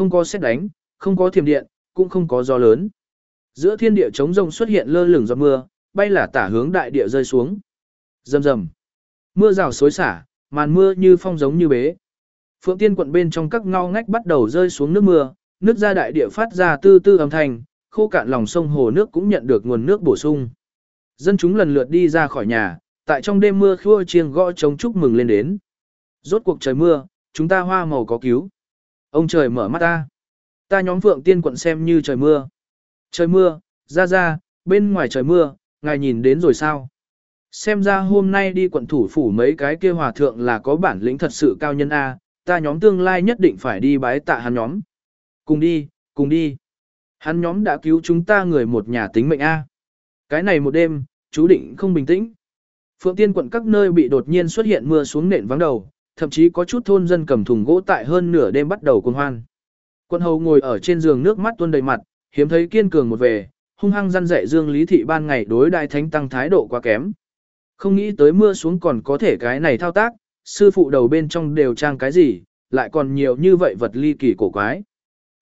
không có xét đánh, không có thiềm điện, cũng không có gió lớn. Giữa thiên địa trống rông xuất hiện lơ lửng giọt mưa, bay là tả hướng đại địa rơi xuống. Rầm rầm. Mưa rào xối xả, màn mưa như phong giống như bế. Phượng Tiên quận bên trong các ngao ngách bắt đầu rơi xuống nước mưa, nước ra đại địa phát ra tư tư âm thanh, khô cạn lòng sông hồ nước cũng nhận được nguồn nước bổ sung. Dân chúng lần lượt đi ra khỏi nhà, tại trong đêm mưa khua chiêng gõ trống chúc mừng lên đến. Rốt cuộc trời mưa, chúng ta hoa màu có cứu. Ông trời mở mắt ta. Ta nhóm Phượng Tiên quận xem như trời mưa. Trời mưa, ra ra, bên ngoài trời mưa, ngài nhìn đến rồi sao? Xem ra hôm nay đi quận thủ phủ mấy cái kia hòa thượng là có bản lĩnh thật sự cao nhân A, ta nhóm tương lai nhất định phải đi bái tạ hắn nhóm. Cùng đi, cùng đi. Hắn nhóm đã cứu chúng ta người một nhà tính mệnh A. Cái này một đêm, chú định không bình tĩnh. Phượng Tiên quận các nơi bị đột nhiên xuất hiện mưa xuống nền vắng đầu, thậm chí có chút thôn dân cầm thùng gỗ tại hơn nửa đêm bắt đầu cuồng hoan. Quân hầu ngồi ở trên giường nước mắt tuôn đầy mặt, hiếm thấy kiên cường một về, hung hăng răn dạy Dương Lý Thị ban ngày đối đại thánh tăng thái độ quá kém. Không nghĩ tới mưa xuống còn có thể cái này thao tác, sư phụ đầu bên trong đều trang cái gì, lại còn nhiều như vậy vật ly kỳ cổ quái.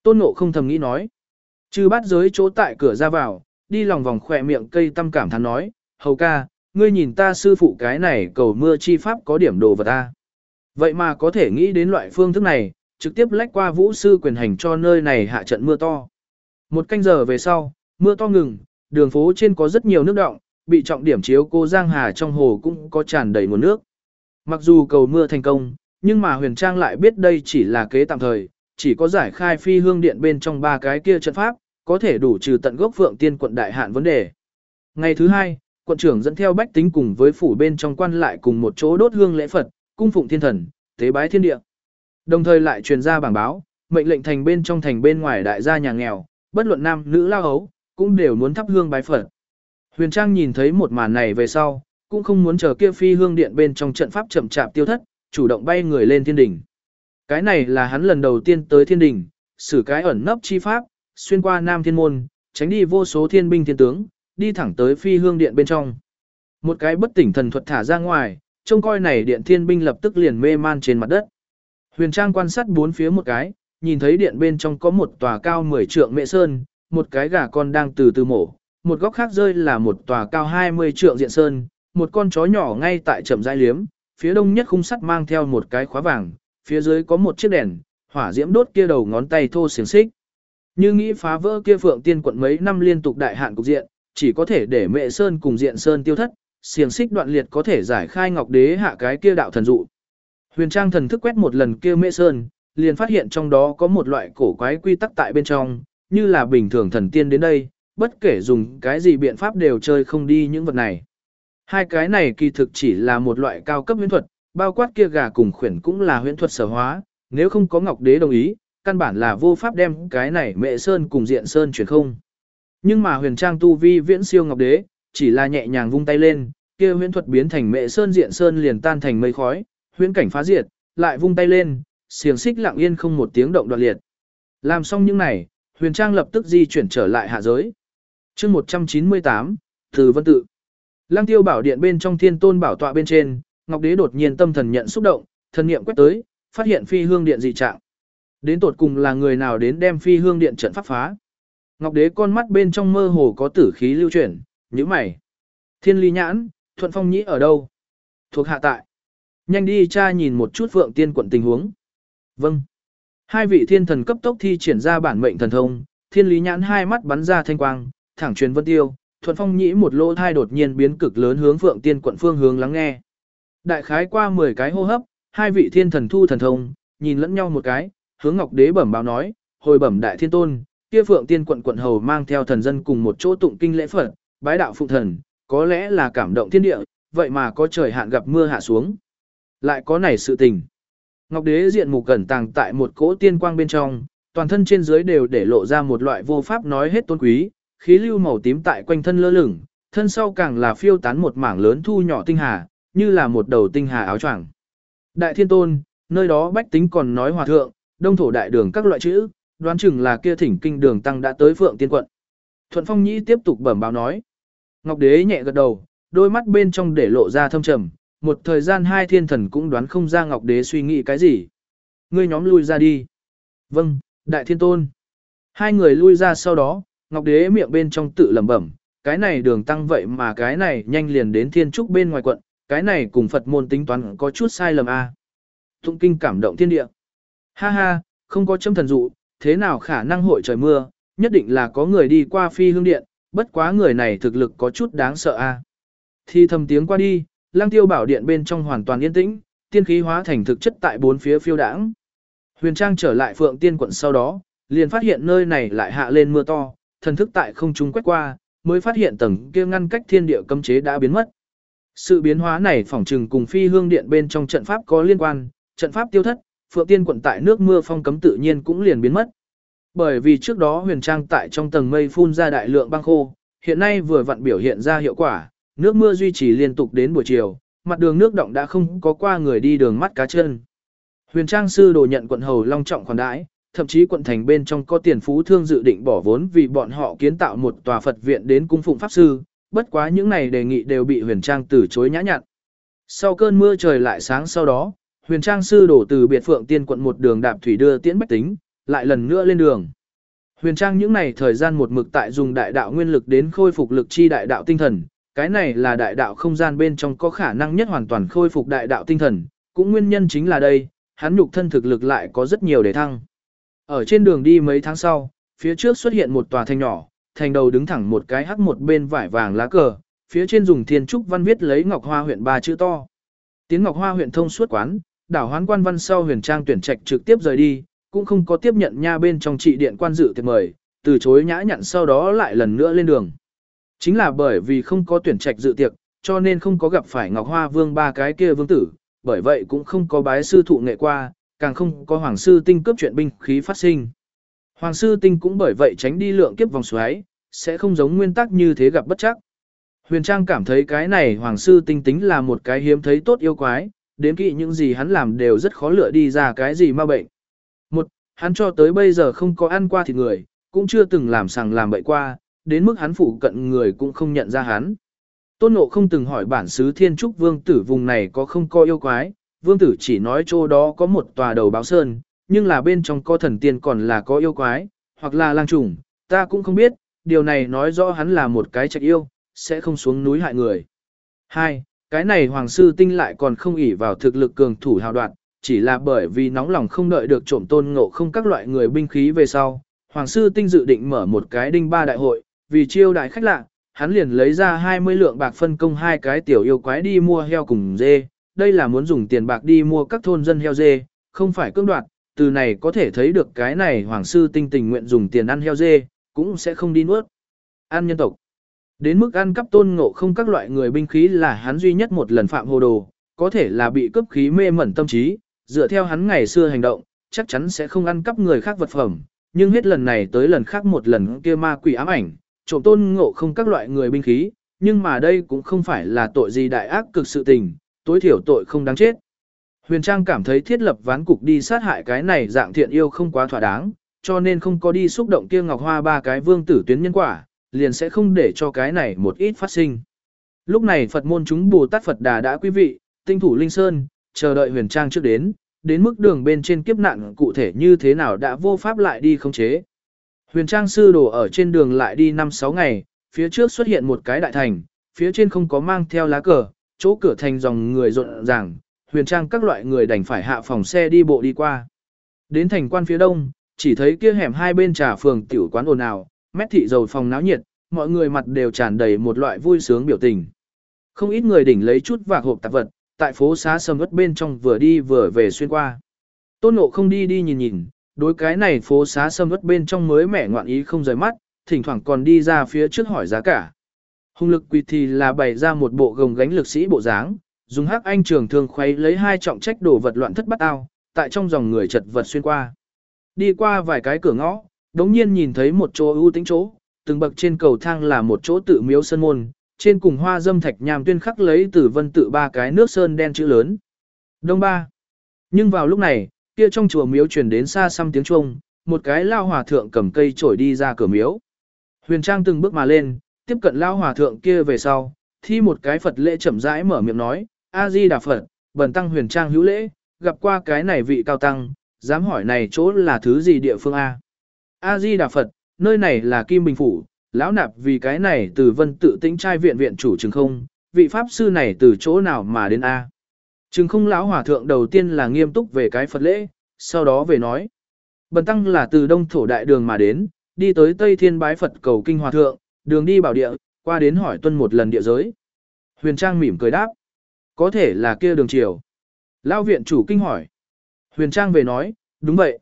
Tôn Ngộ không thầm nghĩ nói. Chư bắt giới chỗ tại cửa ra vào, đi lòng vòng khỏe miệng cây tâm cảm thán nói, hầu ca, ngươi nhìn ta sư phụ cái này cầu mưa chi pháp có điểm đồ vật ta. Vậy mà có thể nghĩ đến loại phương thức này, trực tiếp lách qua vũ sư quyền hành cho nơi này hạ trận mưa to. Một canh giờ về sau, mưa to ngừng, đường phố trên có rất nhiều nước động, bị trọng điểm chiếu cô Giang Hà trong hồ cũng có tràn đầy nguồn nước. Mặc dù cầu mưa thành công, nhưng mà huyền trang lại biết đây chỉ là kế tạm thời, chỉ có giải khai phi hương điện bên trong ba cái kia trận pháp, có thể đủ trừ tận gốc phượng tiên quận đại hạn vấn đề. Ngày thứ hai, quận trưởng dẫn theo bách tính cùng với phủ bên trong quan lại cùng một chỗ đốt hương lễ Phật, cung phụng thiên thần, tế bái thiên địa. Đồng thời lại truyền ra bảng báo, mệnh lệnh thành bên trong thành bên ngoài đại gia nhà nghèo, bất luận nam nữ lao hấu, cũng đều muốn thắp hương bái Phật. Huyền Trang nhìn thấy một màn này về sau, cũng không muốn chờ kia phi hương điện bên trong trận pháp chậm chạp tiêu thất, chủ động bay người lên thiên đỉnh. Cái này là hắn lần đầu tiên tới thiên đỉnh, xử cái ẩn nấp chi pháp, xuyên qua nam thiên môn, tránh đi vô số thiên binh thiên tướng, đi thẳng tới phi hương điện bên trong. Một cái bất tỉnh thần thuật thả ra ngoài, trông coi này điện thiên binh lập tức liền mê man trên mặt đất. Huyền Trang quan sát bốn phía một cái, nhìn thấy điện bên trong có một tòa cao 10 trượng mệ sơn, một cái gà con đang từ từ mổ, một góc khác rơi là một tòa cao 20 trượng diện sơn, một con chó nhỏ ngay tại chậm rãi liếm, phía đông nhất khung sắt mang theo một cái khóa vàng, phía dưới có một chiếc đèn, hỏa diễm đốt kia đầu ngón tay thô xiềng xích. Như nghĩ phá vỡ kia phượng tiên quận mấy năm liên tục đại hạn cục diện, chỉ có thể để mệ sơn cùng diện sơn tiêu thất, xiềng xích đoạn liệt có thể giải khai ngọc đế hạ cái kia đạo thần dụ. Huyền Trang thần thức quét một lần kia Mễ sơn, liền phát hiện trong đó có một loại cổ quái quy tắc tại bên trong, như là bình thường thần tiên đến đây, bất kể dùng cái gì biện pháp đều chơi không đi những vật này. Hai cái này kỳ thực chỉ là một loại cao cấp huyễn thuật, bao quát kia gà cùng khuyển cũng là huyễn thuật sở hóa, nếu không có Ngọc Đế đồng ý, căn bản là vô pháp đem cái này Mẹ sơn cùng diện sơn chuyển không. Nhưng mà huyền trang tu vi viễn siêu Ngọc Đế, chỉ là nhẹ nhàng vung tay lên, kia huyễn thuật biến thành mệ sơn diện sơn liền tan thành mây khói, huyễn cảnh phá diệt, lại vung tay lên, xiềng xích lặng yên không một tiếng động đoạt liệt. Làm xong những này, huyền trang lập tức di chuyển trở lại hạ giới. chương 198, Từ Vân Tự. Lăng tiêu bảo điện bên trong thiên tôn bảo tọa bên trên, Ngọc Đế đột nhiên tâm thần nhận xúc động, thần niệm quét tới, phát hiện phi hương điện dị trạng. Đến tột cùng là người nào đến đem phi hương điện trận pháp phá. Ngọc Đế con mắt bên trong mơ hồ có tử khí lưu chuyển, nhíu mày. Thiên ly nhãn, thuận phong nhĩ ở đâu? Thuộc hạ tại. Nhanh đi cha nhìn một chút vượng tiên quận tình huống. Vâng. Hai vị thiên thần cấp tốc thi triển ra bản mệnh thần thông, thiên lý nhãn hai mắt bắn ra thanh quang, thẳng truyền vân tiêu, thuận phong nhĩ một lỗ thai đột nhiên biến cực lớn hướng phượng tiên quận phương hướng lắng nghe. Đại khái qua 10 cái hô hấp, hai vị thiên thần thu thần thông, nhìn lẫn nhau một cái, hướng ngọc đế bẩm báo nói, hồi bẩm đại thiên tôn, kia phượng tiên quận quận hầu mang theo thần dân cùng một chỗ tụng kinh lễ phật, bái đạo phụng thần, có lẽ là cảm động thiên địa, vậy mà có trời hạn gặp mưa hạ xuống. Lại có này sự tình. Ngọc đế diện mục cẩn tàng tại một cỗ tiên quang bên trong, toàn thân trên dưới đều để lộ ra một loại vô pháp nói hết tôn quý, khí lưu màu tím tại quanh thân lơ lửng, thân sau càng là phiêu tán một mảng lớn thu nhỏ tinh hà, như là một đầu tinh hà áo choàng. Đại thiên tôn, nơi đó bách tính còn nói hòa thượng, đông thổ đại đường các loại chữ, đoán chừng là kia thỉnh kinh đường tăng đã tới phượng tiên quận. Thuận Phong Nhĩ tiếp tục bẩm báo nói. Ngọc Đế nhẹ gật đầu, đôi mắt bên trong để lộ ra thâm trầm, một thời gian hai thiên thần cũng đoán không ra Ngọc Đế suy nghĩ cái gì. Ngươi nhóm lui ra đi. Vâng, Đại thiên tôn. Hai người lui ra sau đó, Ngọc Đế miệng bên trong tự lẩm bẩm, cái này đường tăng vậy mà cái này nhanh liền đến thiên trúc bên ngoài quận, cái này cùng Phật môn tính toán có chút sai lầm a. À. Tụng kinh cảm động thiên địa. Ha ha, không có châm thần dụ, thế nào khả năng hội trời mưa, nhất định là có người đi qua phi hương điện, bất quá người này thực lực có chút đáng sợ a. À. Thì thầm tiếng qua đi, lang tiêu bảo điện bên trong hoàn toàn yên tĩnh, tiên khí hóa thành thực chất tại bốn phía phiêu đãng. Huyền Trang trở lại phượng tiên quận sau đó, liền phát hiện nơi này lại hạ lên mưa to, thần thức tại không trung quét qua, mới phát hiện tầng kia ngăn cách thiên địa cấm chế đã biến mất. Sự biến hóa này phỏng trừng cùng phi hương điện bên trong trận pháp có liên quan, trận pháp tiêu thất, phượng tiên quận tại nước mưa phong cấm tự nhiên cũng liền biến mất. Bởi vì trước đó huyền trang tại trong tầng mây phun ra đại lượng băng khô, hiện nay vừa vặn biểu hiện ra hiệu quả, nước mưa duy trì liên tục đến buổi chiều, mặt đường nước động đã không có qua người đi đường mắt cá chân. Huyền trang sư đồ nhận quận hầu long trọng khoản đãi, thậm chí quận thành bên trong có tiền phú thương dự định bỏ vốn vì bọn họ kiến tạo một tòa Phật viện đến cung phụng pháp sư, bất quá những này đề nghị đều bị huyền trang từ chối nhã nhặn. Sau cơn mưa trời lại sáng sau đó, huyền trang sư đổ từ biệt phượng tiên quận một đường đạp thủy đưa tiễn bách tính, lại lần nữa lên đường. Huyền trang những này thời gian một mực tại dùng đại đạo nguyên lực đến khôi phục lực chi đại đạo tinh thần, cái này là đại đạo không gian bên trong có khả năng nhất hoàn toàn khôi phục đại đạo tinh thần, cũng nguyên nhân chính là đây, hắn nhục thân thực lực lại có rất nhiều để thăng. Ở trên đường đi mấy tháng sau, phía trước xuất hiện một tòa thành nhỏ, thành đầu đứng thẳng một cái hắc một bên vải vàng lá cờ, phía trên dùng thiên trúc văn viết lấy Ngọc Hoa huyện ba chữ to. Tiếng Ngọc Hoa huyện thông suốt quán, đảo hoán quan văn sau huyền trang tuyển trạch trực tiếp rời đi, cũng không có tiếp nhận nha bên trong trị điện quan dự tiệc mời, từ chối nhã nhặn sau đó lại lần nữa lên đường. Chính là bởi vì không có tuyển trạch dự tiệc, cho nên không có gặp phải Ngọc Hoa Vương ba cái kia vương tử, bởi vậy cũng không có bái sư thụ nghệ qua, càng không có hoàng sư tinh cướp chuyện binh khí phát sinh. Hoàng sư tinh cũng bởi vậy tránh đi lượng kiếp vòng xoáy, sẽ không giống nguyên tắc như thế gặp bất chắc. Huyền Trang cảm thấy cái này hoàng sư tinh tính là một cái hiếm thấy tốt yêu quái, đến kỵ những gì hắn làm đều rất khó lựa đi ra cái gì ma bệnh. Một, hắn cho tới bây giờ không có ăn qua thịt người, cũng chưa từng làm sàng làm bậy qua, đến mức hắn phụ cận người cũng không nhận ra hắn. Tôn Ngộ không từng hỏi bản xứ Thiên Trúc Vương tử vùng này có không có yêu quái, Vương tử chỉ nói chỗ đó có một tòa đầu báo sơn, nhưng là bên trong có thần tiên còn là có yêu quái, hoặc là lang trùng, ta cũng không biết, điều này nói rõ hắn là một cái trạch yêu, sẽ không xuống núi hại người. Hai, cái này hoàng sư tinh lại còn không ỷ vào thực lực cường thủ hào đoạn, chỉ là bởi vì nóng lòng không đợi được trộm tôn ngộ không các loại người binh khí về sau. Hoàng sư tinh dự định mở một cái đinh ba đại hội, vì chiêu đại khách lạ, hắn liền lấy ra 20 lượng bạc phân công hai cái tiểu yêu quái đi mua heo cùng dê, đây là muốn dùng tiền bạc đi mua các thôn dân heo dê, không phải cưỡng đoạt, từ này có thể thấy được cái này hoàng sư tinh tình nguyện dùng tiền ăn heo dê, cũng sẽ không đi nuốt. Ăn nhân tộc. Đến mức ăn cắp tôn ngộ không các loại người binh khí là hắn duy nhất một lần phạm hồ đồ, có thể là bị cướp khí mê mẩn tâm trí, dựa theo hắn ngày xưa hành động, chắc chắn sẽ không ăn cắp người khác vật phẩm, nhưng hết lần này tới lần khác một lần kia ma quỷ ám ảnh, trộm tôn ngộ không các loại người binh khí, nhưng mà đây cũng không phải là tội gì đại ác cực sự tình, tối thiểu tội không đáng chết. Huyền Trang cảm thấy thiết lập ván cục đi sát hại cái này dạng thiện yêu không quá thỏa đáng, cho nên không có đi xúc động kia Ngọc Hoa ba cái vương tử tuyến nhân quả, liền sẽ không để cho cái này một ít phát sinh. Lúc này Phật môn chúng Bồ Tát Phật Đà đã quý vị, tinh thủ Linh Sơn, chờ đợi Huyền Trang trước đến, đến mức đường bên trên kiếp nạn cụ thể như thế nào đã vô pháp lại đi không chế. Huyền Trang sư đồ ở trên đường lại đi 5-6 ngày, phía trước xuất hiện một cái đại thành, phía trên không có mang theo lá cờ, chỗ cửa thành dòng người rộn ràng, huyền trang các loại người đành phải hạ phòng xe đi bộ đi qua. Đến thành quan phía đông, chỉ thấy kia hẻm hai bên trà phường tiểu quán ồn ào, mét thị dầu phòng náo nhiệt, mọi người mặt đều tràn đầy một loại vui sướng biểu tình. Không ít người đỉnh lấy chút vạc hộp tạp vật, tại phố xá sầm ớt bên trong vừa đi vừa về xuyên qua. Tôn ngộ không đi đi nhìn nhìn, đối cái này phố xá sầm ớt bên trong mới mẻ ngoạn ý không rời mắt, thỉnh thoảng còn đi ra phía trước hỏi giá cả. Hùng lực quỳ thì là bày ra một bộ gồng gánh lực sĩ bộ dáng, dùng hắc anh trường thường khuấy lấy hai trọng trách đổ vật loạn thất bắt ao, tại trong dòng người chật vật xuyên qua. Đi qua vài cái cửa ngõ, đống nhiên nhìn thấy một chỗ ưu tĩnh chỗ, từng bậc trên cầu thang là một chỗ tự miếu sơn môn, trên cùng hoa dâm thạch nham tuyên khắc lấy từ vân tự ba cái nước sơn đen chữ lớn. Đông ba. Nhưng vào lúc này, kia trong chùa miếu truyền đến xa xăm tiếng chuông, một cái lao hòa thượng cầm cây chổi đi ra cửa miếu. Huyền Trang từng bước mà lên, tiếp cận lao hòa thượng kia về sau, thi một cái Phật lễ chậm rãi mở miệng nói, A-di Đà Phật, bần tăng huyền trang hữu lễ, gặp qua cái này vị cao tăng, dám hỏi này chỗ là thứ gì địa phương A. A-di Đà Phật, nơi này là Kim Bình Phủ, lão nạp vì cái này từ vân tự tĩnh trai viện viện chủ trường không, vị pháp sư này từ chỗ nào mà đến A. Trường không lão hòa thượng đầu tiên là nghiêm túc về cái Phật lễ, sau đó về nói. Bần tăng là từ đông thổ đại đường mà đến, đi tới Tây Thiên bái Phật cầu kinh hòa thượng, đường đi bảo địa, qua đến hỏi tuân một lần địa giới. Huyền Trang mỉm cười đáp. Có thể là kia đường chiều. Lão viện chủ kinh hỏi. Huyền Trang về nói, đúng vậy.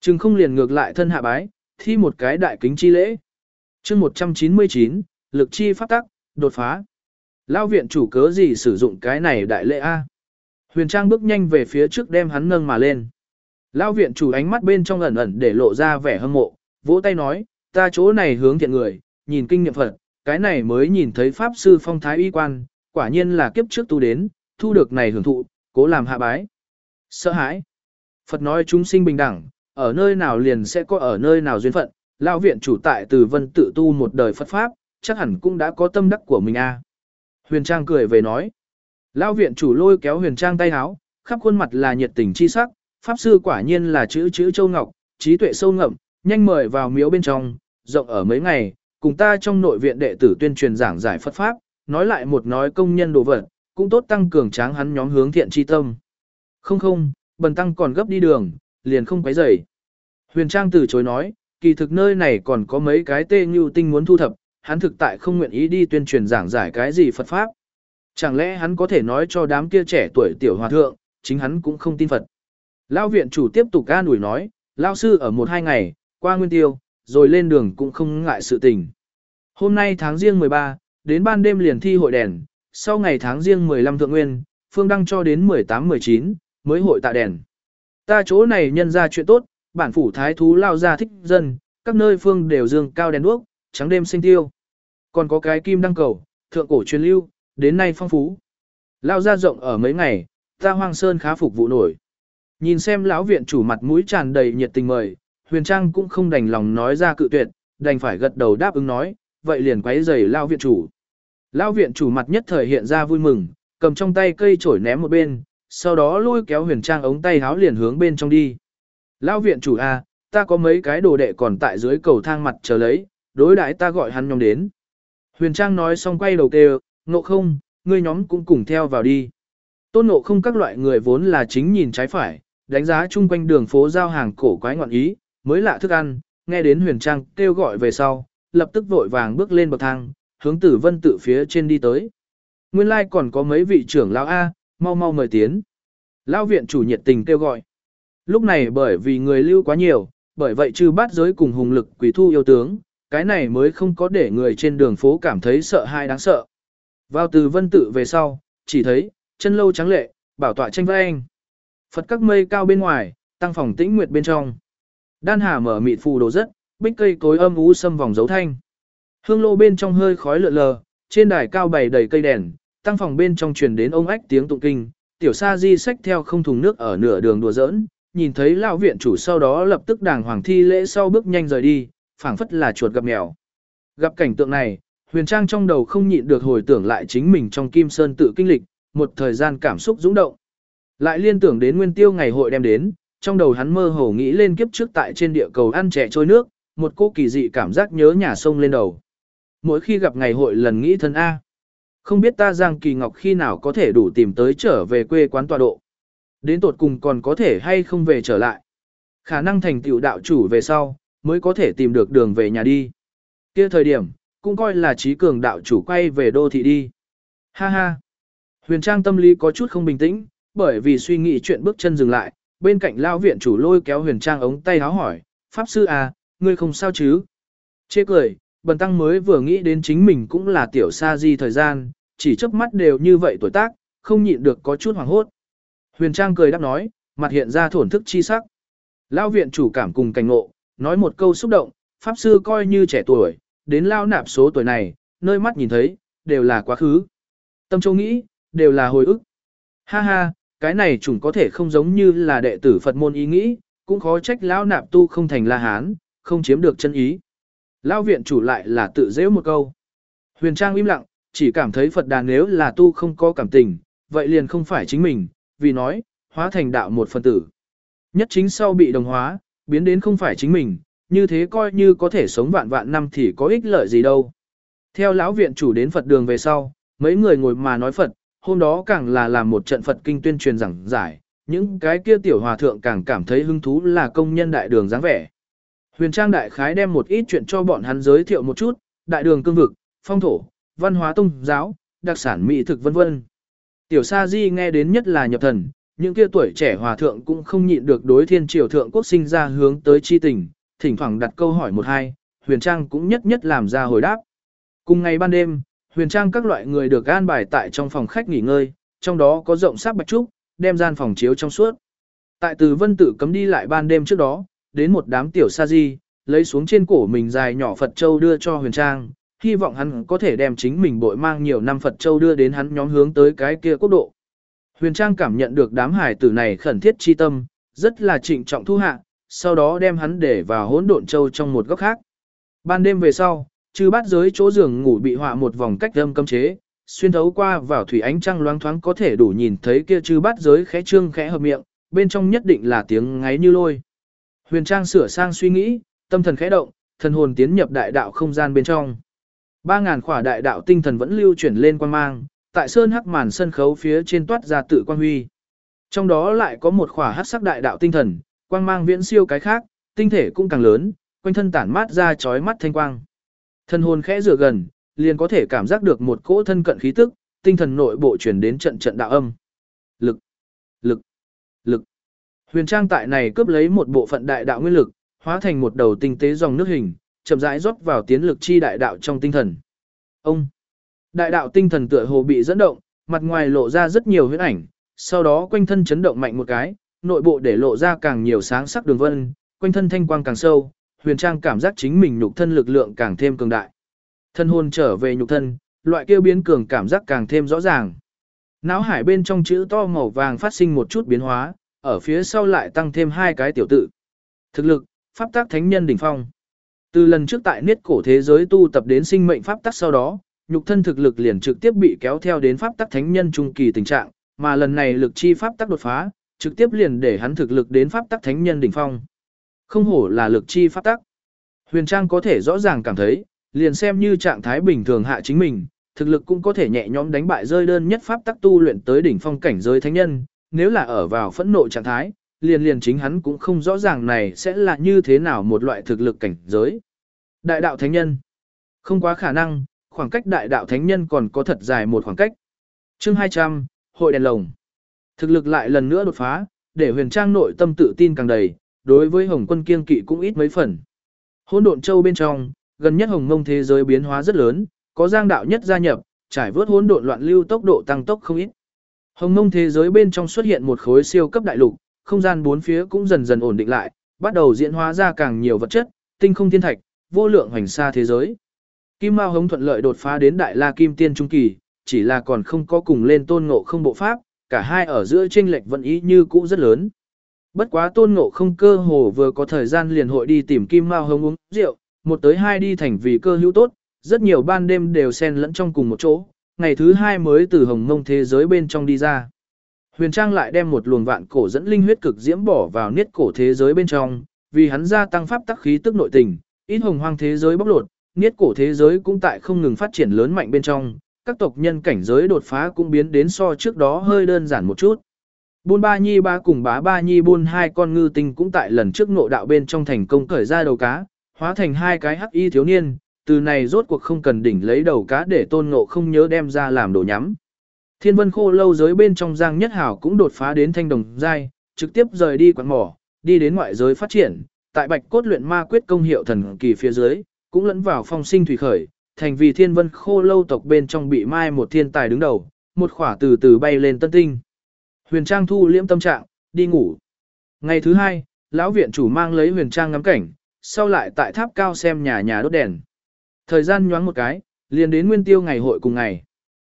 Trừng không liền ngược lại thân hạ bái, thi một cái đại kính chi lễ chương 199, lực chi pháp tắc, đột phá. Lão viện chủ cớ gì sử dụng cái này đại lễ A. Huyền Trang bước nhanh về phía trước đem hắn nâng mà lên. Lão viện chủ ánh mắt bên trong ẩn ẩn để lộ ra vẻ hâm mộ, vỗ tay nói, ta chỗ này hướng thiện người, nhìn kinh nghiệm Phật, cái này mới nhìn thấy Pháp Sư Phong Thái uy quan, quả nhiên là kiếp trước tu đến, thu được này hưởng thụ, cố làm hạ bái. Sợ hãi. Phật nói chúng sinh bình đẳng, ở nơi nào liền sẽ có ở nơi nào duyên phận, lão viện chủ tại từ vân tự tu một đời Phật Pháp, chắc hẳn cũng đã có tâm đắc của mình a. Huyền Trang cười về nói. Lão viện chủ lôi kéo Huyền Trang tay háo, khắp khuôn mặt là nhiệt tình chi sắc, Pháp sư quả nhiên là chữ chữ châu ngọc, trí tuệ sâu ngậm, nhanh mời vào miếu bên trong, rộng ở mấy ngày, cùng ta trong nội viện đệ tử tuyên truyền giảng giải Phật Pháp, nói lại một nói công nhân đồ vật, cũng tốt tăng cường tráng hắn nhóm hướng thiện chi tâm. Không không, bần tăng còn gấp đi đường, liền không quấy rầy. Huyền Trang từ chối nói, kỳ thực nơi này còn có mấy cái tê như tinh muốn thu thập, hắn thực tại không nguyện ý đi tuyên truyền giảng giải cái gì Phật Pháp. Chẳng lẽ hắn có thể nói cho đám kia trẻ tuổi tiểu hòa thượng, chính hắn cũng không tin Phật. Lao viện chủ tiếp tục ca nủi nói, Lao sư ở một hai ngày, qua nguyên tiêu, rồi lên đường cũng không ngại sự tình. Hôm nay tháng riêng 13, đến ban đêm liền thi hội đèn, sau ngày tháng riêng 15 thượng nguyên, phương đăng cho đến 18-19, mới hội tạ đèn. Ta chỗ này nhân ra chuyện tốt, bản phủ thái thú lao ra thích dân, các nơi phương đều dương cao đèn đuốc, trắng đêm sinh tiêu. Còn có cái kim đăng cầu, thượng cổ truyền lưu, đến nay phong phú. Lao ra rộng ở mấy ngày, ta hoang sơn khá phục vụ nổi. Nhìn xem lão viện chủ mặt mũi tràn đầy nhiệt tình mời, Huyền Trang cũng không đành lòng nói ra cự tuyệt, đành phải gật đầu đáp ứng nói, vậy liền quấy giày lao viện chủ. Lao viện chủ mặt nhất thời hiện ra vui mừng, cầm trong tay cây chổi ném một bên, sau đó lôi kéo Huyền Trang ống tay háo liền hướng bên trong đi lão viện chủ a, à, ta có mấy cái đồ đệ còn tại dưới cầu thang mặt chờ lấy, đối đãi ta gọi hắn nhóm đến. Huyền Trang nói xong quay đầu kêu, ngộ không, ngươi nhóm cũng cùng theo vào đi. Tôn ngộ không các loại người vốn là chính nhìn trái phải, đánh giá chung quanh đường phố giao hàng cổ quái ngoạn ý, mới lạ thức ăn, nghe đến huyền trang kêu gọi về sau, lập tức vội vàng bước lên bậc thang, hướng tử vân tự phía trên đi tới. Nguyên lai like còn có mấy vị trưởng lão A, mau mau mời tiến. Lão viện chủ nhiệt tình kêu gọi. Lúc này bởi vì người lưu quá nhiều, bởi vậy trừ bát giới cùng hùng lực quỷ thu yêu tướng, cái này mới không có để người trên đường phố cảm thấy sợ hãi đáng sợ. Vào từ vân tự về sau, chỉ thấy, chân lâu trắng lệ, bảo tọa tranh với anh. Phật các mây cao bên ngoài, tăng phòng tĩnh nguyệt bên trong. Đan hà mở mịt phù đồ rất, bích cây cối âm u xâm vòng dấu thanh. Hương lô bên trong hơi khói lượn lờ, trên đài cao bày đầy cây đèn, tăng phòng bên trong truyền đến ông ách tiếng tụng kinh, tiểu sa di sách theo không thùng nước ở nửa đường đùa giỡn, nhìn thấy lão viện chủ sau đó lập tức đàng hoàng thi lễ sau bước nhanh rời đi, phảng phất là chuột gặp mèo. Gặp cảnh tượng này, Huyền Trang trong đầu không nhịn được hồi tưởng lại chính mình trong Kim Sơn tự kinh lịch, một thời gian cảm xúc dũng động. Lại liên tưởng đến nguyên tiêu ngày hội đem đến, trong đầu hắn mơ hồ nghĩ lên kiếp trước tại trên địa cầu ăn trẻ trôi nước, một cô kỳ dị cảm giác nhớ nhà sông lên đầu. Mỗi khi gặp ngày hội lần nghĩ thân A. Không biết ta Giang Kỳ Ngọc khi nào có thể đủ tìm tới trở về quê quán tọa độ. Đến tột cùng còn có thể hay không về trở lại. Khả năng thành tựu đạo chủ về sau, mới có thể tìm được đường về nhà đi. kia thời điểm, cũng coi là trí cường đạo chủ quay về đô thị đi. Ha ha. Huyền Trang tâm lý có chút không bình tĩnh, bởi vì suy nghĩ chuyện bước chân dừng lại, bên cạnh lao viện chủ lôi kéo huyền trang ống tay háo hỏi, Pháp sư à, ngươi không sao chứ? Chê cười, bần tăng mới vừa nghĩ đến chính mình cũng là tiểu sa di thời gian, chỉ chớp mắt đều như vậy tuổi tác, không nhịn được có chút hoảng hốt. Huyền trang cười đáp nói, mặt hiện ra thổn thức chi sắc. Lao viện chủ cảm cùng cảnh ngộ, nói một câu xúc động, Pháp sư coi như trẻ tuổi, đến lao nạp số tuổi này, nơi mắt nhìn thấy, đều là quá khứ. Tâm châu nghĩ, đều là hồi ức. Ha ha, cái này chủng có thể không giống như là đệ tử Phật môn ý nghĩ, cũng khó trách lão nạp tu không thành La Hán, không chiếm được chân ý. Lão viện chủ lại là tự dễ một câu. Huyền Trang im lặng, chỉ cảm thấy Phật đàn nếu là tu không có cảm tình, vậy liền không phải chính mình, vì nói, hóa thành đạo một phần tử. Nhất chính sau bị đồng hóa, biến đến không phải chính mình, như thế coi như có thể sống vạn vạn năm thì có ích lợi gì đâu. Theo lão viện chủ đến Phật đường về sau, mấy người ngồi mà nói Phật, hôm đó càng là làm một trận Phật kinh tuyên truyền giảng giải, những cái kia tiểu hòa thượng càng cảm thấy hứng thú là công nhân đại đường dáng vẻ. Huyền Trang đại khái đem một ít chuyện cho bọn hắn giới thiệu một chút, đại đường cương vực, phong thổ, văn hóa tôn giáo, đặc sản mỹ thực vân vân. Tiểu Sa Di nghe đến nhất là nhập thần, những kia tuổi trẻ hòa thượng cũng không nhịn được đối thiên triều thượng quốc sinh ra hướng tới chi tình, thỉnh thoảng đặt câu hỏi một hai, Huyền Trang cũng nhất nhất làm ra hồi đáp. Cùng ngày ban đêm, Huyền Trang các loại người được an bài tại trong phòng khách nghỉ ngơi, trong đó có rộng sắc bạch trúc, đem gian phòng chiếu trong suốt. Tại từ vân tự cấm đi lại ban đêm trước đó, đến một đám tiểu sa di, lấy xuống trên cổ mình dài nhỏ Phật Châu đưa cho huyền trang, hy vọng hắn có thể đem chính mình bội mang nhiều năm Phật Châu đưa đến hắn nhóm hướng tới cái kia quốc độ. Huyền trang cảm nhận được đám hải tử này khẩn thiết chi tâm, rất là trịnh trọng thu hạ, sau đó đem hắn để vào hỗn độn châu trong một góc khác. Ban đêm về sau, chư bát giới chỗ giường ngủ bị họa một vòng cách âm cấm chế, xuyên thấu qua vào thủy ánh trăng loáng thoáng có thể đủ nhìn thấy kia chư bát giới khẽ trương khẽ hợp miệng, bên trong nhất định là tiếng ngáy như lôi. Huyền Trang sửa sang suy nghĩ, tâm thần khẽ động, thần hồn tiến nhập đại đạo không gian bên trong. Ba ngàn khỏa đại đạo tinh thần vẫn lưu chuyển lên quan mang, tại sơn hắc màn sân khấu phía trên toát ra tự quan huy. Trong đó lại có một khỏa hắc sắc đại đạo tinh thần, quang mang viễn siêu cái khác, tinh thể cũng càng lớn, quanh thân tản mát ra chói mắt thanh quang. Thân hồn khẽ dựa gần, liền có thể cảm giác được một cỗ thân cận khí tức, tinh thần nội bộ chuyển đến trận trận đạo âm. Lực, lực, lực. Huyền Trang tại này cướp lấy một bộ phận đại đạo nguyên lực, hóa thành một đầu tinh tế dòng nước hình, chậm rãi rót vào tiến lực chi đại đạo trong tinh thần. Ông, đại đạo tinh thần tựa hồ bị dẫn động, mặt ngoài lộ ra rất nhiều huyễn ảnh, sau đó quanh thân chấn động mạnh một cái, nội bộ để lộ ra càng nhiều sáng sắc đường vân, quanh thân thanh quang càng sâu, Huyền Trang cảm giác chính mình nhục thân lực lượng càng thêm cường đại. Thân hồn trở về nhục thân, loại kêu biến cường cảm giác càng thêm rõ ràng. Não hải bên trong chữ to màu vàng phát sinh một chút biến hóa, ở phía sau lại tăng thêm hai cái tiểu tự. Thực lực, pháp tác thánh nhân đỉnh phong. Từ lần trước tại niết cổ thế giới tu tập đến sinh mệnh pháp tắc sau đó, nhục thân thực lực liền trực tiếp bị kéo theo đến pháp tắc thánh nhân trung kỳ tình trạng, mà lần này lực chi pháp tắc đột phá, trực tiếp liền để hắn thực lực đến pháp tắc thánh nhân đỉnh phong. Không hổ là lực chi pháp tắc. Huyền Trang có thể rõ ràng cảm thấy, liền xem như trạng thái bình thường hạ chính mình, thực lực cũng có thể nhẹ nhõm đánh bại rơi đơn nhất pháp tắc tu luyện tới đỉnh phong cảnh giới thánh nhân, nếu là ở vào phẫn nộ trạng thái, liền liền chính hắn cũng không rõ ràng này sẽ là như thế nào một loại thực lực cảnh giới. Đại đạo thánh nhân. Không quá khả năng, khoảng cách đại đạo thánh nhân còn có thật dài một khoảng cách. Chương 200, Hội đèn lồng. Thực lực lại lần nữa đột phá, để huyền trang nội tâm tự tin càng đầy, đối với hồng quân kiên kỵ cũng ít mấy phần. Hỗn độn châu bên trong, gần nhất hồng mông thế giới biến hóa rất lớn, có giang đạo nhất gia nhập, trải vớt hỗn độn loạn lưu tốc độ tăng tốc không ít. Hồng mông thế giới bên trong xuất hiện một khối siêu cấp đại lục, không gian bốn phía cũng dần dần ổn định lại, bắt đầu diễn hóa ra càng nhiều vật chất, tinh không thiên thạch, vô lượng hoành xa thế giới. Kim Mao Hống thuận lợi đột phá đến Đại La Kim Tiên Trung Kỳ, chỉ là còn không có cùng lên tôn ngộ không bộ pháp, cả hai ở giữa chênh lệch vẫn ý như cũ rất lớn. Bất quá tôn ngộ không cơ hồ vừa có thời gian liền hội đi tìm Kim Mao Hống uống rượu, một tới hai đi thành vì cơ hữu tốt, rất nhiều ban đêm đều xen lẫn trong cùng một chỗ, ngày thứ hai mới từ hồng mông thế giới bên trong đi ra. Huyền Trang lại đem một luồng vạn cổ dẫn linh huyết cực diễm bỏ vào niết cổ thế giới bên trong, vì hắn gia tăng pháp tắc khí tức nội tình, ít hồng hoang thế giới bóc lột, niết cổ thế giới cũng tại không ngừng phát triển lớn mạnh bên trong, các tộc nhân cảnh giới đột phá cũng biến đến so trước đó hơi đơn giản một chút. Buôn ba nhi ba cùng bá ba nhi buôn hai con ngư tinh cũng tại lần trước ngộ đạo bên trong thành công cởi ra đầu cá, hóa thành hai cái hắc y thiếu niên, từ này rốt cuộc không cần đỉnh lấy đầu cá để tôn ngộ không nhớ đem ra làm đồ nhắm. Thiên vân khô lâu giới bên trong giang nhất hảo cũng đột phá đến thanh đồng giai, trực tiếp rời đi quán mỏ, đi đến ngoại giới phát triển, tại bạch cốt luyện ma quyết công hiệu thần kỳ phía dưới, cũng lẫn vào phong sinh thủy khởi, thành vì thiên vân khô lâu tộc bên trong bị mai một thiên tài đứng đầu, một khỏa từ từ bay lên tân tinh. Huyền Trang thu liễm tâm trạng, đi ngủ. Ngày thứ hai, lão viện chủ mang lấy Huyền Trang ngắm cảnh, sau lại tại tháp cao xem nhà nhà đốt đèn. Thời gian nhoáng một cái, liền đến nguyên tiêu ngày hội cùng ngày.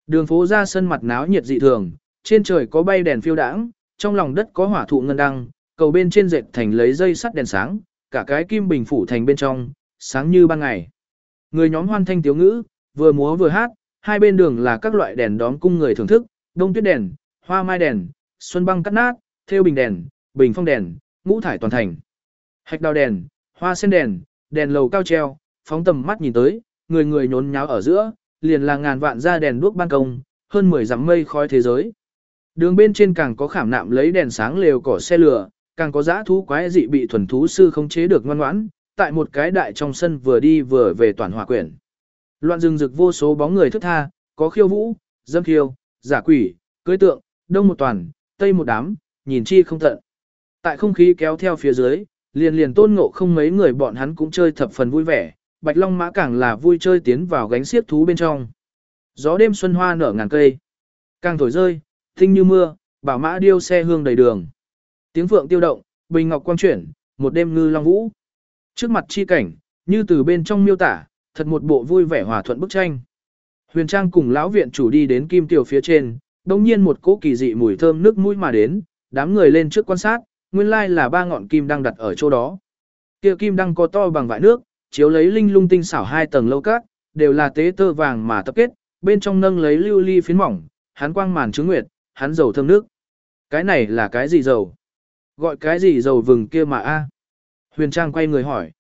Đường phố ra sân mặt náo nhiệt dị thường, trên trời có bay đèn phiêu đãng, trong lòng đất có hỏa thụ ngân đăng, cầu bên trên dệt thành lấy dây sắt đèn sáng, cả cái kim bình phủ thành bên trong, sáng như ban ngày. Người nhóm hoan thanh tiếu ngữ, vừa múa vừa hát, hai bên đường là các loại đèn đón cung người thưởng thức, đông tuyết đèn, hoa mai đèn, xuân băng cắt nát, theo bình đèn, bình phong đèn, ngũ thải toàn thành. Hạch đào đèn, hoa sen đèn, đèn lầu cao treo, phóng tầm mắt nhìn tới, người người nhốn nháo ở giữa, liền là ngàn vạn ra đèn đuốc ban công, hơn 10 dặm mây khói thế giới. Đường bên trên càng có khảm nạm lấy đèn sáng lều cỏ xe lửa, càng có dã thú quái dị bị thuần thú sư không chế được ngoan ngoãn, tại một cái đại trong sân vừa đi vừa về toàn hỏa quyển. Loạn rừng rực vô số bóng người thức tha, có khiêu vũ, dâm khiêu, giả quỷ, cưới tượng, đông một toàn, tây một đám, nhìn chi không tận. Tại không khí kéo theo phía dưới, liền liền tôn ngộ không mấy người bọn hắn cũng chơi thập phần vui vẻ, bạch long mã càng là vui chơi tiến vào gánh xiếc thú bên trong. Gió đêm xuân hoa nở ngàn cây, càng thổi rơi, tinh như mưa, bảo mã điêu xe hương đầy đường. Tiếng phượng tiêu động, bình ngọc quang chuyển, một đêm ngư long vũ. Trước mặt chi cảnh, như từ bên trong miêu tả, thật một bộ vui vẻ hòa thuận bức tranh. Huyền Trang cùng lão viện chủ đi đến kim tiểu phía trên, đồng nhiên một cỗ kỳ dị mùi thơm nước mũi mà đến, đám người lên trước quan sát, nguyên lai là ba ngọn kim đang đặt ở chỗ đó. Kia kim đang có to bằng vải nước, chiếu lấy linh lung tinh xảo hai tầng lâu các, đều là tế tơ vàng mà tập kết, bên trong nâng lấy lưu ly phiến mỏng, hắn quang màn chứa nguyệt, hắn dầu thơm nước. Cái này là cái gì dầu? Gọi cái gì dầu vừng kia mà a? Huyền Trang quay người hỏi.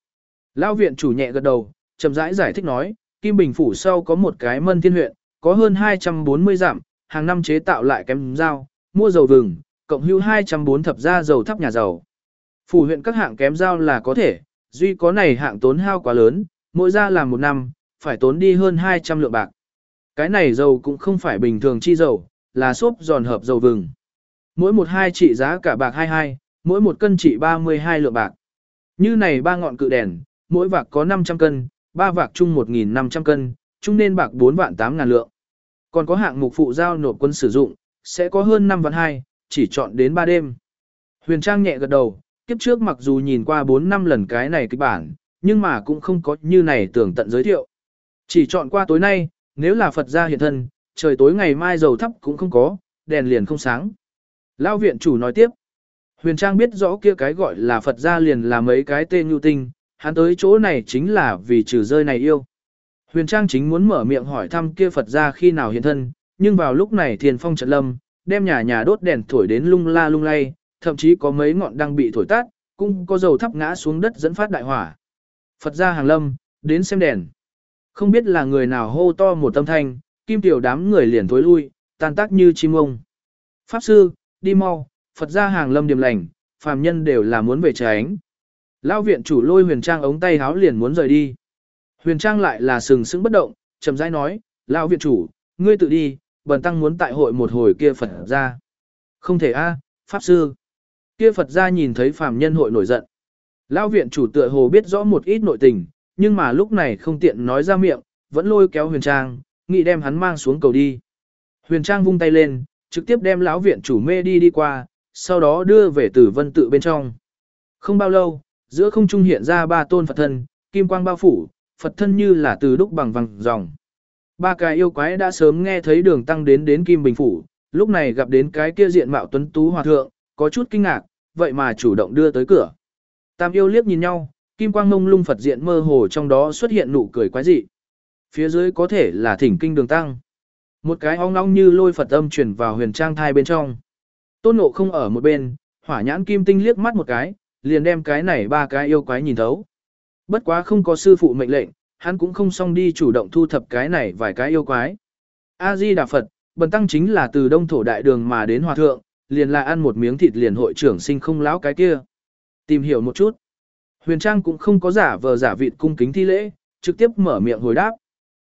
Lão viện chủ nhẹ gật đầu, chậm rãi giải, giải thích nói, Kim Bình phủ sau có một cái mân thiên huyện, có hơn 240 giảm hàng năm chế tạo lại kém dao, mua dầu vừng, cộng hữu 204 thập gia dầu thắp nhà dầu. Phủ huyện các hạng kém dao là có thể, duy có này hạng tốn hao quá lớn, mỗi ra làm một năm, phải tốn đi hơn 200 lượng bạc. Cái này dầu cũng không phải bình thường chi dầu, là xốp giòn hợp dầu vừng. Mỗi một hai trị giá cả bạc 22, mỗi một cân trị 32 lượng bạc. Như này ba ngọn cự đèn, mỗi vạc có 500 cân, ba vạc chung 1.500 cân, chung nên bạc 4 vạn 8 ngàn lượng. Còn có hạng mục phụ giao nộp quân sử dụng, sẽ có hơn 5 vạn 2, chỉ chọn đến 3 đêm. Huyền Trang nhẹ gật đầu, kiếp trước mặc dù nhìn qua 4 năm lần cái này kịch bản, nhưng mà cũng không có như này tưởng tận giới thiệu. Chỉ chọn qua tối nay, nếu là Phật gia hiện thân, trời tối ngày mai dầu thấp cũng không có, đèn liền không sáng. Lao viện chủ nói tiếp. Huyền Trang biết rõ kia cái gọi là Phật gia liền là mấy cái tên nhu tinh, hắn tới chỗ này chính là vì trừ rơi này yêu. Huyền Trang chính muốn mở miệng hỏi thăm kia Phật gia khi nào hiện thân, nhưng vào lúc này thiền phong trận lâm, đem nhà nhà đốt đèn thổi đến lung la lung lay, thậm chí có mấy ngọn đang bị thổi tắt, cũng có dầu thắp ngã xuống đất dẫn phát đại hỏa. Phật gia hàng lâm, đến xem đèn. Không biết là người nào hô to một tâm thanh, kim tiểu đám người liền thối lui, tan tác như chim ông. Pháp sư, đi mau, Phật gia hàng lâm điểm lành, phàm nhân đều là muốn về tránh. Lão viện chủ lôi huyền trang ống tay háo liền muốn rời đi. Huyền trang lại là sừng sững bất động, chậm rãi nói, lão viện chủ, ngươi tự đi, bần tăng muốn tại hội một hồi kia Phật gia. Không thể a, pháp sư. Kia Phật gia nhìn thấy phàm nhân hội nổi giận. Lão viện chủ tựa hồ biết rõ một ít nội tình, nhưng mà lúc này không tiện nói ra miệng, vẫn lôi kéo huyền trang, nghĩ đem hắn mang xuống cầu đi. Huyền trang vung tay lên, trực tiếp đem lão viện chủ mê đi đi qua, sau đó đưa về tử vân tự bên trong. Không bao lâu, giữa không trung hiện ra ba tôn Phật thân, kim quang bao phủ, Phật thân như là từ đúc bằng vàng dòng. Ba cái yêu quái đã sớm nghe thấy đường tăng đến đến kim bình phủ, lúc này gặp đến cái kia diện mạo tuấn tú hòa thượng, có chút kinh ngạc, vậy mà chủ động đưa tới cửa. Tam yêu liếc nhìn nhau, kim quang mông lung Phật diện mơ hồ trong đó xuất hiện nụ cười quái dị. Phía dưới có thể là thỉnh kinh đường tăng. Một cái ong ong như lôi Phật âm truyền vào huyền trang thai bên trong. Tôn ngộ không ở một bên, hỏa nhãn kim tinh liếc mắt một cái, liền đem cái này ba cái yêu quái nhìn thấu. Bất quá không có sư phụ mệnh lệnh, hắn cũng không xong đi chủ động thu thập cái này vài cái yêu quái. A-di Đà Phật, bần tăng chính là từ đông thổ đại đường mà đến hòa thượng, liền là ăn một miếng thịt liền hội trưởng sinh không lão cái kia. Tìm hiểu một chút. Huyền Trang cũng không có giả vờ giả vịt cung kính thi lễ, trực tiếp mở miệng hồi đáp.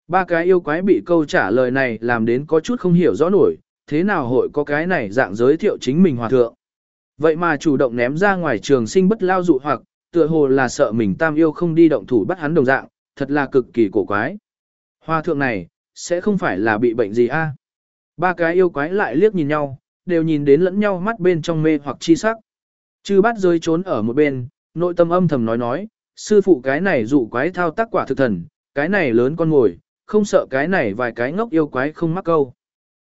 Ba cái yêu quái bị câu trả lời này làm đến có chút không hiểu rõ nổi, thế nào hội có cái này dạng giới thiệu chính mình hòa thượng. Vậy mà chủ động ném ra ngoài trường sinh bất lao dụ hoặc, tựa hồ là sợ mình tam yêu không đi động thủ bắt hắn đồng dạng, thật là cực kỳ cổ quái. Hòa thượng này, sẽ không phải là bị bệnh gì a? Ba cái yêu quái lại liếc nhìn nhau, đều nhìn đến lẫn nhau mắt bên trong mê hoặc chi sắc. Chư bắt rơi trốn ở một bên, nội tâm âm thầm nói nói, sư phụ cái này dụ quái thao tác quả thực thần, cái này lớn con ngồi, không sợ cái này vài cái ngốc yêu quái không mắc câu.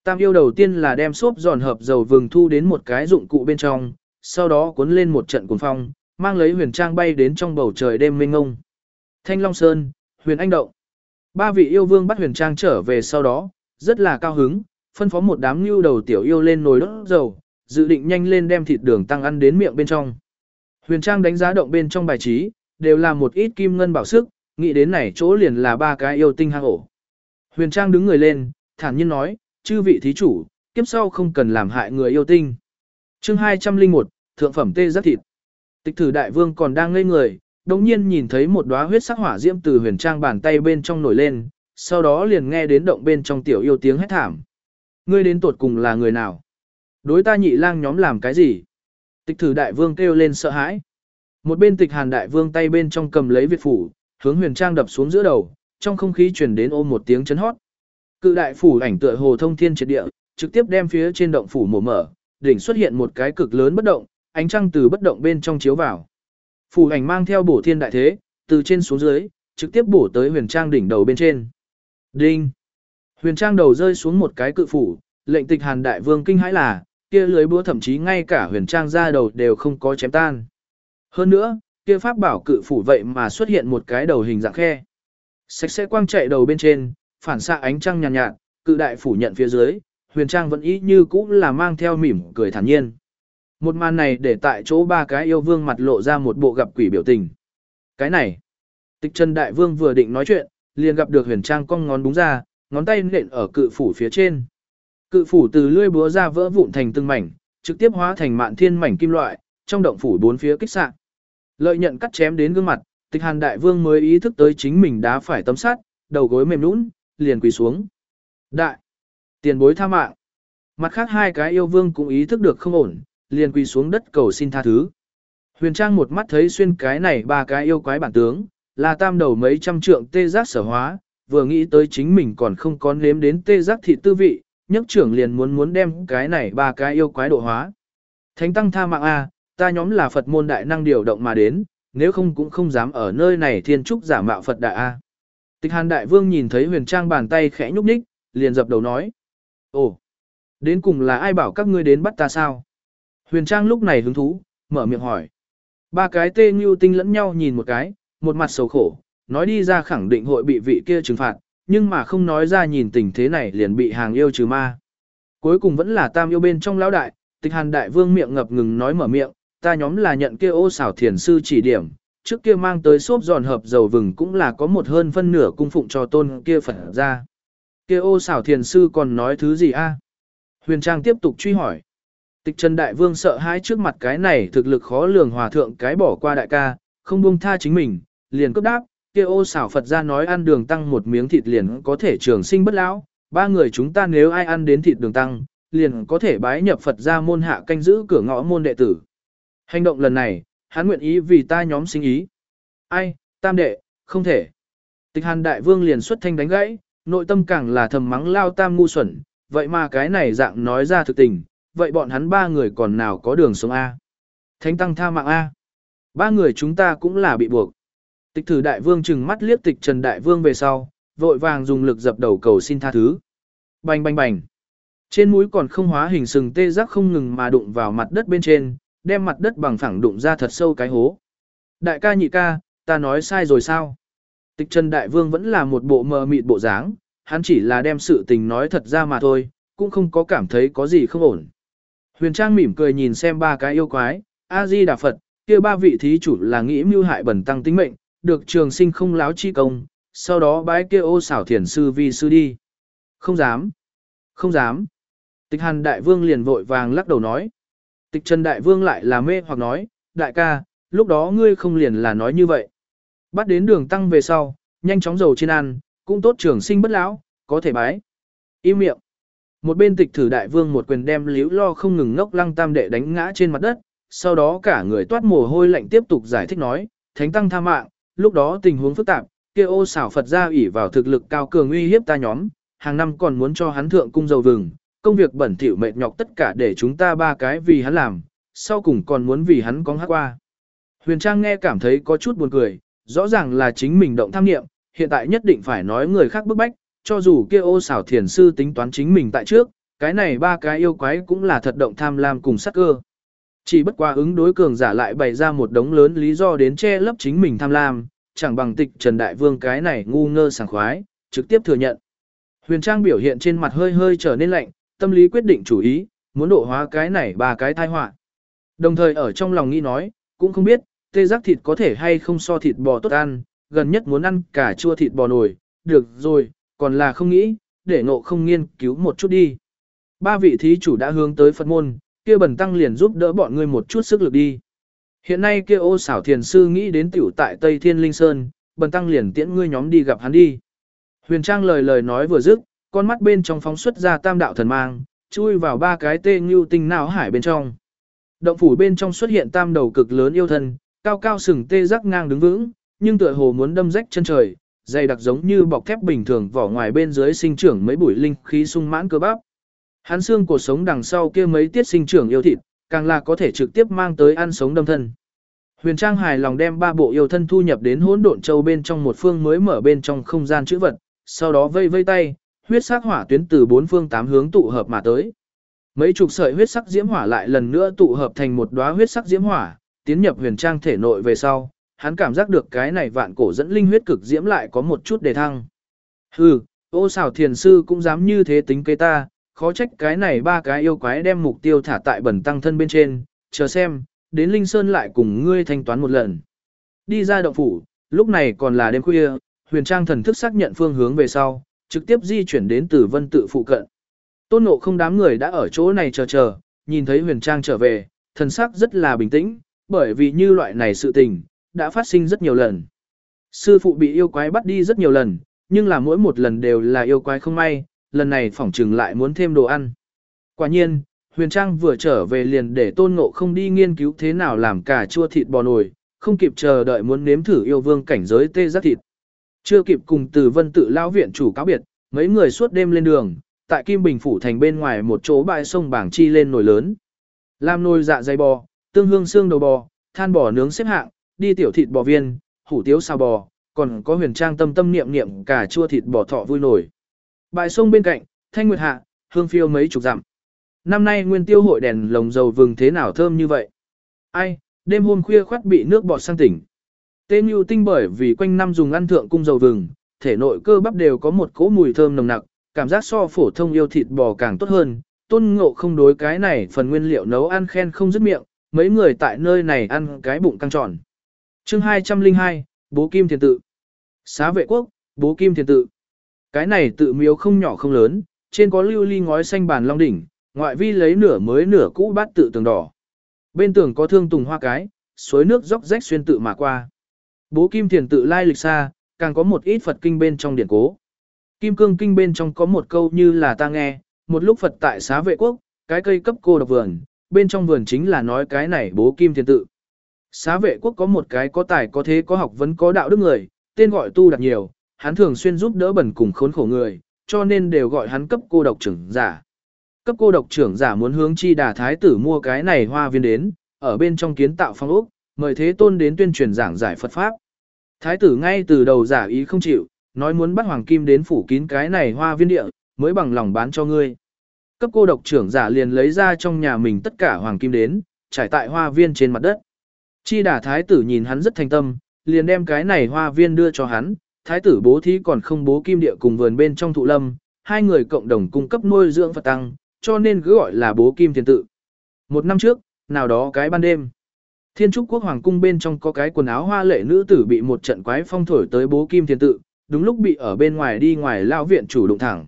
Tam yêu đầu tiên là đem xốp giòn hợp dầu vừng thu đến một cái dụng cụ bên trong, sau đó cuốn lên một trận cuồng phong, mang lấy huyền trang bay đến trong bầu trời đêm mênh ngông. Thanh Long Sơn, huyền anh động. Ba vị yêu vương bắt huyền trang trở về sau đó, rất là cao hứng, phân phó một đám nhu đầu tiểu yêu lên nồi đốt dầu, dự định nhanh lên đem thịt đường tăng ăn đến miệng bên trong. Huyền Trang đánh giá động bên trong bài trí, đều là một ít kim ngân bảo sức, nghĩ đến này chỗ liền là ba cái yêu tinh hang ổ. Huyền Trang đứng người lên, thản nhiên nói, chư vị thí chủ, kiếp sau không cần làm hại người yêu tinh. chương 201, Thượng phẩm tê giác thịt. Tịch thử đại vương còn đang ngây người, đồng nhiên nhìn thấy một đóa huyết sắc hỏa diễm từ huyền trang bàn tay bên trong nổi lên, sau đó liền nghe đến động bên trong tiểu yêu tiếng hét thảm. Ngươi đến tuột cùng là người nào? Đối ta nhị lang nhóm làm cái gì? Tịch thử đại vương kêu lên sợ hãi. Một bên tịch hàn đại vương tay bên trong cầm lấy việt phủ, hướng huyền trang đập xuống giữa đầu, trong không khí truyền đến ôm một tiếng chấn hót. Cự đại phủ ảnh tựa hồ thông thiên triệt địa, trực tiếp đem phía trên động phủ mổ mở, đỉnh xuất hiện một cái cực lớn bất động, ánh trăng từ bất động bên trong chiếu vào. Phủ ảnh mang theo bổ thiên đại thế, từ trên xuống dưới, trực tiếp bổ tới huyền trang đỉnh đầu bên trên. Đinh! Huyền trang đầu rơi xuống một cái cự phủ, lệnh tịch hàn đại vương kinh hãi là, kia lưới búa thậm chí ngay cả huyền trang ra đầu đều không có chém tan. Hơn nữa, kia pháp bảo cự phủ vậy mà xuất hiện một cái đầu hình dạng khe. Sạch sẽ quang chạy đầu bên trên, phản xạ ánh trăng nhàn nhạt, nhạt, cự đại phủ nhận phía dưới, huyền trang vẫn ý như cũ là mang theo mỉm cười thản nhiên. Một màn này để tại chỗ ba cái yêu vương mặt lộ ra một bộ gặp quỷ biểu tình. Cái này, tịch chân đại vương vừa định nói chuyện, liền gặp được huyền trang cong ngón đúng ra, ngón tay nện ở cự phủ phía trên. Cự phủ từ lưỡi búa ra vỡ vụn thành từng mảnh, trực tiếp hóa thành mạn thiên mảnh kim loại, trong động phủ bốn phía kích xạ. Lợi nhận cắt chém đến gương mặt, tịch hàn đại vương mới ý thức tới chính mình đã phải tấm sát, đầu gối mềm nũng, liền quỳ xuống. Đại, tiền bối tha mạng. Mặt khác hai cái yêu vương cũng ý thức được không ổn, liền quỳ xuống đất cầu xin tha thứ. Huyền Trang một mắt thấy xuyên cái này ba cái yêu quái bản tướng, là tam đầu mấy trăm trượng tê giác sở hóa, vừa nghĩ tới chính mình còn không có nếm đến tê giác thịt tư vị, nhất trưởng liền muốn muốn đem cái này ba cái yêu quái độ hóa. Thánh tăng tha mạng A, ta nhóm là Phật môn đại năng điều động mà đến, nếu không cũng không dám ở nơi này thiên trúc giả mạo Phật đại A. Tịch Hàn Đại Vương nhìn thấy huyền trang bàn tay khẽ nhúc nhích, liền dập đầu nói. Ồ, đến cùng là ai bảo các ngươi đến bắt ta sao? Huyền trang lúc này hứng thú, mở miệng hỏi. Ba cái tê như tinh lẫn nhau nhìn một cái, một mặt sầu khổ, nói đi ra khẳng định hội bị vị kia trừng phạt, nhưng mà không nói ra nhìn tình thế này liền bị hàng yêu trừ ma. Cuối cùng vẫn là tam yêu bên trong lão đại, tịch hàn đại vương miệng ngập ngừng nói mở miệng, ta nhóm là nhận kia ô xảo thiền sư chỉ điểm, trước kia mang tới xốp giòn hợp dầu vừng cũng là có một hơn phân nửa cung phụng cho tôn kia phật ra. Kia ô xảo thiền sư còn nói thứ gì a? Huyền Trang tiếp tục truy hỏi. Tịch Trần Đại Vương sợ hãi trước mặt cái này thực lực khó lường hòa thượng cái bỏ qua đại ca, không buông tha chính mình, liền cấp đáp, kia ô xảo Phật ra nói ăn đường tăng một miếng thịt liền có thể trường sinh bất lão, ba người chúng ta nếu ai ăn đến thịt đường tăng, liền có thể bái nhập Phật ra môn hạ canh giữ cửa ngõ môn đệ tử. Hành động lần này, hắn nguyện ý vì ta nhóm sinh ý. Ai, tam đệ, không thể. Tịch hàn đại vương liền xuất thanh đánh gãy, nội tâm càng là thầm mắng lao tam ngu xuẩn, vậy mà cái này dạng nói ra thực tình, vậy bọn hắn ba người còn nào có đường sống A. Thánh tăng tha mạng A. Ba người chúng ta cũng là bị buộc. Tịch thử đại vương chừng mắt liếc tịch trần đại vương về sau, vội vàng dùng lực dập đầu cầu xin tha thứ. Bành bành bành. Trên mũi còn không hóa hình sừng tê giác không ngừng mà đụng vào mặt đất bên trên, đem mặt đất bằng phẳng đụng ra thật sâu cái hố. Đại ca nhị ca, ta nói sai rồi sao? Tịch Trần Đại Vương vẫn là một bộ mờ mịt bộ dáng, hắn chỉ là đem sự tình nói thật ra mà thôi, cũng không có cảm thấy có gì không ổn. Huyền Trang mỉm cười nhìn xem ba cái yêu quái, A-di Đà Phật, kia ba vị thí chủ là nghĩ mưu hại bẩn tăng tính mệnh, được trường sinh không láo chi công, sau đó bái kia ô xảo thiền sư vi sư đi. Không dám, không dám. Tịch Hàn Đại Vương liền vội vàng lắc đầu nói. Tịch Trần Đại Vương lại là mê hoặc nói, đại ca, lúc đó ngươi không liền là nói như vậy. Bắt đến đường tăng về sau, nhanh chóng dầu trên ăn, cũng tốt trường sinh bất lão, có thể bái. Im miệng. Một bên tịch thử đại vương một quyền đem liễu lo không ngừng ngốc lăng tam đệ đánh ngã trên mặt đất, sau đó cả người toát mồ hôi lạnh tiếp tục giải thích nói, thánh tăng tha mạng, lúc đó tình huống phức tạp, kia ô xảo Phật gia ủy vào thực lực cao cường uy hiếp ta nhóm, hàng năm còn muốn cho hắn thượng cung dầu vừng, công việc bẩn thỉu mệt nhọc tất cả để chúng ta ba cái vì hắn làm, sau cùng còn muốn vì hắn có hát qua. Huyền Trang nghe cảm thấy có chút buồn cười, rõ ràng là chính mình động tham nghiệm, hiện tại nhất định phải nói người khác bức bách, cho dù kia ô xảo thiền sư tính toán chính mình tại trước, cái này ba cái yêu quái cũng là thật động tham lam cùng sắc cơ. Chỉ bất quá ứng đối cường giả lại bày ra một đống lớn lý do đến che lấp chính mình tham lam, chẳng bằng tịch Trần Đại Vương cái này ngu ngơ sảng khoái, trực tiếp thừa nhận. Huyền Trang biểu hiện trên mặt hơi hơi trở nên lạnh, tâm lý quyết định chủ ý, muốn độ hóa cái này ba cái tai họa. Đồng thời ở trong lòng nghĩ nói, cũng không biết, tê giác thịt có thể hay không so thịt bò tốt ăn, gần nhất muốn ăn cả chua thịt bò nồi, được rồi, còn là không nghĩ, để ngộ không nghiên cứu một chút đi. Ba vị thí chủ đã hướng tới Phật môn, kia bần tăng liền giúp đỡ bọn ngươi một chút sức lực đi. Hiện nay kia ô xảo thiền sư nghĩ đến tiểu tại Tây Thiên Linh Sơn, bần tăng liền tiễn ngươi nhóm đi gặp hắn đi. Huyền Trang lời lời nói vừa dứt, con mắt bên trong phóng xuất ra tam đạo thần mang, chui vào ba cái tê như tinh não hải bên trong. Động phủ bên trong xuất hiện tam đầu cực lớn yêu thân, cao cao sừng tê rắc ngang đứng vững, nhưng tựa hồ muốn đâm rách chân trời, dày đặc giống như bọc thép bình thường vỏ ngoài bên dưới sinh trưởng mấy bụi linh khí sung mãn cơ bắp. Hắn xương cuộc sống đằng sau kia mấy tiết sinh trưởng yêu thịt, càng là có thể trực tiếp mang tới ăn sống đâm thân. Huyền Trang hài lòng đem ba bộ yêu thân thu nhập đến hỗn độn châu bên trong một phương mới mở bên trong không gian chữ vật, sau đó vây vây tay, huyết sắc hỏa tuyến từ bốn phương tám hướng tụ hợp mà tới. Mấy chục sợi huyết sắc diễm hỏa lại lần nữa tụ hợp thành một đóa huyết sắc diễm hỏa, tiến nhập huyền trang thể nội về sau, hắn cảm giác được cái này vạn cổ dẫn linh huyết cực diễm lại có một chút đề thăng. Hừ, ô xảo thiền sư cũng dám như thế tính kế ta, khó trách cái này ba cái yêu quái đem mục tiêu thả tại bẩn tăng thân bên trên, chờ xem, đến Linh Sơn lại cùng ngươi thanh toán một lần. Đi ra động phủ, lúc này còn là đêm khuya, huyền trang thần thức xác nhận phương hướng về sau, trực tiếp di chuyển đến Tử vân tự phụ cận. Tôn ngộ không đám người đã ở chỗ này chờ chờ, nhìn thấy huyền trang trở về, thần sắc rất là bình tĩnh, bởi vì như loại này sự tình, đã phát sinh rất nhiều lần. Sư phụ bị yêu quái bắt đi rất nhiều lần, nhưng là mỗi một lần đều là yêu quái không may, lần này phỏng trừng lại muốn thêm đồ ăn. Quả nhiên, huyền trang vừa trở về liền để tôn ngộ không đi nghiên cứu thế nào làm cà chua thịt bò nồi, không kịp chờ đợi muốn nếm thử yêu vương cảnh giới tê giác thịt. Chưa kịp cùng từ vân tự lão viện chủ cáo biệt, mấy người suốt đêm lên đường, tại Kim Bình Phủ thành bên ngoài một chỗ bãi sông bảng chi lên nồi lớn. Làm nồi dạ dày bò, tương hương xương đầu bò, than bò nướng xếp hạng, đi tiểu thịt bò viên, hủ tiếu xào bò, còn có huyền trang tâm tâm niệm niệm cà chua thịt bò thọ vui nổi. Bãi sông bên cạnh, thanh nguyệt hạ, hương phiêu mấy chục dặm. Năm nay nguyên tiêu hội đèn lồng dầu vừng thế nào thơm như vậy? Ai, đêm hôm khuya khoát bị nước bọt sang tỉnh. Tên Nhu Tinh bởi vì quanh năm dùng ăn thượng cung dầu vừng, thể nội cơ bắp đều có một cỗ mùi thơm nồng nặc, cảm giác so phổ thông yêu thịt bò càng tốt hơn. Tôn Ngộ không đối cái này phần nguyên liệu nấu ăn khen không dứt miệng, mấy người tại nơi này ăn cái bụng căng tròn. Chương 202, Bố Kim Thiền Tự. Xá vệ quốc, Bố Kim Thiền Tự. Cái này tự miếu không nhỏ không lớn, trên có lưu ly ngói xanh bàn long đỉnh, ngoại vi lấy nửa mới nửa cũ bát tự tường đỏ. Bên tường có thương tùng hoa cái, suối nước róc rách xuyên tự mà qua. Bố Kim Thiền tự lai lịch xa, càng có một ít Phật kinh bên trong điển cố. Kim Cương kinh bên trong có một câu như là ta nghe, một lúc Phật tại xá vệ quốc, cái cây cấp cô độc vườn, bên trong vườn chính là nói cái này bố Kim Thiền tự. Xá vệ quốc có một cái có tài có thế có học vấn có đạo đức người, tên gọi tu đạt nhiều, hắn thường xuyên giúp đỡ bẩn cùng khốn khổ người, cho nên đều gọi hắn cấp cô độc trưởng giả. Cấp cô độc trưởng giả muốn hướng chi đà thái tử mua cái này hoa viên đến, ở bên trong kiến tạo phong ốc, mời thế tôn đến tuyên truyền giảng giải Phật Pháp. Thái tử ngay từ đầu giả ý không chịu, nói muốn bắt hoàng kim đến phủ kín cái này hoa viên địa, mới bằng lòng bán cho ngươi. Cấp cô độc trưởng giả liền lấy ra trong nhà mình tất cả hoàng kim đến, trải tại hoa viên trên mặt đất. Chi đà thái tử nhìn hắn rất thành tâm, liền đem cái này hoa viên đưa cho hắn, thái tử bố thí còn không bố kim địa cùng vườn bên trong thụ lâm, hai người cộng đồng cung cấp nuôi dưỡng Phật tăng, cho nên cứ gọi là bố kim thiền tự. Một năm trước, nào đó cái ban đêm, Thiên trúc quốc hoàng cung bên trong có cái quần áo hoa lệ nữ tử bị một trận quái phong thổi tới bố kim thiền tự, đúng lúc bị ở bên ngoài đi ngoài lao viện chủ đụng thẳng.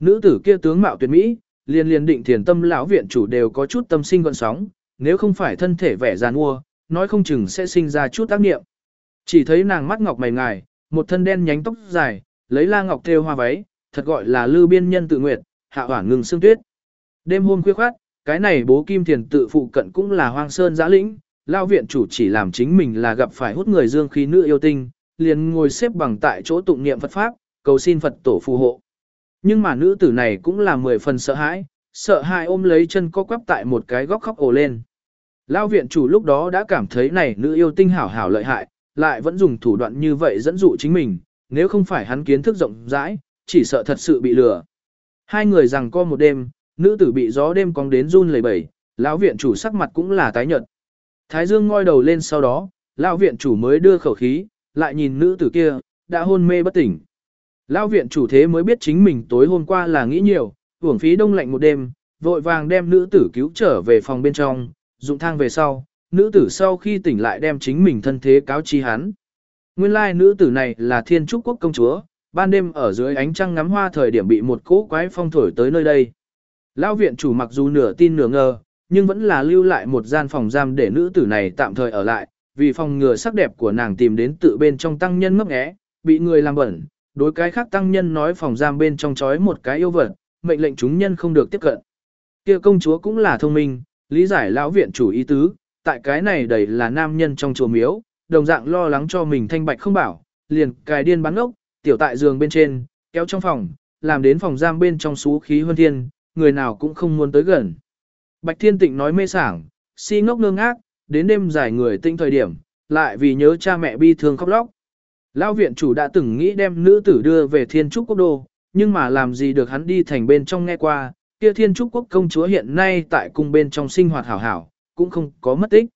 Nữ tử kia tướng mạo tuyệt mỹ, liền liền định thiền tâm lão viện chủ đều có chút tâm sinh gọn sóng, nếu không phải thân thể vẻ giàn mua, nói không chừng sẽ sinh ra chút tác niệm. Chỉ thấy nàng mắt ngọc mày ngài, một thân đen nhánh tóc dài, lấy la ngọc thêu hoa váy, thật gọi là lưu biên nhân tự nguyệt, hạ hoảng ngừng xương tuyết. Đêm hôm khuya khoát, cái này bố kim thiền tự phụ cận cũng là hoang sơn giã lĩnh, lao viện chủ chỉ làm chính mình là gặp phải hút người dương khí nữ yêu tinh, liền ngồi xếp bằng tại chỗ tụng niệm Phật Pháp, cầu xin Phật tổ phù hộ. Nhưng mà nữ tử này cũng là mười phần sợ hãi, sợ hãi ôm lấy chân co quắp tại một cái góc khóc ồ lên. Lao viện chủ lúc đó đã cảm thấy này nữ yêu tinh hảo hảo lợi hại, lại vẫn dùng thủ đoạn như vậy dẫn dụ chính mình, nếu không phải hắn kiến thức rộng rãi, chỉ sợ thật sự bị lừa. Hai người rằng co một đêm, nữ tử bị gió đêm cong đến run lẩy bẩy, lão viện chủ sắc mặt cũng là tái nhợt. Thái Dương ngoi đầu lên sau đó, lão viện chủ mới đưa khẩu khí, lại nhìn nữ tử kia, đã hôn mê bất tỉnh. Lão viện chủ thế mới biết chính mình tối hôm qua là nghĩ nhiều, uổng phí đông lạnh một đêm, vội vàng đem nữ tử cứu trở về phòng bên trong, dụng thang về sau, nữ tử sau khi tỉnh lại đem chính mình thân thế cáo chi hắn. Nguyên lai nữ tử này là thiên trúc quốc công chúa, ban đêm ở dưới ánh trăng ngắm hoa thời điểm bị một cỗ quái phong thổi tới nơi đây. Lão viện chủ mặc dù nửa tin nửa ngờ, nhưng vẫn là lưu lại một gian phòng giam để nữ tử này tạm thời ở lại, vì phòng ngừa sắc đẹp của nàng tìm đến tự bên trong tăng nhân ngấp nghé, bị người làm bẩn, đối cái khác tăng nhân nói phòng giam bên trong chói một cái yêu vật, mệnh lệnh chúng nhân không được tiếp cận. Kia công chúa cũng là thông minh, lý giải lão viện chủ ý tứ, tại cái này đầy là nam nhân trong chùa miếu, đồng dạng lo lắng cho mình thanh bạch không bảo, liền cài điên bắn ốc, tiểu tại giường bên trên, kéo trong phòng, làm đến phòng giam bên trong xú khí huân thiên, người nào cũng không muốn tới gần. Bạch Thiên Tịnh nói mê sảng, si ngốc ngơ ngác, đến đêm dài người tinh thời điểm, lại vì nhớ cha mẹ bi thương khóc lóc. Lão viện chủ đã từng nghĩ đem nữ tử đưa về Thiên Trúc Quốc Đô, nhưng mà làm gì được hắn đi thành bên trong nghe qua, kia Thiên Trúc Quốc công chúa hiện nay tại cung bên trong sinh hoạt hảo hảo, cũng không có mất tích.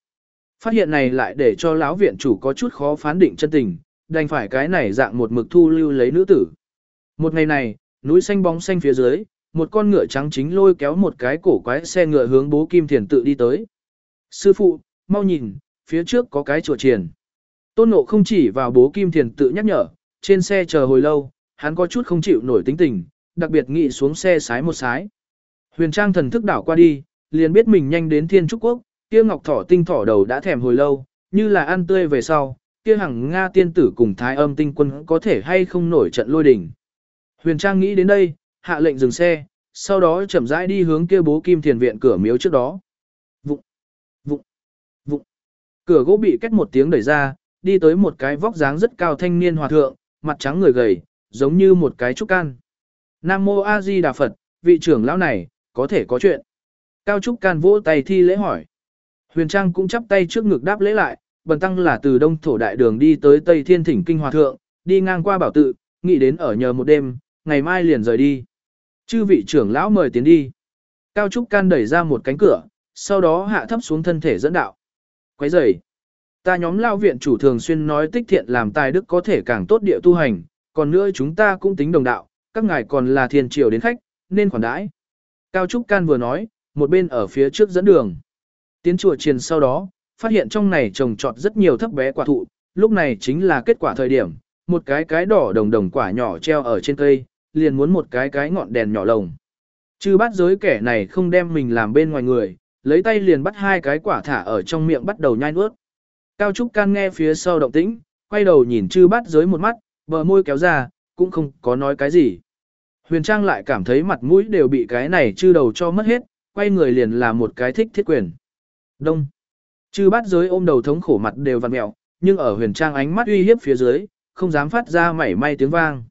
Phát hiện này lại để cho lão viện chủ có chút khó phán định chân tình, đành phải cái này dạng một mực thu lưu lấy nữ tử. Một ngày này, núi xanh bóng xanh phía dưới, một con ngựa trắng chính lôi kéo một cái cổ quái xe ngựa hướng bố kim thiền tự đi tới. Sư phụ, mau nhìn, phía trước có cái chùa triền. Tôn nộ không chỉ vào bố kim thiền tự nhắc nhở, trên xe chờ hồi lâu, hắn có chút không chịu nổi tính tình, đặc biệt nghĩ xuống xe sái một sái. Huyền trang thần thức đảo qua đi, liền biết mình nhanh đến thiên trúc quốc, kia ngọc thỏ tinh thỏ đầu đã thèm hồi lâu, như là ăn tươi về sau, kia hằng Nga tiên tử cùng thái âm tinh quân có thể hay không nổi trận lôi đỉnh. Huyền trang nghĩ đến đây, hạ lệnh dừng xe, sau đó chậm rãi đi hướng kia bố kim thiền viện cửa miếu trước đó. Vụng, vụng, vụng. Cửa gỗ bị cách một tiếng đẩy ra, đi tới một cái vóc dáng rất cao thanh niên hòa thượng, mặt trắng người gầy, giống như một cái trúc can. Nam mô A Di Đà Phật, vị trưởng lão này, có thể có chuyện. Cao Trúc Can vỗ tay thi lễ hỏi. Huyền Trang cũng chắp tay trước ngực đáp lễ lại, bần tăng là từ đông thổ đại đường đi tới Tây Thiên Thỉnh Kinh Hòa Thượng, đi ngang qua bảo tự, nghĩ đến ở nhờ một đêm, ngày mai liền rời đi. Chư vị trưởng lão mời tiến đi. Cao Trúc Can đẩy ra một cánh cửa, sau đó hạ thấp xuống thân thể dẫn đạo. Quấy rầy. Ta nhóm lao viện chủ thường xuyên nói tích thiện làm tài đức có thể càng tốt địa tu hành, còn nữa chúng ta cũng tính đồng đạo, các ngài còn là thiên triều đến khách, nên khoản đãi. Cao Trúc Can vừa nói, một bên ở phía trước dẫn đường. Tiến chùa chiền sau đó, phát hiện trong này trồng trọt rất nhiều thấp bé quả thụ, lúc này chính là kết quả thời điểm, một cái cái đỏ đồng đồng quả nhỏ treo ở trên cây, liền muốn một cái cái ngọn đèn nhỏ lồng. Chư bát giới kẻ này không đem mình làm bên ngoài người, lấy tay liền bắt hai cái quả thả ở trong miệng bắt đầu nhai nuốt. Cao Trúc Can nghe phía sau động tĩnh, quay đầu nhìn chư bát giới một mắt, bờ môi kéo ra, cũng không có nói cái gì. Huyền Trang lại cảm thấy mặt mũi đều bị cái này chư đầu cho mất hết, quay người liền là một cái thích thiết quyền. Đông. Chư bát giới ôm đầu thống khổ mặt đều vặn mẹo, nhưng ở huyền trang ánh mắt uy hiếp phía dưới, không dám phát ra mảy may tiếng vang.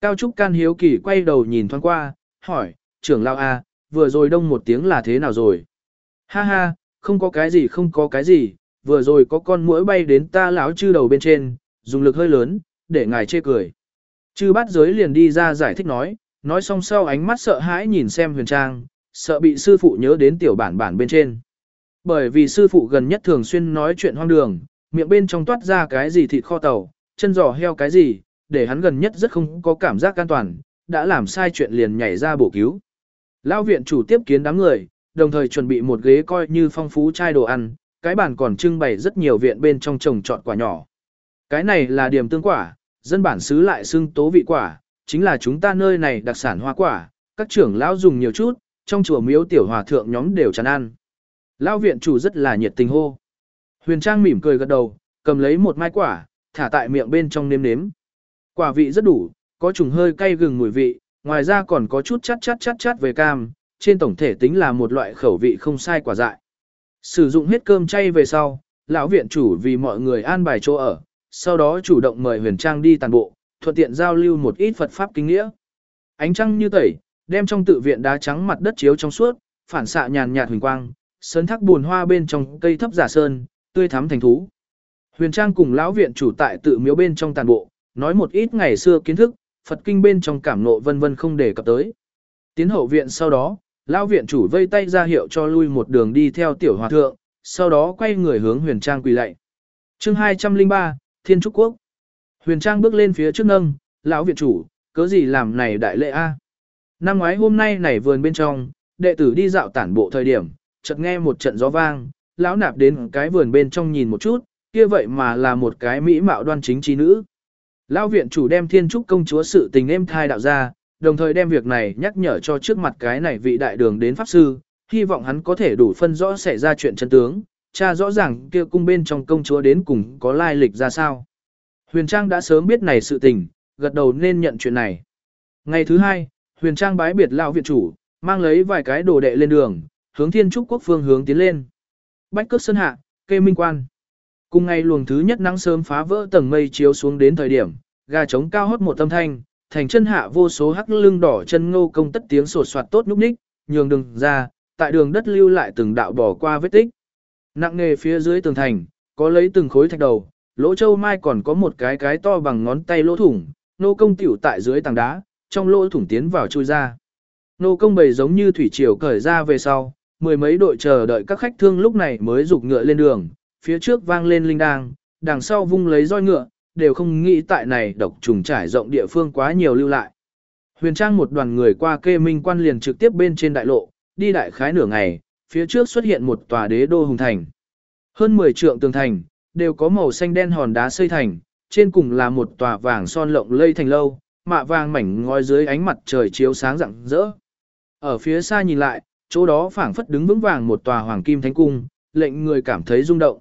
Cao Trúc Can hiếu kỳ quay đầu nhìn thoáng qua, hỏi, trưởng lao A, à, vừa rồi đông một tiếng là thế nào rồi? Ha ha, không có cái gì không có cái gì, vừa rồi có con muỗi bay đến ta lão chư đầu bên trên, dùng lực hơi lớn, để ngài chê cười. Chư bát giới liền đi ra giải thích nói, nói xong sau ánh mắt sợ hãi nhìn xem huyền trang, sợ bị sư phụ nhớ đến tiểu bản bản bên trên. Bởi vì sư phụ gần nhất thường xuyên nói chuyện hoang đường, miệng bên trong toát ra cái gì thịt kho tàu, chân giò heo cái gì, để hắn gần nhất rất không có cảm giác an toàn, đã làm sai chuyện liền nhảy ra bổ cứu. Lão viện chủ tiếp kiến đám người, đồng thời chuẩn bị một ghế coi như phong phú chai đồ ăn, cái bàn còn trưng bày rất nhiều viện bên trong trồng trọt quả nhỏ. Cái này là điểm tương quả, dân bản xứ lại xưng tố vị quả, chính là chúng ta nơi này đặc sản hoa quả, các trưởng lão dùng nhiều chút, trong chùa miếu tiểu hòa thượng nhóm đều chán ăn. Lão viện chủ rất là nhiệt tình hô. Huyền Trang mỉm cười gật đầu, cầm lấy một mai quả, thả tại miệng bên trong nếm nếm. Quả vị rất đủ, có trùng hơi cay gừng mùi vị, ngoài ra còn có chút chát chát chát chát về cam, trên tổng thể tính là một loại khẩu vị không sai quả dại. Sử dụng hết cơm chay về sau, lão viện chủ vì mọi người an bài chỗ ở, sau đó chủ động mời Huyền Trang đi tàn bộ, thuận tiện giao lưu một ít Phật pháp kinh nghĩa. Ánh trăng như tẩy, đem trong tự viện đá trắng mặt đất chiếu trong suốt, phản xạ nhàn nhạt huỳnh quang, sơn thác buồn hoa bên trong cây thấp giả sơn, tươi thắm thành thú. Huyền Trang cùng lão viện chủ tại tự miếu bên trong tàn bộ, nói một ít ngày xưa kiến thức, Phật kinh bên trong cảm nộ vân vân không để cập tới. Tiến hậu viện sau đó, lão viện chủ vây tay ra hiệu cho lui một đường đi theo tiểu hòa thượng, sau đó quay người hướng Huyền Trang quỳ lạy. Chương 203, Thiên Trúc Quốc. Huyền Trang bước lên phía trước nâng, lão viện chủ, cớ gì làm này đại lễ a? Năm ngoái hôm nay này vườn bên trong, đệ tử đi dạo tản bộ thời điểm, chợt nghe một trận gió vang, lão nạp đến cái vườn bên trong nhìn một chút, kia vậy mà là một cái mỹ mạo đoan chính trí nữ. Lão viện chủ đem thiên trúc công chúa sự tình êm thai đạo ra, đồng thời đem việc này nhắc nhở cho trước mặt cái này vị đại đường đến pháp sư, hy vọng hắn có thể đủ phân rõ xảy ra chuyện chân tướng, cha rõ ràng kia cung bên trong công chúa đến cùng có lai lịch ra sao. Huyền Trang đã sớm biết này sự tình, gật đầu nên nhận chuyện này. Ngày thứ hai, Huyền Trang bái biệt lão viện chủ, mang lấy vài cái đồ đệ lên đường, hướng Thiên Trúc quốc phương hướng tiến lên. Bách cước sân hạ, kê minh quan. Cùng ngày luồng thứ nhất nắng sớm phá vỡ tầng mây chiếu xuống đến thời điểm, gà trống cao hót một âm thanh, thành chân hạ vô số hắc lưng đỏ chân ngô công tất tiếng sột soạt tốt nhúc ních, nhường đường ra, tại đường đất lưu lại từng đạo bỏ qua vết tích. Nặng nghề phía dưới tường thành, có lấy từng khối thạch đầu, lỗ châu mai còn có một cái cái to bằng ngón tay lỗ thủng, nô công tiểu tại dưới tảng đá, trong lỗ thủng tiến vào chui ra. Nô công bầy giống như thủy triều cởi ra về sau, mười mấy đội chờ đợi các khách thương lúc này mới rục ngựa lên đường, phía trước vang lên linh đang, đằng sau vung lấy roi ngựa, đều không nghĩ tại này độc trùng trải rộng địa phương quá nhiều lưu lại. Huyền Trang một đoàn người qua kê minh quan liền trực tiếp bên trên đại lộ, đi đại khái nửa ngày, phía trước xuất hiện một tòa đế đô hùng thành. Hơn 10 trượng tường thành, đều có màu xanh đen hòn đá xây thành, trên cùng là một tòa vàng son lộng lây thành lâu, mạ vàng mảnh ngói dưới ánh mặt trời chiếu sáng rạng rỡ. Ở phía xa nhìn lại, chỗ đó phảng phất đứng vững vàng một tòa hoàng kim thánh cung, lệnh người cảm thấy rung động.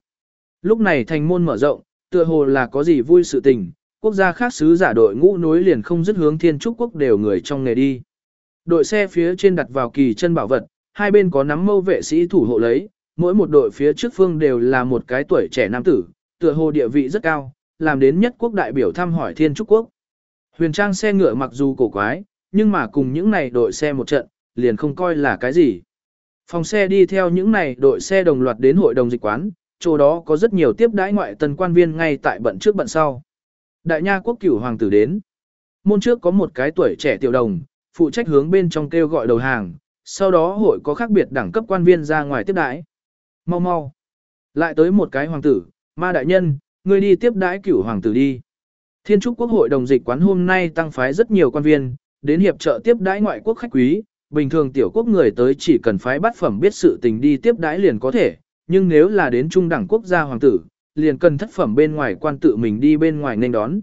Lúc này thành môn mở rộng, tựa hồ là có gì vui sự tình, quốc gia khác sứ giả đội ngũ nối liền không dứt hướng thiên trúc quốc đều người trong nghề đi. Đội xe phía trên đặt vào kỳ chân bảo vật, hai bên có nắm mâu vệ sĩ thủ hộ lấy, mỗi một đội phía trước phương đều là một cái tuổi trẻ nam tử, tựa hồ địa vị rất cao, làm đến nhất quốc đại biểu thăm hỏi thiên trúc quốc. Huyền trang xe ngựa mặc dù cổ quái, nhưng mà cùng những này đội xe một trận, liền không coi là cái gì. Phòng xe đi theo những này đội xe đồng loạt đến hội đồng dịch quán, chỗ đó có rất nhiều tiếp đãi ngoại tần quan viên ngay tại bận trước bận sau. Đại nha quốc cửu hoàng tử đến. Môn trước có một cái tuổi trẻ tiểu đồng, phụ trách hướng bên trong kêu gọi đầu hàng, sau đó hội có khác biệt đẳng cấp quan viên ra ngoài tiếp đãi. Mau mau. Lại tới một cái hoàng tử, ma đại nhân, ngươi đi tiếp đãi cửu hoàng tử đi. Thiên trúc quốc hội đồng dịch quán hôm nay tăng phái rất nhiều quan viên, đến hiệp trợ tiếp đãi ngoại quốc khách quý, bình thường tiểu quốc người tới chỉ cần phái bắt phẩm biết sự tình đi tiếp đãi liền có thể, nhưng nếu là đến trung đẳng quốc gia hoàng tử, liền cần thất phẩm bên ngoài quan tự mình đi bên ngoài nên đón.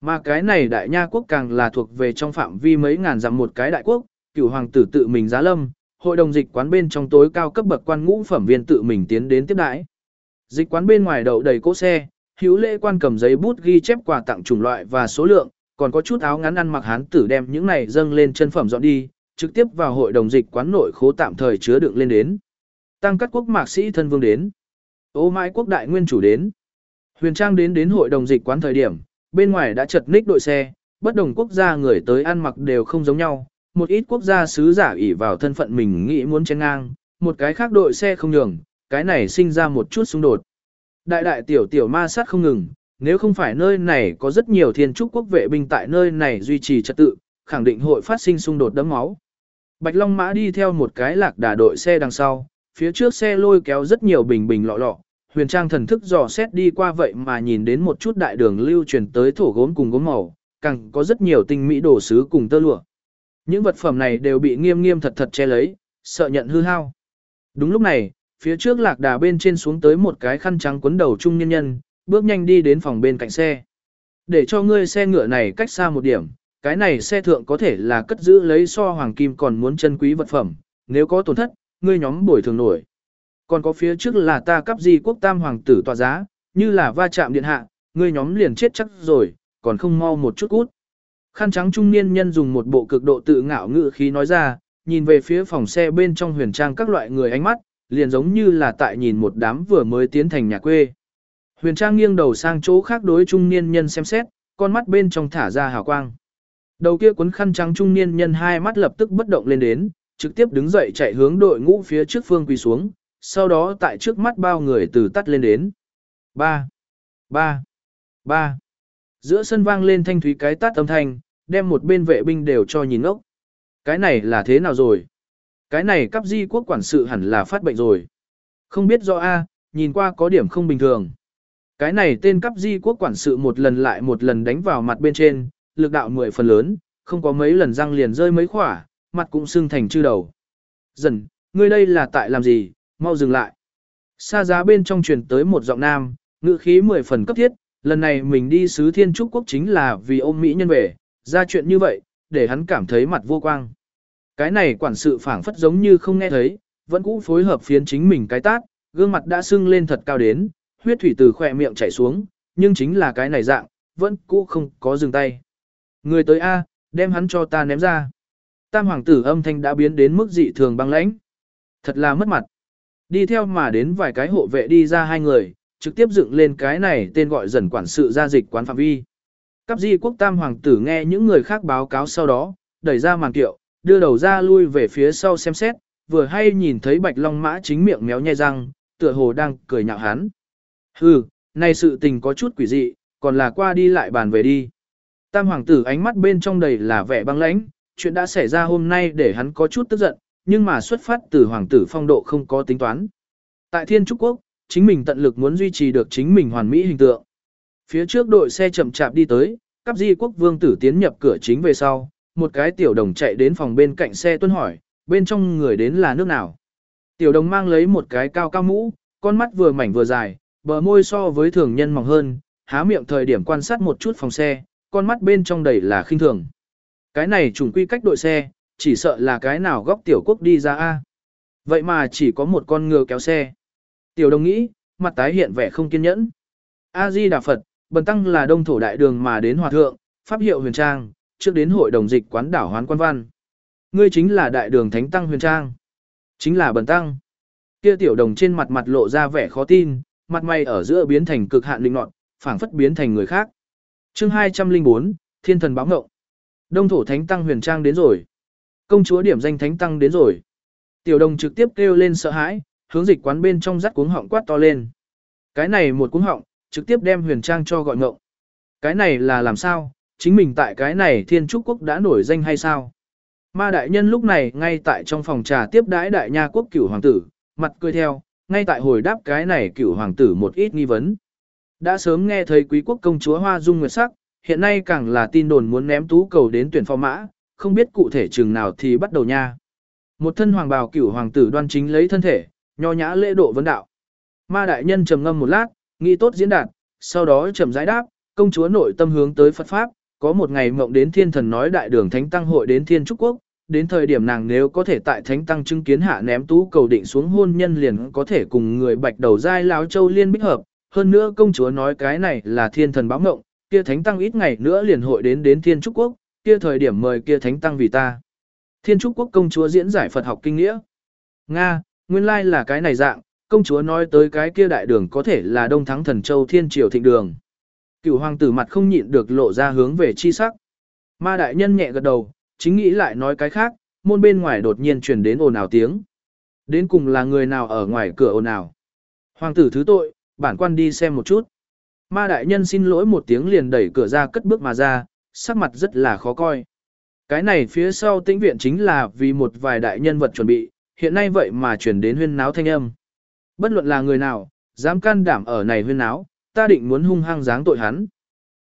Mà cái này đại nha quốc càng là thuộc về trong phạm vi mấy ngàn dặm một cái đại quốc, cửu hoàng tử tự mình giá lâm, hội đồng dịch quán bên trong tối cao cấp bậc quan ngũ phẩm viên tự mình tiến đến tiếp đãi. Dịch quán bên ngoài đậu đầy cỗ xe, hữu lễ quan cầm giấy bút ghi chép quà tặng chủng loại và số lượng, còn có chút áo ngắn ăn mặc hán tử đem những này dâng lên chân phẩm dọn đi, trực tiếp vào hội đồng dịch quán nội khố tạm thời chứa đựng lên đến. Tăng các quốc mạc sĩ thân vương đến. Ô mãi quốc đại nguyên chủ đến. Huyền Trang đến đến hội đồng dịch quán thời điểm, bên ngoài đã chật ních đội xe, bất đồng quốc gia người tới ăn mặc đều không giống nhau, một ít quốc gia sứ giả ỷ vào thân phận mình nghĩ muốn chen ngang, một cái khác đội xe không nhường, cái này sinh ra một chút xung đột. Đại đại tiểu tiểu ma sát không ngừng, nếu không phải nơi này có rất nhiều thiên trúc quốc vệ binh tại nơi này duy trì trật tự, khẳng định hội phát sinh xung đột đấm máu. Bạch Long Mã đi theo một cái lạc đà đội xe đằng sau, phía trước xe lôi kéo rất nhiều bình bình lọ lọ, huyền trang thần thức dò xét đi qua vậy mà nhìn đến một chút đại đường lưu truyền tới thổ gốm cùng gốm màu, càng có rất nhiều tinh mỹ đồ sứ cùng tơ lụa. Những vật phẩm này đều bị nghiêm nghiêm thật thật che lấy, sợ nhận hư hao. Đúng lúc này, phía trước lạc đà bên trên xuống tới một cái khăn trắng quấn đầu trung nhân nhân, bước nhanh đi đến phòng bên cạnh xe. Để cho ngươi xe ngựa này cách xa một điểm, cái này xe thượng có thể là cất giữ lấy so hoàng kim còn muốn chân quý vật phẩm, nếu có tổn thất, ngươi nhóm bồi thường nổi. Còn có phía trước là ta cấp di quốc tam hoàng tử tòa giá, như là va chạm điện hạ, ngươi nhóm liền chết chắc rồi, còn không mau một chút cút. Khăn trắng trung niên nhân dùng một bộ cực độ tự ngạo ngữ khí nói ra, nhìn về phía phòng xe bên trong huyền trang các loại người ánh mắt, liền giống như là tại nhìn một đám vừa mới tiến thành nhà quê. Huyền trang nghiêng đầu sang chỗ khác đối trung niên nhân xem xét, con mắt bên trong thả ra hào quang. Đầu kia cuốn khăn trắng trung niên nhân hai mắt lập tức bất động lên đến, trực tiếp đứng dậy chạy hướng đội ngũ phía trước phương quỳ xuống, sau đó tại trước mắt bao người từ tắt lên đến. 3. 3. 3. Giữa sân vang lên thanh thúy cái tát âm thanh, đem một bên vệ binh đều cho nhìn ốc. Cái này là thế nào rồi? Cái này cấp di quốc quản sự hẳn là phát bệnh rồi. Không biết do A, nhìn qua có điểm không bình thường. Cái này tên cấp di quốc quản sự một lần lại một lần đánh vào mặt bên trên, lực đạo mười phần lớn, không có mấy lần răng liền rơi mấy khỏa, mặt cũng sưng thành chư đầu. Dần, ngươi đây là tại làm gì, mau dừng lại. Xa giá bên trong truyền tới một giọng nam, ngữ khí mười phần cấp thiết, lần này mình đi sứ thiên trúc quốc chính là vì ôm Mỹ nhân về, ra chuyện như vậy, để hắn cảm thấy mặt vô quang. Cái này quản sự phảng phất giống như không nghe thấy, vẫn cũ phối hợp phiến chính mình cái tát, gương mặt đã sưng lên thật cao đến, huyết thủy từ khỏe miệng chảy xuống, nhưng chính là cái này dạng, vẫn cũ không có dừng tay. Người tới A, đem hắn cho ta ném ra. Tam hoàng tử âm thanh đã biến đến mức dị thường băng lãnh. Thật là mất mặt. Đi theo mà đến vài cái hộ vệ đi ra hai người, trực tiếp dựng lên cái này tên gọi dần quản sự gia dịch quán phạm vi. Cắp di quốc tam hoàng tử nghe những người khác báo cáo sau đó, đẩy ra màn kiệu, đưa đầu ra lui về phía sau xem xét, vừa hay nhìn thấy bạch long mã chính miệng méo nhai răng, tựa hồ đang cười nhạo hắn. Hừ, này sự tình có chút quỷ dị, còn là qua đi lại bàn về đi. Tam hoàng tử ánh mắt bên trong đầy là vẻ băng lãnh, chuyện đã xảy ra hôm nay để hắn có chút tức giận, nhưng mà xuất phát từ hoàng tử phong độ không có tính toán. Tại Thiên Trúc Quốc, chính mình tận lực muốn duy trì được chính mình hoàn mỹ hình tượng. Phía trước đội xe chậm chạp đi tới, cấp di quốc vương tử tiến nhập cửa chính về sau, một cái tiểu đồng chạy đến phòng bên cạnh xe tuân hỏi, bên trong người đến là nước nào. Tiểu đồng mang lấy một cái cao cao mũ, con mắt vừa mảnh vừa dài, bờ môi so với thường nhân mỏng hơn, há miệng thời điểm quan sát một chút phòng xe, con mắt bên trong đầy là khinh thường. Cái này trùng quy cách đội xe, chỉ sợ là cái nào góc tiểu quốc đi ra a. Vậy mà chỉ có một con ngựa kéo xe. Tiểu đồng nghĩ, mặt tái hiện vẻ không kiên nhẫn. A-di Đà Phật, bần tăng là đông thổ đại đường mà đến hòa thượng, pháp hiệu huyền trang, trước đến hội đồng dịch quán đảo hoán quan văn. Ngươi chính là đại đường thánh tăng huyền trang. Chính là bần tăng. Kia tiểu đồng trên mặt mặt lộ ra vẻ khó tin, mặt mày ở giữa biến thành cực hạn linh nọt, phảng phất biến thành người khác. Chương 204, Thiên thần báo ngộng. Đông thổ thánh tăng huyền trang đến rồi. Công chúa điểm danh thánh tăng đến rồi. Tiểu đồng trực tiếp kêu lên sợ hãi, hướng dịch quán bên trong rắt cuống họng quát to lên. Cái này một cuống họng, trực tiếp đem huyền trang cho gọi ngộng. Cái này là làm sao, chính mình tại cái này thiên trúc quốc đã nổi danh hay sao? Ma đại nhân lúc này ngay tại trong phòng trà tiếp đãi đại nha quốc cửu hoàng tử, mặt cười theo, ngay tại hồi đáp cái này cửu hoàng tử một ít nghi vấn. Đã sớm nghe thấy quý quốc công chúa Hoa Dung Nguyệt Sắc, hiện nay càng là tin đồn muốn ném tú cầu đến tuyển phò mã, không biết cụ thể chừng nào thì bắt đầu nha. Một thân hoàng bào cửu hoàng tử đoan chính lấy thân thể, nho nhã lễ độ vấn đạo. Ma đại nhân trầm ngâm một lát, nghĩ tốt diễn đạt, sau đó trầm giải đáp, công chúa nội tâm hướng tới Phật Pháp, có một ngày mộng đến thiên thần nói đại đường thánh tăng hội đến thiên trúc quốc, đến thời điểm nàng nếu có thể tại thánh tăng chứng kiến hạ ném tú cầu định xuống hôn nhân liền có thể cùng người bạch đầu dai lão châu liên bích hợp, hơn nữa công chúa nói cái này là thiên thần báo ngộng, kia thánh tăng ít ngày nữa liền hội đến đến thiên trúc quốc, kia thời điểm mời kia thánh tăng vì ta. Thiên trúc quốc công chúa diễn giải Phật học kinh nghĩa. Nga, nguyên lai là cái này dạng, công chúa nói tới cái kia đại đường có thể là đông thắng thần châu thiên triều thịnh đường. Cửu hoàng tử mặt không nhịn được lộ ra hướng về chi sắc. Ma đại nhân nhẹ gật đầu, chính nghĩ lại nói cái khác, môn bên ngoài đột nhiên truyền đến ồn ào tiếng. Đến cùng là người nào ở ngoài cửa ồn ào. Hoàng tử thứ tội, bản quan đi xem một chút. Ma đại nhân xin lỗi một tiếng liền đẩy cửa ra cất bước mà ra, sắc mặt rất là khó coi. Cái này phía sau tĩnh viện chính là vì một vài đại nhân vật chuẩn bị, hiện nay vậy mà chuyển đến huyên náo thanh âm. Bất luận là người nào, dám can đảm ở này huyên náo, ta định muốn hung hăng giáng tội hắn.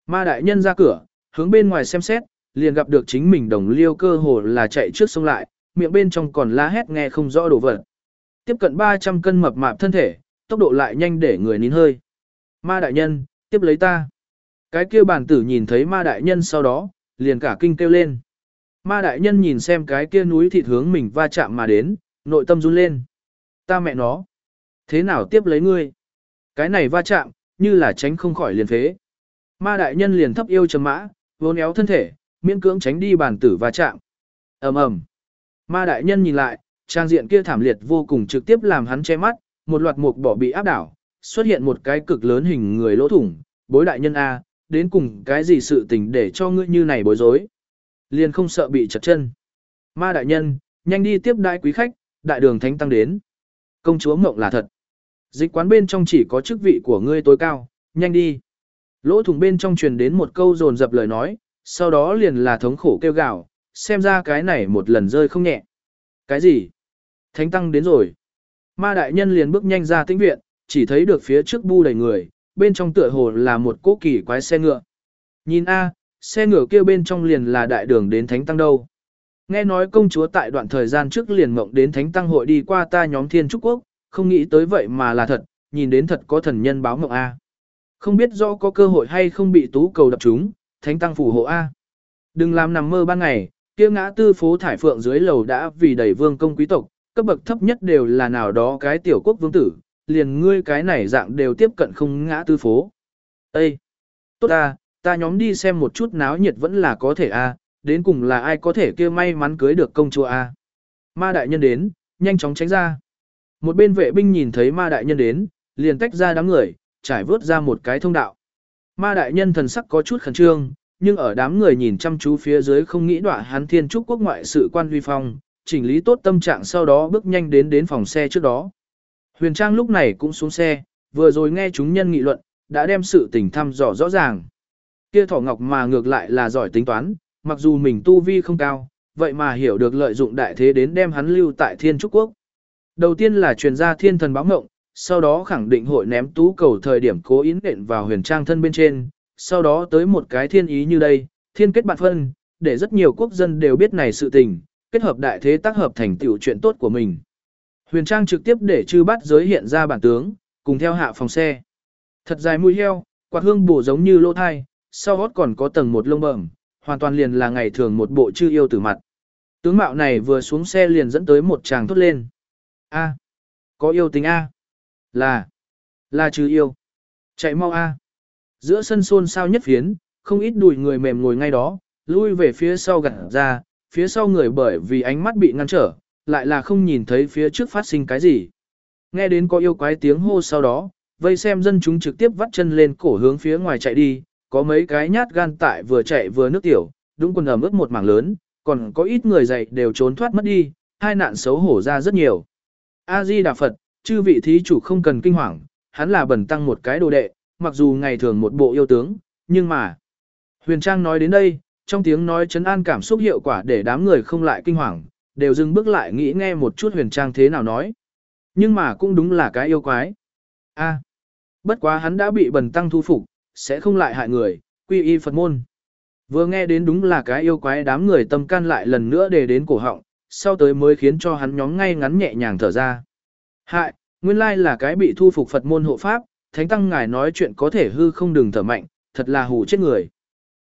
Ma đại nhân ra cửa, hướng bên ngoài xem xét, liền gặp được chính mình đồng liêu cơ hồ là chạy trước sông lại, miệng bên trong còn la hét nghe không rõ đồ vật. Tiếp cận 300 cân mập mạp thân thể, tốc độ lại nhanh để người nín hơi. Ma đại nhân, tiếp lấy ta. Cái kia bản tử nhìn thấy ma đại nhân sau đó, liền cả kinh kêu lên. Ma đại nhân nhìn xem cái kia núi thịt hướng mình va chạm mà đến, nội tâm run lên. Ta mẹ nó. Thế nào tiếp lấy ngươi? Cái này va chạm, như là tránh không khỏi liền phế. Ma đại nhân liền thấp yêu trầm mã, vốn éo thân thể, miễn cưỡng tránh đi bản tử va chạm. ầm ầm. Ma đại nhân nhìn lại, trang diện kia thảm liệt vô cùng trực tiếp làm hắn che mắt, một loạt mục bỏ bị áp đảo, xuất hiện một cái cực lớn hình người lỗ thủng, bối đại nhân A, đến cùng cái gì sự tình để cho ngươi như này bối rối. Liền không sợ bị chật chân. Ma đại nhân, nhanh đi tiếp đại quý khách, đại đường thánh tăng đến. Công chúa mộng là thật. Dịch quán bên trong chỉ có chức vị của ngươi tối cao, nhanh đi. Lỗ thủng bên trong truyền đến một câu dồn dập lời nói, sau đó liền là thống khổ kêu gào, xem ra cái này một lần rơi không nhẹ. Cái gì? Thánh tăng đến rồi. Ma đại nhân liền bước nhanh ra tĩnh viện, chỉ thấy được phía trước bu đầy người, bên trong tựa hồ là một cố kỳ quái xe ngựa. Nhìn a, xe ngựa kia bên trong liền là đại đường đến thánh tăng đâu. Nghe nói công chúa tại đoạn thời gian trước liền mộng đến thánh tăng hội đi qua ta nhóm thiên trúc quốc, không nghĩ tới vậy mà là thật, nhìn đến thật có thần nhân báo mộng A. Không biết rõ có cơ hội hay không bị tú cầu đập chúng, thánh tăng phù hộ A. Đừng làm nằm mơ ban ngày, kia ngã tư phố thải phượng dưới lầu đã vì đẩy vương công quý tộc, cấp bậc thấp nhất đều là nào đó cái tiểu quốc vương tử, liền ngươi cái này dạng đều tiếp cận không ngã tư phố. Ê! Tốt ta, ta nhóm đi xem một chút náo nhiệt vẫn là có thể a đến cùng là ai có thể kia may mắn cưới được công chúa a Ma đại nhân đến, nhanh chóng tránh ra. Một bên vệ binh nhìn thấy ma đại nhân đến, liền tách ra đám người, trải vớt ra một cái thông đạo. Ma đại nhân thần sắc có chút khẩn trương, nhưng ở đám người nhìn chăm chú phía dưới không nghĩ đọa hắn thiên trúc quốc ngoại sự quan huy phong, chỉnh lý tốt tâm trạng sau đó bước nhanh đến đến phòng xe trước đó. Huyền Trang lúc này cũng xuống xe, vừa rồi nghe chúng nhân nghị luận, đã đem sự tình thăm dò rõ ràng. Kia thỏ ngọc mà ngược lại là giỏi tính toán, mặc dù mình tu vi không cao, vậy mà hiểu được lợi dụng đại thế đến đem hắn lưu tại thiên trúc quốc. Đầu tiên là truyền ra thiên thần báo ngộng, sau đó khẳng định hội ném tú cầu thời điểm cố ý nện vào huyền trang thân bên trên, sau đó tới một cái thiên ý như đây, thiên kết bạn phân, để rất nhiều quốc dân đều biết này sự tình, kết hợp đại thế tác hợp thành tiểu chuyện tốt của mình. Huyền trang trực tiếp để chư bắt giới hiện ra bản tướng, cùng theo hạ phòng xe. Thật dài mũi heo, quạt hương bổ giống như lô thai, sau gót còn có tầng một lông bẩm, hoàn toàn liền là ngày thường một bộ chư yêu tử mặt. Tướng mạo này vừa xuống xe liền dẫn tới một chàng thốt lên. A. có yêu tính A. Là. Là chư yêu. Chạy mau A. Giữa sân xôn sao nhất phiến, không ít đùi người mềm ngồi ngay đó, lui về phía sau gặt ra, phía sau người bởi vì ánh mắt bị ngăn trở, lại là không nhìn thấy phía trước phát sinh cái gì. Nghe đến có yêu quái tiếng hô sau đó, vây xem dân chúng trực tiếp vắt chân lên cổ hướng phía ngoài chạy đi, có mấy cái nhát gan tại vừa chạy vừa nước tiểu, đúng quần ẩm ướt một mảng lớn, còn có ít người dậy đều trốn thoát mất đi, hai nạn xấu hổ ra rất nhiều. A-di Đà Phật, chư vị thí chủ không cần kinh hoàng, hắn là bẩn tăng một cái đồ đệ, mặc dù ngày thường một bộ yêu tướng, nhưng mà... Huyền Trang nói đến đây, trong tiếng nói chấn an cảm xúc hiệu quả để đám người không lại kinh hoàng, đều dừng bước lại nghĩ nghe một chút Huyền Trang thế nào nói. Nhưng mà cũng đúng là cái yêu quái. A. bất quá hắn đã bị bần tăng thu phục, sẽ không lại hại người, quy y Phật môn. Vừa nghe đến đúng là cái yêu quái đám người tâm can lại lần nữa để đến cổ họng, sau tới mới khiến cho hắn nhóm ngay ngắn nhẹ nhàng thở ra. Hại, nguyên lai là cái bị thu phục Phật môn hộ pháp, thánh tăng ngài nói chuyện có thể hư không đừng thở mạnh, thật là hù chết người.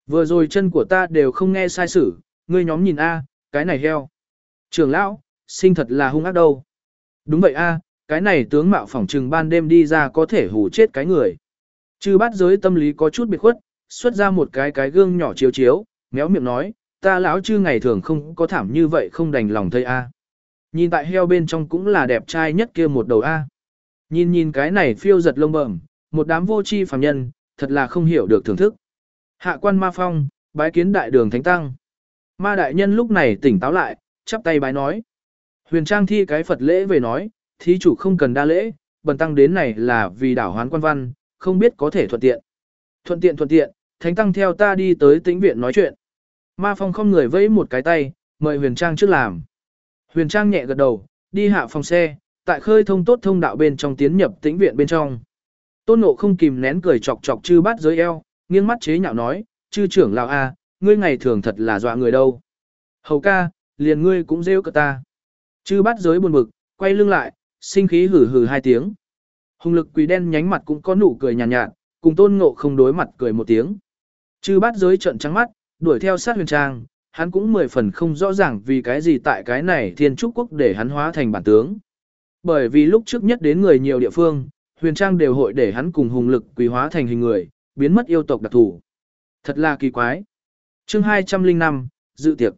Vừa rồi chân của ta đều không nghe sai sử, ngươi nhóm nhìn a, cái này heo. trưởng lão, sinh thật là hung ác đâu. Đúng vậy a, cái này tướng mạo phỏng trừng ban đêm đi ra có thể hù chết cái người. Chư bát giới tâm lý có chút biệt khuất, xuất ra một cái cái gương nhỏ chiếu chiếu, méo miệng nói, ta lão chư ngày thường không có thảm như vậy không đành lòng thấy a. Nhìn tại heo bên trong cũng là đẹp trai nhất kia một đầu a. Nhìn nhìn cái này phiêu giật lông bẩm, một đám vô tri phàm nhân, thật là không hiểu được thưởng thức. Hạ quan ma phong, bái kiến đại đường thánh tăng. Ma đại nhân lúc này tỉnh táo lại, chắp tay bái nói. Huyền trang thi cái Phật lễ về nói, thí chủ không cần đa lễ, bần tăng đến này là vì đảo hoán quan văn, không biết có thể thuận tiện. Thuận tiện thuận tiện, thánh tăng theo ta đi tới tĩnh viện nói chuyện. Ma phong không người vẫy một cái tay, mời huyền trang trước làm. Huyền trang nhẹ gật đầu, đi hạ phòng xe, tại khơi thông tốt thông đạo bên trong tiến nhập tĩnh viện bên trong. Tôn nộ không kìm nén cười chọc chọc chư bát giới eo, nghiêng mắt chế nhạo nói, chư trưởng lão a, ngươi ngày thường thật là dọa người đâu. Hầu ca, liền ngươi cũng rêu cả ta. Chư bát giới buồn bực, quay lưng lại, sinh khí hử hử hai tiếng. Hùng lực quỷ đen nhánh mặt cũng có nụ cười nhàn nhạt, nhạt, cùng tôn ngộ không đối mặt cười một tiếng. Chư bát giới trận trắng mắt, đuổi theo sát huyền trang, hắn cũng mười phần không rõ ràng vì cái gì tại cái này thiên trúc quốc để hắn hóa thành bản tướng. Bởi vì lúc trước nhất đến người nhiều địa phương, huyền trang đều hội để hắn cùng hùng lực quỷ hóa thành hình người, biến mất yêu tộc đặc thủ. Thật là kỳ quái. chương 205, dự tiệc.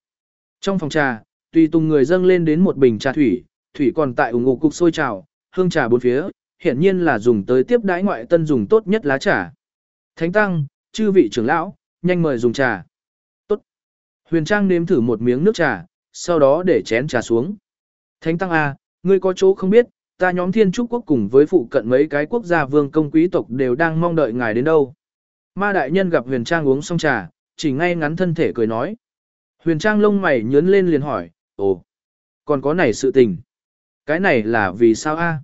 Trong phòng trà, tùy tùng người dâng lên đến một bình trà thủy, thủy còn tại ủng hộ cục sôi trào, hương trà bốn phía, hiển nhiên là dùng tới tiếp đãi ngoại tân dùng tốt nhất lá trà. Thánh tăng, chư vị trưởng lão, nhanh mời dùng trà. Tốt. Huyền Trang nếm thử một miếng nước trà, sau đó để chén trà xuống. Thánh tăng a, ngươi có chỗ không biết, ta nhóm Thiên Trúc quốc cùng với phụ cận mấy cái quốc gia vương công quý tộc đều đang mong đợi ngài đến đâu. Ma đại nhân gặp Huyền Trang uống xong trà, chỉ ngay ngắn thân thể cười nói. Huyền Trang lông mày nhớn lên liền hỏi, ồ, còn có này sự tình. Cái này là vì sao a?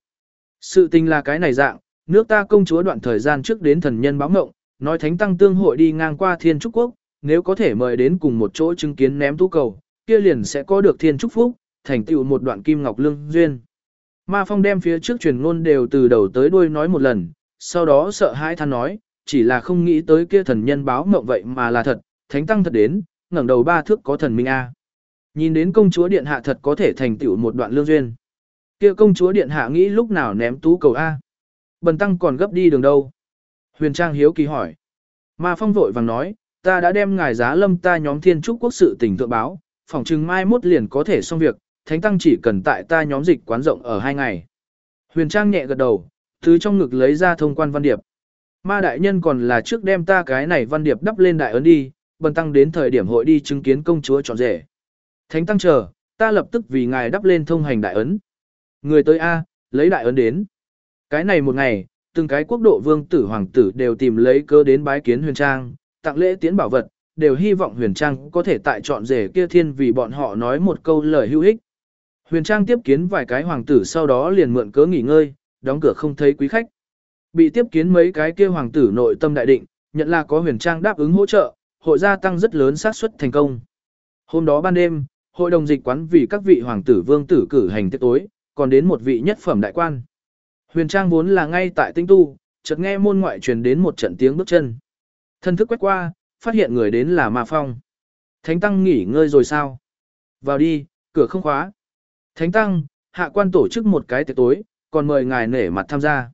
Sự tình là cái này dạng, nước ta công chúa đoạn thời gian trước đến thần nhân báo ngộng, nói thánh tăng tương hội đi ngang qua thiên trúc quốc, nếu có thể mời đến cùng một chỗ chứng kiến ném tú cầu, kia liền sẽ có được thiên trúc phúc, thành tựu một đoạn kim ngọc lương duyên. Ma Phong đem phía trước truyền ngôn đều từ đầu tới đuôi nói một lần, sau đó sợ hãi than nói, chỉ là không nghĩ tới kia thần nhân báo mộng vậy mà là thật, thánh tăng thật đến, ngẩng đầu ba thước có thần minh a. Nhìn đến công chúa điện hạ thật có thể thành tựu một đoạn lương duyên. Kia công chúa điện hạ nghĩ lúc nào ném tú cầu a. Bần tăng còn gấp đi đường đâu? Huyền Trang hiếu kỳ hỏi. Ma Phong vội vàng nói, ta đã đem ngài giá lâm ta nhóm thiên trúc quốc sự tỉnh thượng báo, phòng chừng mai mốt liền có thể xong việc, thánh tăng chỉ cần tại ta nhóm dịch quán rộng ở hai ngày. Huyền Trang nhẹ gật đầu, thứ trong ngực lấy ra thông quan văn điệp. Ma đại nhân còn là trước đem ta cái này văn điệp đắp lên đại ấn đi, bần tăng đến thời điểm hội đi chứng kiến công chúa trọn rể. Thánh tăng chờ, ta lập tức vì ngài đắp lên thông hành đại ấn. Người tới A, lấy đại ấn đến. Cái này một ngày, từng cái quốc độ vương tử hoàng tử đều tìm lấy cơ đến bái kiến huyền trang, tặng lễ tiến bảo vật, đều hy vọng huyền trang có thể tại chọn rể kia thiên vì bọn họ nói một câu lời hữu ích. Huyền trang tiếp kiến vài cái hoàng tử sau đó liền mượn cớ nghỉ ngơi, đóng cửa không thấy quý khách. Bị tiếp kiến mấy cái kia hoàng tử nội tâm đại định, nhận là có huyền trang đáp ứng hỗ trợ, hội gia tăng rất lớn xác suất thành công. Hôm đó ban đêm, hội đồng dịch quán vì các vị hoàng tử vương tử cử hành tiệc tối, còn đến một vị nhất phẩm đại quan. Huyền Trang vốn là ngay tại tinh tu, chợt nghe môn ngoại truyền đến một trận tiếng bước chân. Thân thức quét qua, phát hiện người đến là Ma Phong. Thánh Tăng nghỉ ngơi rồi sao? Vào đi, cửa không khóa. Thánh Tăng, hạ quan tổ chức một cái tiệc tối, còn mời ngài nể mặt tham gia.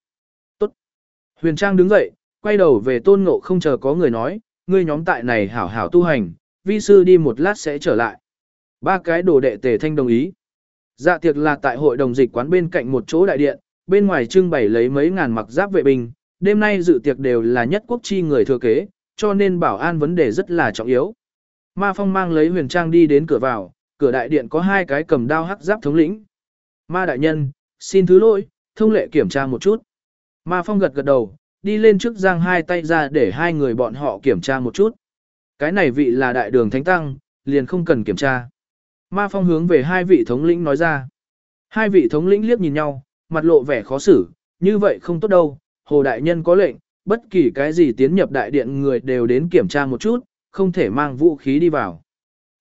Huyền Trang đứng dậy, quay đầu về tôn ngộ không chờ có người nói, ngươi nhóm tại này hảo hảo tu hành, vi sư đi một lát sẽ trở lại. Ba cái đồ đệ tề thanh đồng ý. Dạ tiệc là tại hội đồng dịch quán bên cạnh một chỗ đại điện, bên ngoài trưng bày lấy mấy ngàn mặc giáp vệ binh, đêm nay dự tiệc đều là nhất quốc chi người thừa kế, cho nên bảo an vấn đề rất là trọng yếu. Ma Phong mang lấy huyền trang đi đến cửa vào, cửa đại điện có hai cái cầm đao hắc giáp thống lĩnh. Ma đại nhân, xin thứ lỗi, thông lệ kiểm tra một chút. Ma Phong gật gật đầu, đi lên trước giang hai tay ra để hai người bọn họ kiểm tra một chút. Cái này vị là đại đường thánh tăng, liền không cần kiểm tra. Ma Phong hướng về hai vị thống lĩnh nói ra. Hai vị thống lĩnh liếc nhìn nhau, mặt lộ vẻ khó xử, như vậy không tốt đâu, Hồ Đại Nhân có lệnh, bất kỳ cái gì tiến nhập đại điện người đều đến kiểm tra một chút, không thể mang vũ khí đi vào.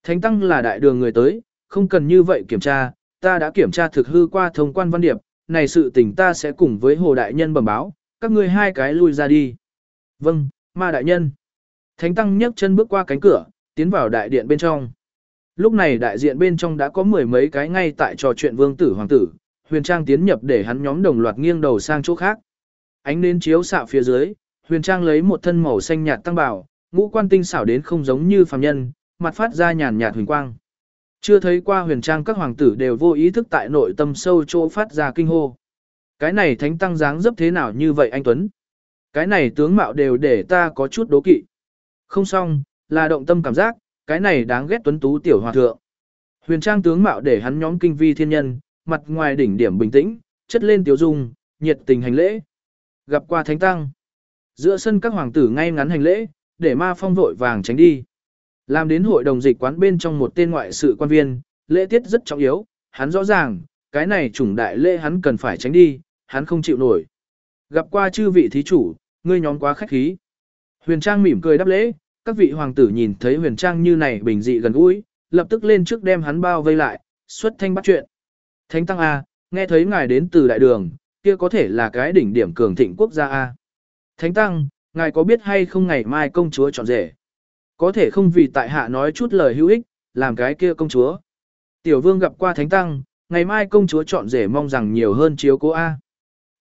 Thánh Tăng là đại đường người tới, không cần như vậy kiểm tra, ta đã kiểm tra thực hư qua thông quan văn điệp, này sự tình ta sẽ cùng với Hồ Đại Nhân bẩm báo, các ngươi hai cái lui ra đi. Vâng, ma đại nhân. Thánh Tăng nhấc chân bước qua cánh cửa, tiến vào đại điện bên trong. Lúc này đại diện bên trong đã có mười mấy cái ngay tại trò chuyện vương tử hoàng tử, huyền trang tiến nhập để hắn nhóm đồng loạt nghiêng đầu sang chỗ khác. Ánh nến chiếu xạ phía dưới, huyền trang lấy một thân màu xanh nhạt tăng bảo, ngũ quan tinh xảo đến không giống như phàm nhân, mặt phát ra nhàn nhạt huỳnh quang. Chưa thấy qua huyền trang các hoàng tử đều vô ý thức tại nội tâm sâu chỗ phát ra kinh hô. Cái này thánh tăng dáng dấp thế nào như vậy anh Tuấn? Cái này tướng mạo đều để ta có chút đố kỵ. Không xong, là động tâm cảm giác, cái này đáng ghét tuấn tú tiểu hòa thượng. Huyền trang tướng mạo để hắn nhóm kinh vi thiên nhân, mặt ngoài đỉnh điểm bình tĩnh, chất lên tiểu dung, nhiệt tình hành lễ. Gặp qua thánh tăng. Giữa sân các hoàng tử ngay ngắn hành lễ, để ma phong vội vàng tránh đi. Làm đến hội đồng dịch quán bên trong một tên ngoại sự quan viên, lễ tiết rất trọng yếu, hắn rõ ràng, cái này chủng đại lễ hắn cần phải tránh đi, hắn không chịu nổi. Gặp qua chư vị thí chủ, ngươi nhóm quá khách khí. Huyền Trang mỉm cười đáp lễ, các vị hoàng tử nhìn thấy Huyền Trang như này bình dị gần gũi, lập tức lên trước đem hắn bao vây lại, xuất thanh bắt chuyện. Thánh tăng A, nghe thấy ngài đến từ đại đường, kia có thể là cái đỉnh điểm cường thịnh quốc gia A. Thánh tăng, ngài có biết hay không ngày mai công chúa chọn rể? Có thể không vì tại hạ nói chút lời hữu ích, làm cái kia công chúa. Tiểu vương gặp qua thánh tăng, ngày mai công chúa chọn rể mong rằng nhiều hơn chiếu cố A.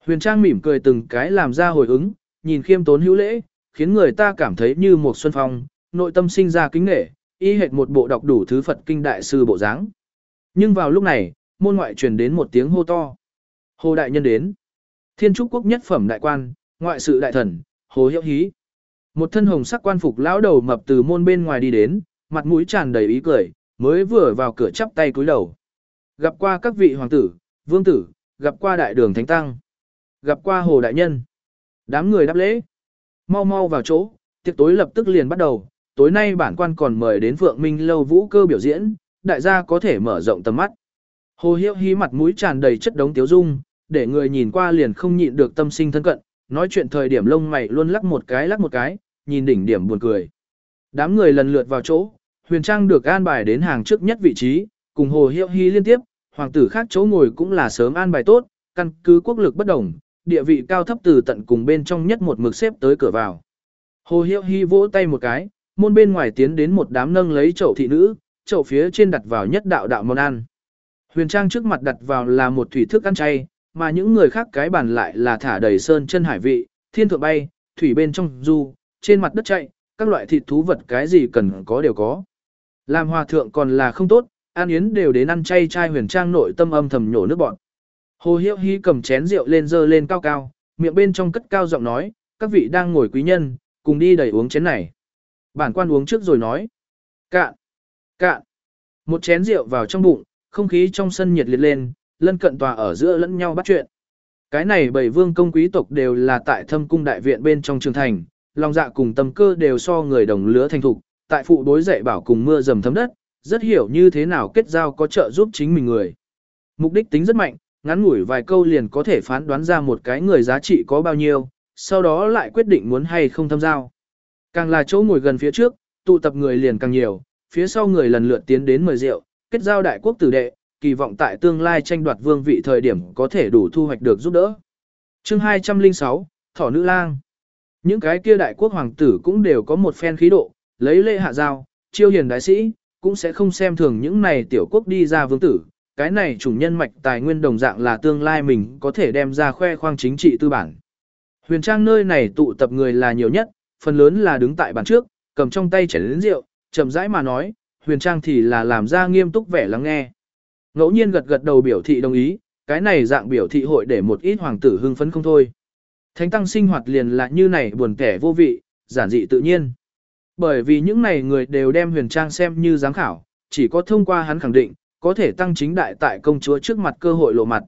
Huyền Trang mỉm cười từng cái làm ra hồi ứng, nhìn khiêm tốn hữu lễ, khiến người ta cảm thấy như một xuân phong, nội tâm sinh ra kính nghệ, y hệt một bộ đọc đủ thứ Phật kinh đại sư bộ dáng. Nhưng vào lúc này, môn ngoại truyền đến một tiếng hô to. Hồ đại nhân đến. Thiên trúc quốc nhất phẩm đại quan, ngoại sự đại thần, Hồ Hiệu Hí. Một thân hồng sắc quan phục lão đầu mập từ môn bên ngoài đi đến, mặt mũi tràn đầy ý cười, mới vừa vào cửa chắp tay cúi đầu. Gặp qua các vị hoàng tử, vương tử, gặp qua đại đường thánh tăng, gặp qua hồ đại nhân. Đám người đáp lễ. Mau mau vào chỗ, tiệc tối lập tức liền bắt đầu, tối nay bản quan còn mời đến Phượng Minh lâu vũ cơ biểu diễn, đại gia có thể mở rộng tầm mắt. Hồ Hiệu Hí mặt mũi tràn đầy chất đống tiếu dung, để người nhìn qua liền không nhịn được tâm sinh thân cận, nói chuyện thời điểm lông mày luôn lắc một cái lắc một cái, nhìn đỉnh điểm buồn cười. Đám người lần lượt vào chỗ, Huyền Trang được an bài đến hàng trước nhất vị trí, cùng Hồ Hiệu Hy liên tiếp, hoàng tử khác chỗ ngồi cũng là sớm an bài tốt, căn cứ quốc lực bất đồng, địa vị cao thấp từ tận cùng bên trong nhất một mực xếp tới cửa vào. Hồ Hiệu Hy vỗ tay một cái, môn bên ngoài tiến đến một đám nâng lấy chậu thị nữ, chậu phía trên đặt vào nhất đạo đạo món ăn. Huyền Trang trước mặt đặt vào là một thủy thức ăn chay, mà những người khác cái bàn lại là thả đầy sơn chân hải vị, thiên thượng bay, thủy bên trong du, trên mặt đất chạy, các loại thịt thú vật cái gì cần có đều có. Làm hòa thượng còn là không tốt, An Yến đều đến ăn chay trai huyền trang nội tâm âm thầm nhổ nước bọn. Hồ Hiệu Hy cầm chén rượu lên dơ lên cao cao, miệng bên trong cất cao giọng nói, các vị đang ngồi quý nhân, cùng đi đầy uống chén này. Bản quan uống trước rồi nói. Cạn, cạn. Một chén rượu vào trong bụng, không khí trong sân nhiệt liệt lên, lân cận tòa ở giữa lẫn nhau bắt chuyện. Cái này bảy vương công quý tộc đều là tại thâm cung đại viện bên trong trường thành, lòng dạ cùng tâm cơ đều so người đồng lứa thành thục, tại phụ đối dạy bảo cùng mưa dầm thấm đất, rất hiểu như thế nào kết giao có trợ giúp chính mình người. Mục đích tính rất mạnh, ngắn ngủi vài câu liền có thể phán đoán ra một cái người giá trị có bao nhiêu, sau đó lại quyết định muốn hay không tham giao. Càng là chỗ ngồi gần phía trước, tụ tập người liền càng nhiều, phía sau người lần lượt tiến đến mời rượu, kết giao đại quốc tử đệ, kỳ vọng tại tương lai tranh đoạt vương vị thời điểm có thể đủ thu hoạch được giúp đỡ. Chương 206, Thỏ Nữ Lang Những cái kia đại quốc hoàng tử cũng đều có một phen khí độ, lấy lễ hạ giao, chiêu hiền đại sĩ, cũng sẽ không xem thường những này tiểu quốc đi ra vương tử. Cái này chủng nhân mạch tài nguyên đồng dạng là tương lai mình có thể đem ra khoe khoang chính trị tư bản. Huyền trang nơi này tụ tập người là nhiều nhất, phần lớn là đứng tại bàn trước, cầm trong tay chén lớn rượu, chậm rãi mà nói, huyền trang thì là làm ra nghiêm túc vẻ lắng nghe. Ngẫu nhiên gật gật đầu biểu thị đồng ý, cái này dạng biểu thị hội để một ít hoàng tử hưng phấn không thôi. Thánh tăng sinh hoạt liền là như này buồn kẻ vô vị, giản dị tự nhiên. Bởi vì những này người đều đem huyền trang xem như giám khảo, chỉ có thông qua hắn khẳng định, có thể tăng chính đại tại công chúa trước mặt cơ hội lộ mặt.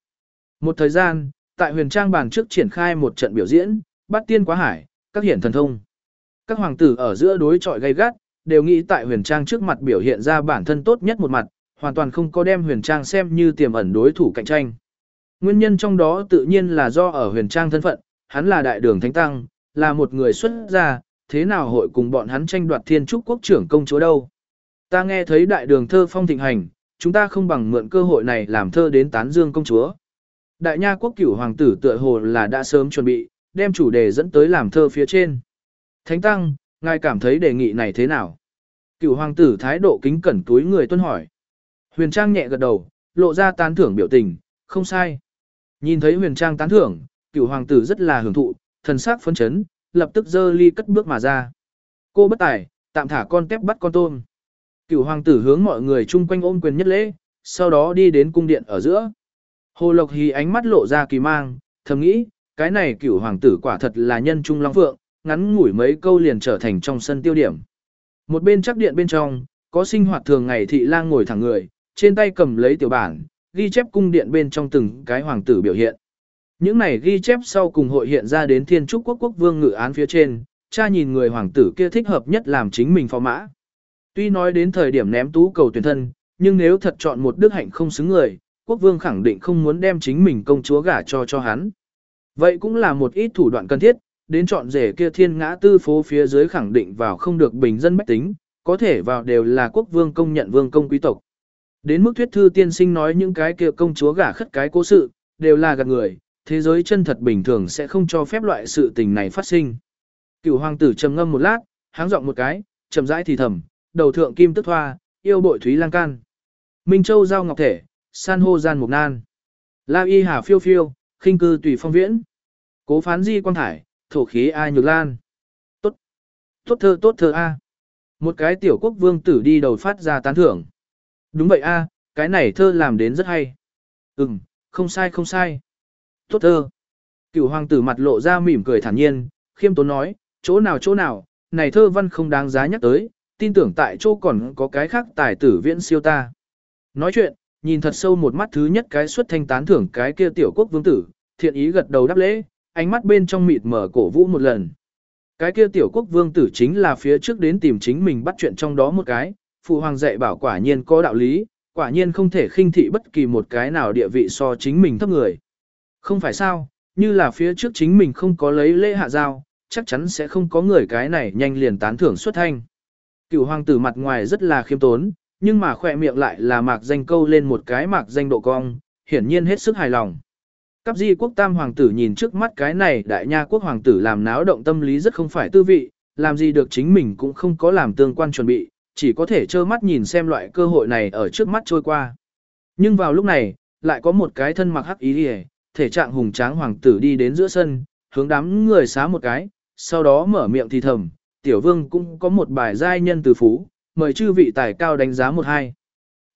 Một thời gian, tại huyền trang bàn trước triển khai một trận biểu diễn, bắt tiên quá hải, các hiển thần thông. Các hoàng tử ở giữa đối trọi gay gắt, đều nghĩ tại huyền trang trước mặt biểu hiện ra bản thân tốt nhất một mặt, hoàn toàn không có đem huyền trang xem như tiềm ẩn đối thủ cạnh tranh. Nguyên nhân trong đó tự nhiên là do ở huyền trang thân phận, hắn là đại đường thánh tăng, là một người xuất gia, thế nào hội cùng bọn hắn tranh đoạt thiên trúc quốc trưởng công chúa đâu. Ta nghe thấy đại đường thơ phong thịnh hành, chúng ta không bằng mượn cơ hội này làm thơ đến tán dương công chúa. Đại nha quốc cửu hoàng tử tựa hồ là đã sớm chuẩn bị, đem chủ đề dẫn tới làm thơ phía trên. Thánh tăng, ngài cảm thấy đề nghị này thế nào? Cửu hoàng tử thái độ kính cẩn túi người tuân hỏi. Huyền Trang nhẹ gật đầu, lộ ra tán thưởng biểu tình, không sai. Nhìn thấy Huyền Trang tán thưởng, cửu hoàng tử rất là hưởng thụ, thần sắc phấn chấn, lập tức dơ ly cất bước mà ra. Cô bất tài, tạm thả con tép bắt con tôm. Cửu hoàng tử hướng mọi người chung quanh ôm quyền nhất lễ, sau đó đi đến cung điện ở giữa. Hồ Lộc Hí ánh mắt lộ ra kỳ mang, thầm nghĩ, cái này cửu hoàng tử quả thật là nhân trung long phượng, ngắn ngủi mấy câu liền trở thành trong sân tiêu điểm. Một bên chắc điện bên trong, có sinh hoạt thường ngày thị lang ngồi thẳng người, trên tay cầm lấy tiểu bản, ghi chép cung điện bên trong từng cái hoàng tử biểu hiện. Những này ghi chép sau cùng hội hiện ra đến thiên trúc quốc quốc vương ngự án phía trên, cha nhìn người hoàng tử kia thích hợp nhất làm chính mình phò mã. Tuy nói đến thời điểm ném tú cầu tuyển thân, nhưng nếu thật chọn một đức hạnh không xứng người, quốc vương khẳng định không muốn đem chính mình công chúa gả cho cho hắn. Vậy cũng là một ít thủ đoạn cần thiết, đến chọn rể kia thiên ngã tư phố phía dưới khẳng định vào không được bình dân bách tính, có thể vào đều là quốc vương công nhận vương công quý tộc. Đến mức thuyết thư tiên sinh nói những cái kia công chúa gả khất cái cố sự, đều là gạt người, thế giới chân thật bình thường sẽ không cho phép loại sự tình này phát sinh. Cựu hoàng tử trầm ngâm một lát, háng giọng một cái, chậm rãi thì thầm, đầu thượng kim tức thoa, yêu bội thúy lang can. Minh Châu giao ngọc thể, san hô gian mục nan. La y hà phiêu phiêu, khinh cư tùy phong viễn. Cố phán di quang thải, thổ khí ai nhược lan. Tốt, tốt thơ tốt thơ a. Một cái tiểu quốc vương tử đi đầu phát ra tán thưởng. Đúng vậy a, cái này thơ làm đến rất hay. Ừm, không sai không sai. Tốt thơ. Cựu hoàng tử mặt lộ ra mỉm cười thản nhiên, khiêm tốn nói, chỗ nào chỗ nào, này thơ văn không đáng giá nhắc tới, tin tưởng tại chỗ còn có cái khác tài tử viễn siêu ta. Nói chuyện, nhìn thật sâu một mắt thứ nhất cái xuất thanh tán thưởng cái kia tiểu quốc vương tử, thiện ý gật đầu đáp lễ, ánh mắt bên trong mịt mở cổ vũ một lần. Cái kia tiểu quốc vương tử chính là phía trước đến tìm chính mình bắt chuyện trong đó một cái, phụ hoàng dạy bảo quả nhiên có đạo lý, quả nhiên không thể khinh thị bất kỳ một cái nào địa vị so chính mình thấp người. Không phải sao, như là phía trước chính mình không có lấy lễ hạ giao, chắc chắn sẽ không có người cái này nhanh liền tán thưởng xuất thanh. Cựu hoàng tử mặt ngoài rất là khiêm tốn, nhưng mà khỏe miệng lại là mạc danh câu lên một cái mạc danh độ cong, hiển nhiên hết sức hài lòng. Cắp di quốc tam hoàng tử nhìn trước mắt cái này đại nha quốc hoàng tử làm náo động tâm lý rất không phải tư vị, làm gì được chính mình cũng không có làm tương quan chuẩn bị, chỉ có thể trơ mắt nhìn xem loại cơ hội này ở trước mắt trôi qua. Nhưng vào lúc này, lại có một cái thân mặc hắc ý đi thể trạng hùng tráng hoàng tử đi đến giữa sân, hướng đám người xá một cái, sau đó mở miệng thì thầm, tiểu vương cũng có một bài giai nhân từ phú, mời chư vị tài cao đánh giá một hai.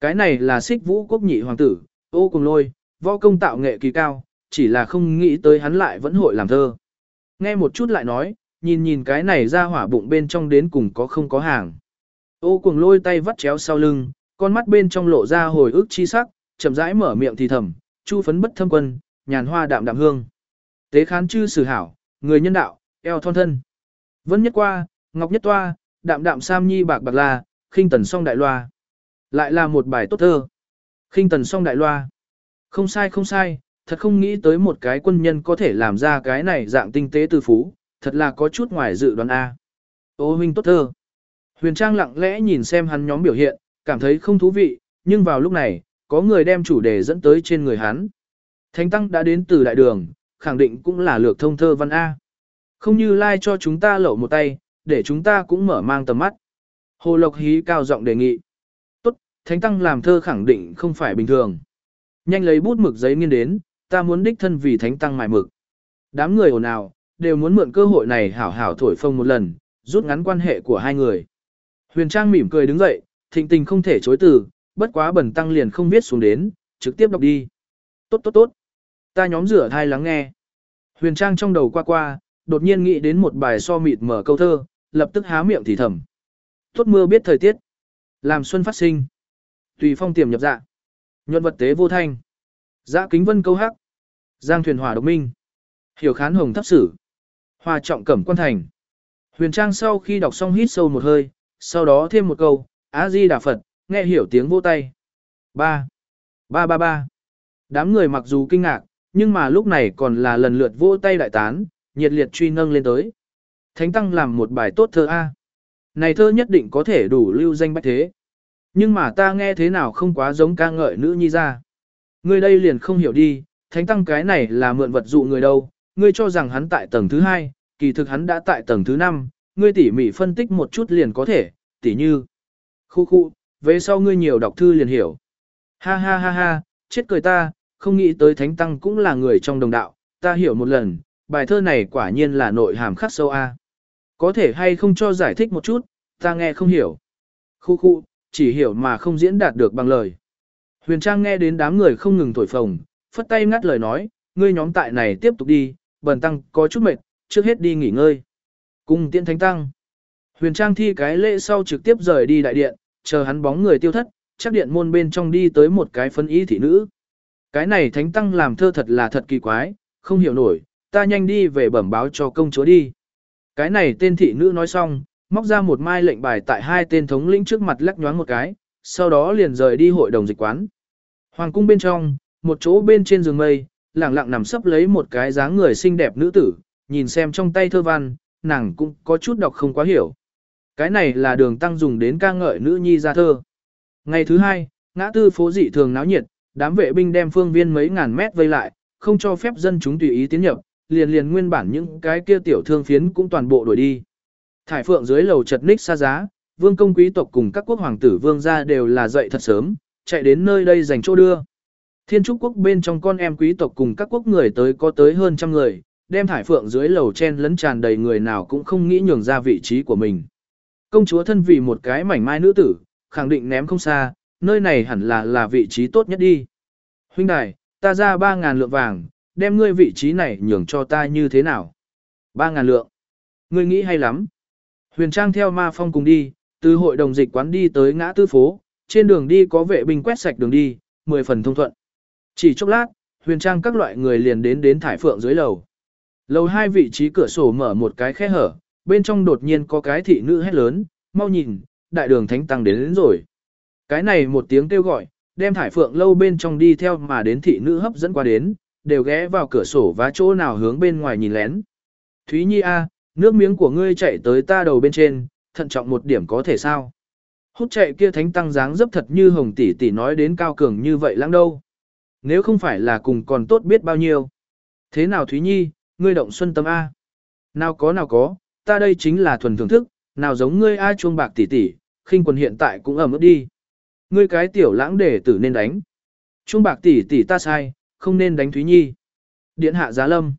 Cái này là xích vũ quốc nhị hoàng tử, ô cùng lôi, võ công tạo nghệ kỳ cao, chỉ là không nghĩ tới hắn lại vẫn hội làm thơ. Nghe một chút lại nói, nhìn nhìn cái này ra hỏa bụng bên trong đến cùng có không có hàng. Ô cuồng lôi tay vắt chéo sau lưng, con mắt bên trong lộ ra hồi ức chi sắc, chậm rãi mở miệng thì thầm, chu phấn bất thâm quân, nhàn hoa đạm đạm hương. Tế khán chư sử hảo, người nhân đạo, eo thon thân. Vân nhất qua, ngọc nhất toa, đạm đạm sam nhi bạc bạc la, khinh tần song đại loa. Lại là một bài tốt thơ. Khinh tần song đại loa. Không sai không sai, thật không nghĩ tới một cái quân nhân có thể làm ra cái này dạng tinh tế từ phú, thật là có chút ngoài dự đoán A. Ô huynh tốt thơ. Huyền Trang lặng lẽ nhìn xem hắn nhóm biểu hiện, cảm thấy không thú vị, nhưng vào lúc này, có người đem chủ đề dẫn tới trên người hắn. Thánh Tăng đã đến từ đại đường, khẳng định cũng là lược thông thơ văn A. Không như lai like cho chúng ta lẩu một tay, để chúng ta cũng mở mang tầm mắt. Hồ Lộc Hí cao giọng đề nghị. Tốt, Thánh Tăng làm thơ khẳng định không phải bình thường. Nhanh lấy bút mực giấy nghiên đến, ta muốn đích thân vì Thánh Tăng mài mực. Đám người ồn ào, đều muốn mượn cơ hội này hảo hảo thổi phông một lần, rút ngắn quan hệ của hai người. Huyền Trang mỉm cười đứng dậy, thịnh tình không thể chối từ, bất quá bẩn tăng liền không viết xuống đến, trực tiếp đọc đi. Tốt tốt tốt. Ta nhóm rửa thai lắng nghe. Huyền Trang trong đầu qua qua, đột nhiên nghĩ đến một bài so mịt mở câu thơ, lập tức há miệng thì thầm. Tốt mưa biết thời tiết. Làm xuân phát sinh. Tùy phong tiềm nhập dạ. Nhuận vật tế vô thanh. Dạ kính vân câu hắc. Giang thuyền hỏa độc minh. Hiểu khán hồng thấp sử. Hòa trọng cẩm quan thành. Huyền Trang sau khi đọc xong hít sâu một hơi, sau đó thêm một câu, A-di Đà Phật, nghe hiểu tiếng vỗ tay. Ba, ba ba ba. Đám người mặc dù kinh ngạc, nhưng mà lúc này còn là lần lượt vỗ tay đại tán, nhiệt liệt truy nâng lên tới. Thánh Tăng làm một bài tốt thơ A. Này thơ nhất định có thể đủ lưu danh bách thế. Nhưng mà ta nghe thế nào không quá giống ca ngợi nữ nhi ra. Người đây liền không hiểu đi, Thánh Tăng cái này là mượn vật dụ người đâu, ngươi cho rằng hắn tại tầng thứ hai, kỳ thực hắn đã tại tầng thứ năm, ngươi tỉ mỉ phân tích một chút liền có thể, tỉ như. Khu khu, về sau ngươi nhiều đọc thư liền hiểu. Ha ha ha ha, chết cười ta, không nghĩ tới Thánh Tăng cũng là người trong đồng đạo, ta hiểu một lần, bài thơ này quả nhiên là nội hàm khắc sâu a. Có thể hay không cho giải thích một chút, ta nghe không hiểu. Khu khu, chỉ hiểu mà không diễn đạt được bằng lời. Huyền Trang nghe đến đám người không ngừng thổi phồng, phất tay ngắt lời nói, ngươi nhóm tại này tiếp tục đi, bần tăng có chút mệt, trước hết đi nghỉ ngơi cung tiễn thánh tăng. Huyền Trang thi cái lễ sau trực tiếp rời đi đại điện, chờ hắn bóng người tiêu thất, chắc điện môn bên trong đi tới một cái phân ý thị nữ. Cái này thánh tăng làm thơ thật là thật kỳ quái, không hiểu nổi, ta nhanh đi về bẩm báo cho công chúa đi. Cái này tên thị nữ nói xong, móc ra một mai lệnh bài tại hai tên thống lĩnh trước mặt lắc nhoáng một cái, sau đó liền rời đi hội đồng dịch quán. Hoàng cung bên trong, một chỗ bên trên giường mây, lẳng lặng nằm sấp lấy một cái dáng người xinh đẹp nữ tử, nhìn xem trong tay thơ văn, nàng cũng có chút đọc không quá hiểu. Cái này là đường tăng dùng đến ca ngợi nữ nhi ra thơ. Ngày thứ hai, ngã tư phố dị thường náo nhiệt, đám vệ binh đem phương viên mấy ngàn mét vây lại, không cho phép dân chúng tùy ý tiến nhập, liền liền nguyên bản những cái kia tiểu thương phiến cũng toàn bộ đuổi đi. Thải phượng dưới lầu chật ních xa giá, vương công quý tộc cùng các quốc hoàng tử vương gia đều là dậy thật sớm, chạy đến nơi đây dành chỗ đưa. Thiên trúc quốc bên trong con em quý tộc cùng các quốc người tới có tới hơn trăm người, đem thải phượng dưới lầu chen lấn tràn đầy người nào cũng không nghĩ nhường ra vị trí của mình. Công chúa thân vì một cái mảnh mai nữ tử, khẳng định ném không xa, nơi này hẳn là là vị trí tốt nhất đi. Huynh đài, ta ra 3.000 lượng vàng, đem ngươi vị trí này nhường cho ta như thế nào? 3.000 lượng. Ngươi nghĩ hay lắm. Huyền Trang theo ma phong cùng đi, từ hội đồng dịch quán đi tới ngã tư phố, trên đường đi có vệ binh quét sạch đường đi, 10 phần thông thuận. Chỉ chốc lát, huyền trang các loại người liền đến đến thải phượng dưới lầu. Lầu hai vị trí cửa sổ mở một cái khe hở, bên trong đột nhiên có cái thị nữ hét lớn, mau nhìn, đại đường thánh tăng đến, đến rồi. Cái này một tiếng kêu gọi, đem thải phượng lâu bên trong đi theo mà đến thị nữ hấp dẫn qua đến, đều ghé vào cửa sổ và chỗ nào hướng bên ngoài nhìn lén. Thúy Nhi A, nước miếng của ngươi chạy tới ta đầu bên trên, thận trọng một điểm có thể sao? Hút chạy kia thánh tăng dáng dấp thật như hồng tỷ tỷ nói đến cao cường như vậy lãng đâu nếu không phải là cùng còn tốt biết bao nhiêu. Thế nào Thúy Nhi, ngươi động xuân tâm A? Nào có nào có, ta đây chính là thuần thưởng thức, nào giống ngươi A chuông bạc tỷ tỷ, khinh quần hiện tại cũng ẩm ướt đi. Ngươi cái tiểu lãng để tử nên đánh. Chuông bạc tỷ tỷ ta sai, không nên đánh Thúy Nhi. Điện hạ giá lâm.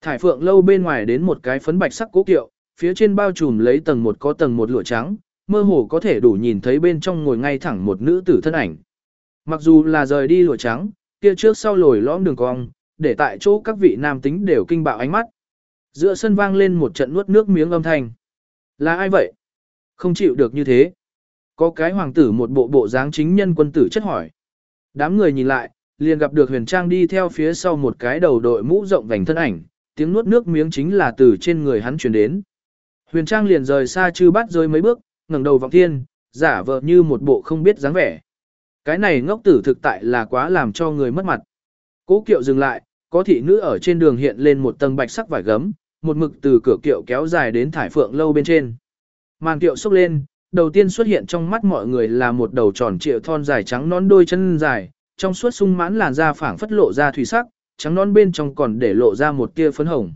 Thải phượng lâu bên ngoài đến một cái phấn bạch sắc cố kiệu, phía trên bao trùm lấy tầng một có tầng một lụa trắng, mơ hồ có thể đủ nhìn thấy bên trong ngồi ngay thẳng một nữ tử thân ảnh. Mặc dù là rời đi lụa trắng, kia trước sau lồi lõm đường cong, để tại chỗ các vị nam tính đều kinh bạo ánh mắt. Giữa sân vang lên một trận nuốt nước miếng âm thanh. Là ai vậy? Không chịu được như thế. Có cái hoàng tử một bộ bộ dáng chính nhân quân tử chất hỏi. Đám người nhìn lại, liền gặp được huyền trang đi theo phía sau một cái đầu đội mũ rộng vành thân ảnh, tiếng nuốt nước miếng chính là từ trên người hắn truyền đến. Huyền trang liền rời xa chư bắt rơi mấy bước, ngẩng đầu vọng thiên, giả vờ như một bộ không biết dáng vẻ. Cái này ngốc tử thực tại là quá làm cho người mất mặt. Cố kiệu dừng lại, có thị nữ ở trên đường hiện lên một tầng bạch sắc vải gấm, một mực từ cửa kiệu kéo dài đến thải phượng lâu bên trên. Màn kiệu xốc lên, đầu tiên xuất hiện trong mắt mọi người là một đầu tròn trịa thon dài trắng nón đôi chân dài, trong suốt sung mãn làn da phảng phất lộ ra thủy sắc, trắng nón bên trong còn để lộ ra một tia phấn hồng.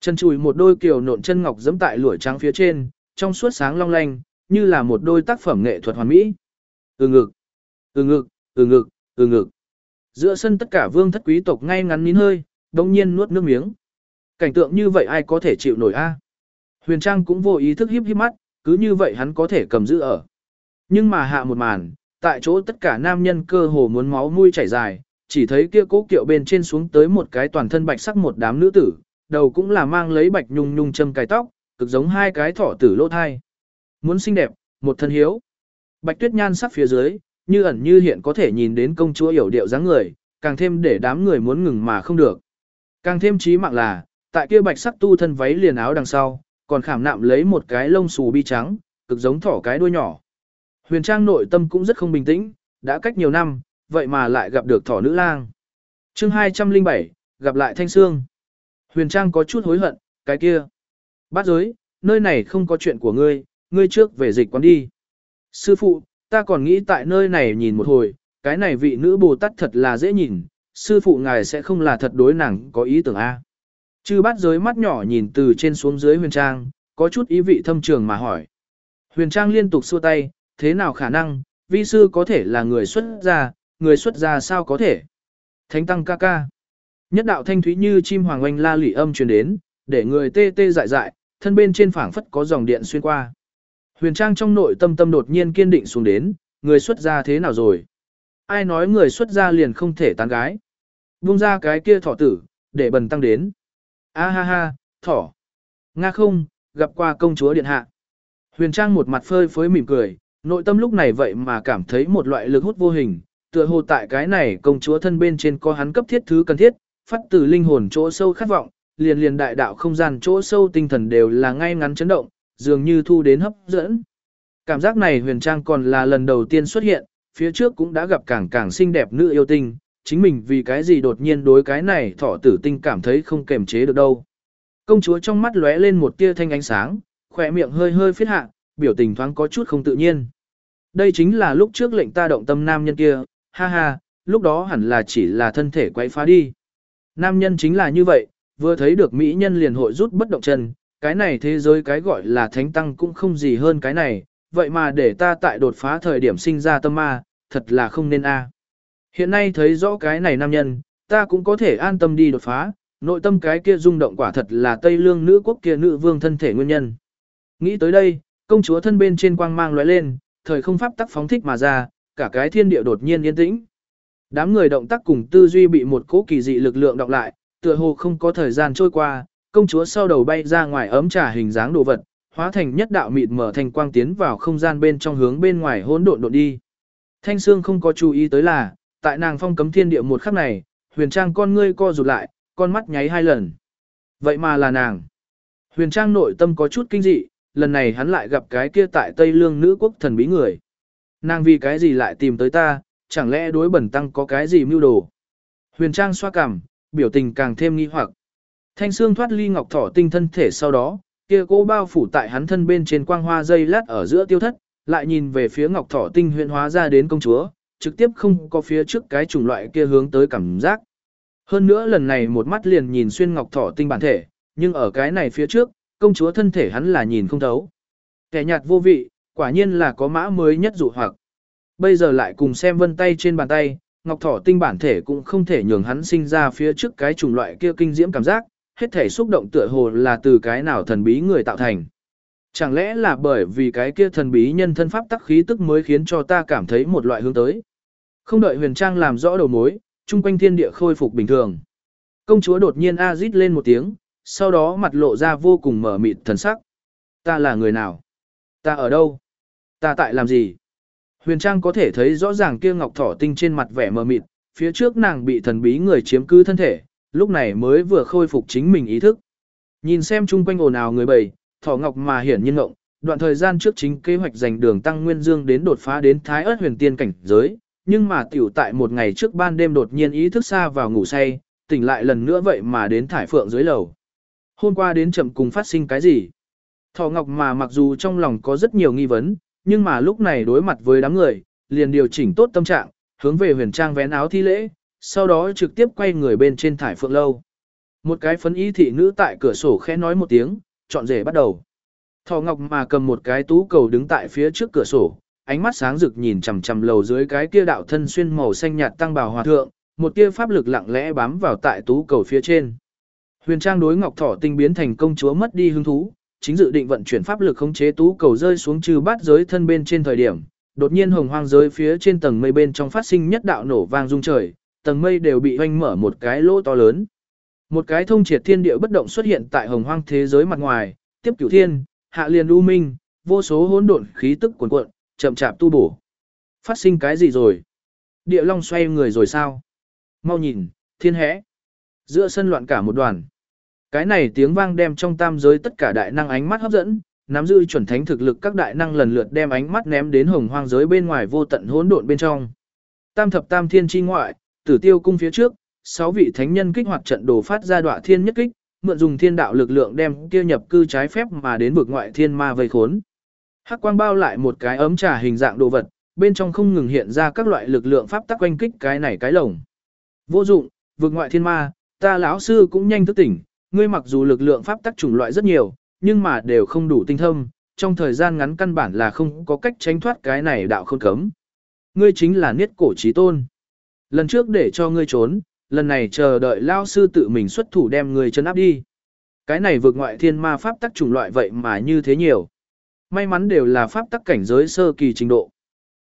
Chân chùi một đôi kiều nộn chân ngọc giẫm tại lụa trắng phía trên, trong suốt sáng long lanh, như là một đôi tác phẩm nghệ thuật hoàn mỹ. Ừ ngực, ừ ngực, ừ ngực, ừ ngực. Giữa sân tất cả vương thất quý tộc ngay ngắn nín hơi, đồng nhiên nuốt nước miếng. Cảnh tượng như vậy ai có thể chịu nổi a? Huyền Trang cũng vô ý thức híp híp mắt, cứ như vậy hắn có thể cầm giữ ở. Nhưng mà hạ một màn, tại chỗ tất cả nam nhân cơ hồ muốn máu mũi chảy dài, chỉ thấy kia cố kiệu bên trên xuống tới một cái toàn thân bạch sắc một đám nữ tử, đầu cũng là mang lấy bạch nhung nhung châm cài tóc, cực giống hai cái thỏ tử lỗ thai. Muốn xinh đẹp, một thân hiếu. Bạch tuyết nhan sắc phía dưới, như ẩn như hiện có thể nhìn đến công chúa hiểu điệu dáng người, càng thêm để đám người muốn ngừng mà không được. Càng thêm trí mạng là, tại kia bạch sắc tu thân váy liền áo đằng sau, còn khảm nạm lấy một cái lông xù bi trắng, cực giống thỏ cái đuôi nhỏ. Huyền Trang nội tâm cũng rất không bình tĩnh, đã cách nhiều năm, vậy mà lại gặp được thỏ nữ lang. chương 207, gặp lại Thanh Sương. Huyền Trang có chút hối hận, cái kia. Bát giới, nơi này không có chuyện của ngươi, ngươi trước về dịch quán đi. Sư phụ, ta còn nghĩ tại nơi này nhìn một hồi, cái này vị nữ Bồ Tát thật là dễ nhìn, sư phụ ngài sẽ không là thật đối nàng có ý tưởng A. Chư bát giới mắt nhỏ nhìn từ trên xuống dưới huyền trang, có chút ý vị thâm trường mà hỏi. Huyền trang liên tục xua tay, thế nào khả năng, vi sư có thể là người xuất gia, người xuất gia sao có thể. Thánh tăng ca ca. Nhất đạo thanh thúy như chim hoàng oanh la lị âm truyền đến, để người tê tê dại dại, thân bên trên phảng phất có dòng điện xuyên qua. Huyền Trang trong nội tâm tâm đột nhiên kiên định xuống đến, người xuất gia thế nào rồi? Ai nói người xuất gia liền không thể tán gái? Buông ra cái kia thỏ tử, để bần tăng đến. A ha ha, thỏ. Nga không, gặp qua công chúa điện hạ. Huyền Trang một mặt phơi phới mỉm cười, nội tâm lúc này vậy mà cảm thấy một loại lực hút vô hình, tựa hồ tại cái này công chúa thân bên trên có hắn cấp thiết thứ cần thiết, phát từ linh hồn chỗ sâu khát vọng, liền liền đại đạo không gian chỗ sâu tinh thần đều là ngay ngắn chấn động, dường như thu đến hấp dẫn. Cảm giác này huyền trang còn là lần đầu tiên xuất hiện, phía trước cũng đã gặp càng càng xinh đẹp nữ yêu tinh, chính mình vì cái gì đột nhiên đối cái này thọ tử tinh cảm thấy không kềm chế được đâu. Công chúa trong mắt lóe lên một tia thanh ánh sáng, khỏe miệng hơi hơi phiết hạ, biểu tình thoáng có chút không tự nhiên. Đây chính là lúc trước lệnh ta động tâm nam nhân kia, ha ha, lúc đó hẳn là chỉ là thân thể quay phá đi. Nam nhân chính là như vậy, vừa thấy được mỹ nhân liền hội rút bất động chân, cái này thế giới cái gọi là thánh tăng cũng không gì hơn cái này, vậy mà để ta tại đột phá thời điểm sinh ra tâm ma, thật là không nên a. Hiện nay thấy rõ cái này nam nhân, ta cũng có thể an tâm đi đột phá, nội tâm cái kia rung động quả thật là Tây Lương nữ quốc kia nữ vương thân thể nguyên nhân. Nghĩ tới đây, công chúa thân bên trên quang mang lóe lên, thời không pháp tắc phóng thích mà ra, cả cái thiên địa đột nhiên yên tĩnh. Đám người động tác cùng tư duy bị một cỗ kỳ dị lực lượng đọc lại, tựa hồ không có thời gian trôi qua, công chúa sau đầu bay ra ngoài ấm trà hình dáng đồ vật, hóa thành nhất đạo mịt mở thành quang tiến vào không gian bên trong hướng bên ngoài hỗn độn độn đi. Thanh Sương không có chú ý tới là, tại nàng phong cấm thiên địa một khắc này, huyền trang con ngươi co rụt lại, con mắt nháy hai lần. Vậy mà là nàng. Huyền trang nội tâm có chút kinh dị, lần này hắn lại gặp cái kia tại Tây Lương nữ quốc thần bí người. Nàng vì cái gì lại tìm tới ta, chẳng lẽ đối bẩn tăng có cái gì mưu đồ. Huyền trang xoa cằm, biểu tình càng thêm nghi hoặc. Thanh xương thoát ly ngọc thỏ tinh thân thể sau đó, kia cô bao phủ tại hắn thân bên trên quang hoa dây lát ở giữa tiêu thất, lại nhìn về phía ngọc thỏ tinh huyện hóa ra đến công chúa, trực tiếp không có phía trước cái chủng loại kia hướng tới cảm giác. Hơn nữa lần này một mắt liền nhìn xuyên ngọc thỏ tinh bản thể, nhưng ở cái này phía trước, công chúa thân thể hắn là nhìn không thấu. Kẻ nhạt vô vị, quả nhiên là có mã mới nhất dụ hoặc. Bây giờ lại cùng xem vân tay trên bàn tay, ngọc thỏ tinh bản thể cũng không thể nhường hắn sinh ra phía trước cái chủng loại kia kinh diễm cảm giác, hết thể xúc động tựa hồ là từ cái nào thần bí người tạo thành. Chẳng lẽ là bởi vì cái kia thần bí nhân thân pháp tắc khí tức mới khiến cho ta cảm thấy một loại hướng tới. Không đợi huyền trang làm rõ đầu mối, chung quanh thiên địa khôi phục bình thường. Công chúa đột nhiên a rít lên một tiếng, sau đó mặt lộ ra vô cùng mở mịt thần sắc. Ta là người nào? Ta ở đâu? Ta tại làm gì? Huyền Trang có thể thấy rõ ràng kia ngọc thỏ tinh trên mặt vẻ mờ mịt, phía trước nàng bị thần bí người chiếm cứ thân thể, lúc này mới vừa khôi phục chính mình ý thức. Nhìn xem chung quanh ồn ào người bầy, thỏ ngọc mà hiển nhiên ngộng, đoạn thời gian trước chính kế hoạch dành đường tăng nguyên dương đến đột phá đến thái ớt huyền tiên cảnh giới, nhưng mà tiểu tại một ngày trước ban đêm đột nhiên ý thức xa vào ngủ say, tỉnh lại lần nữa vậy mà đến thải phượng dưới lầu. Hôm qua đến chậm cùng phát sinh cái gì? Thỏ ngọc mà mặc dù trong lòng có rất nhiều nghi vấn, nhưng mà lúc này đối mặt với đám người, liền điều chỉnh tốt tâm trạng, hướng về huyền trang vén áo thi lễ, sau đó trực tiếp quay người bên trên thải phượng lâu. Một cái phấn y thị nữ tại cửa sổ khẽ nói một tiếng, chọn rể bắt đầu. Thỏ ngọc mà cầm một cái tú cầu đứng tại phía trước cửa sổ, ánh mắt sáng rực nhìn chằm chằm lầu dưới cái kia đạo thân xuyên màu xanh nhạt tăng bào hòa thượng, một tia pháp lực lặng lẽ bám vào tại tú cầu phía trên. Huyền Trang đối Ngọc Thỏ tinh biến thành công chúa mất đi hứng thú, chính dự định vận chuyển pháp lực khống chế tú cầu rơi xuống trừ bát giới thân bên trên thời điểm, đột nhiên hồng hoang giới phía trên tầng mây bên trong phát sinh nhất đạo nổ vang rung trời, tầng mây đều bị hoanh mở một cái lỗ to lớn. Một cái thông triệt thiên địa bất động xuất hiện tại hồng hoang thế giới mặt ngoài, tiếp cửu thiên, hạ liền u minh, vô số hỗn độn khí tức cuồn cuộn, chậm chạp tu bổ. Phát sinh cái gì rồi? Địa long xoay người rồi sao? Mau nhìn, thiên hẽ. Giữa sân loạn cả một đoàn. Cái này tiếng vang đem trong tam giới tất cả đại năng ánh mắt hấp dẫn, nắm giữ chuẩn thánh thực lực các đại năng lần lượt đem ánh mắt ném đến hồng hoang giới bên ngoài vô tận hỗn độn bên trong. Tam thập tam thiên chi ngoại, tử tiêu cung phía trước, sáu vị thánh nhân kích hoạt trận đồ phát ra đọa thiên nhất kích, mượn dùng thiên đạo lực lượng đem kia nhập cư trái phép mà đến vực ngoại thiên ma vây khốn. Hắc quang bao lại một cái ấm trà hình dạng đồ vật, bên trong không ngừng hiện ra các loại lực lượng pháp tắc quanh kích cái này cái lồng. Vô dụng, vực ngoại thiên ma, ta lão sư cũng nhanh thức tỉnh, ngươi mặc dù lực lượng pháp tắc chủng loại rất nhiều, nhưng mà đều không đủ tinh thâm, trong thời gian ngắn căn bản là không có cách tránh thoát cái này đạo không cấm. Ngươi chính là niết cổ trí tôn. Lần trước để cho ngươi trốn, lần này chờ đợi lao sư tự mình xuất thủ đem ngươi chân áp đi. Cái này vượt ngoại thiên ma pháp tắc chủng loại vậy mà như thế nhiều. May mắn đều là pháp tắc cảnh giới sơ kỳ trình độ.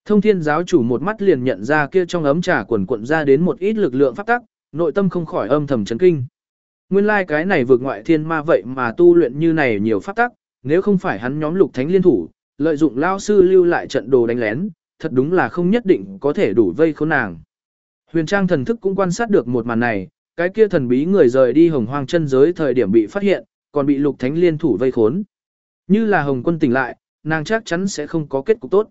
Thông thiên giáo chủ một mắt liền nhận ra kia trong ấm trà quần cuộn ra đến một ít lực lượng pháp tắc, nội tâm không khỏi âm thầm chấn kinh. Nguyên lai like cái này vượt ngoại thiên ma vậy mà tu luyện như này nhiều pháp tắc, nếu không phải hắn nhóm lục thánh liên thủ, lợi dụng lao sư lưu lại trận đồ đánh lén, thật đúng là không nhất định có thể đủ vây khốn nàng. Huyền Trang thần thức cũng quan sát được một màn này, cái kia thần bí người rời đi hồng hoang chân giới thời điểm bị phát hiện, còn bị lục thánh liên thủ vây khốn. Như là hồng quân tỉnh lại, nàng chắc chắn sẽ không có kết cục tốt.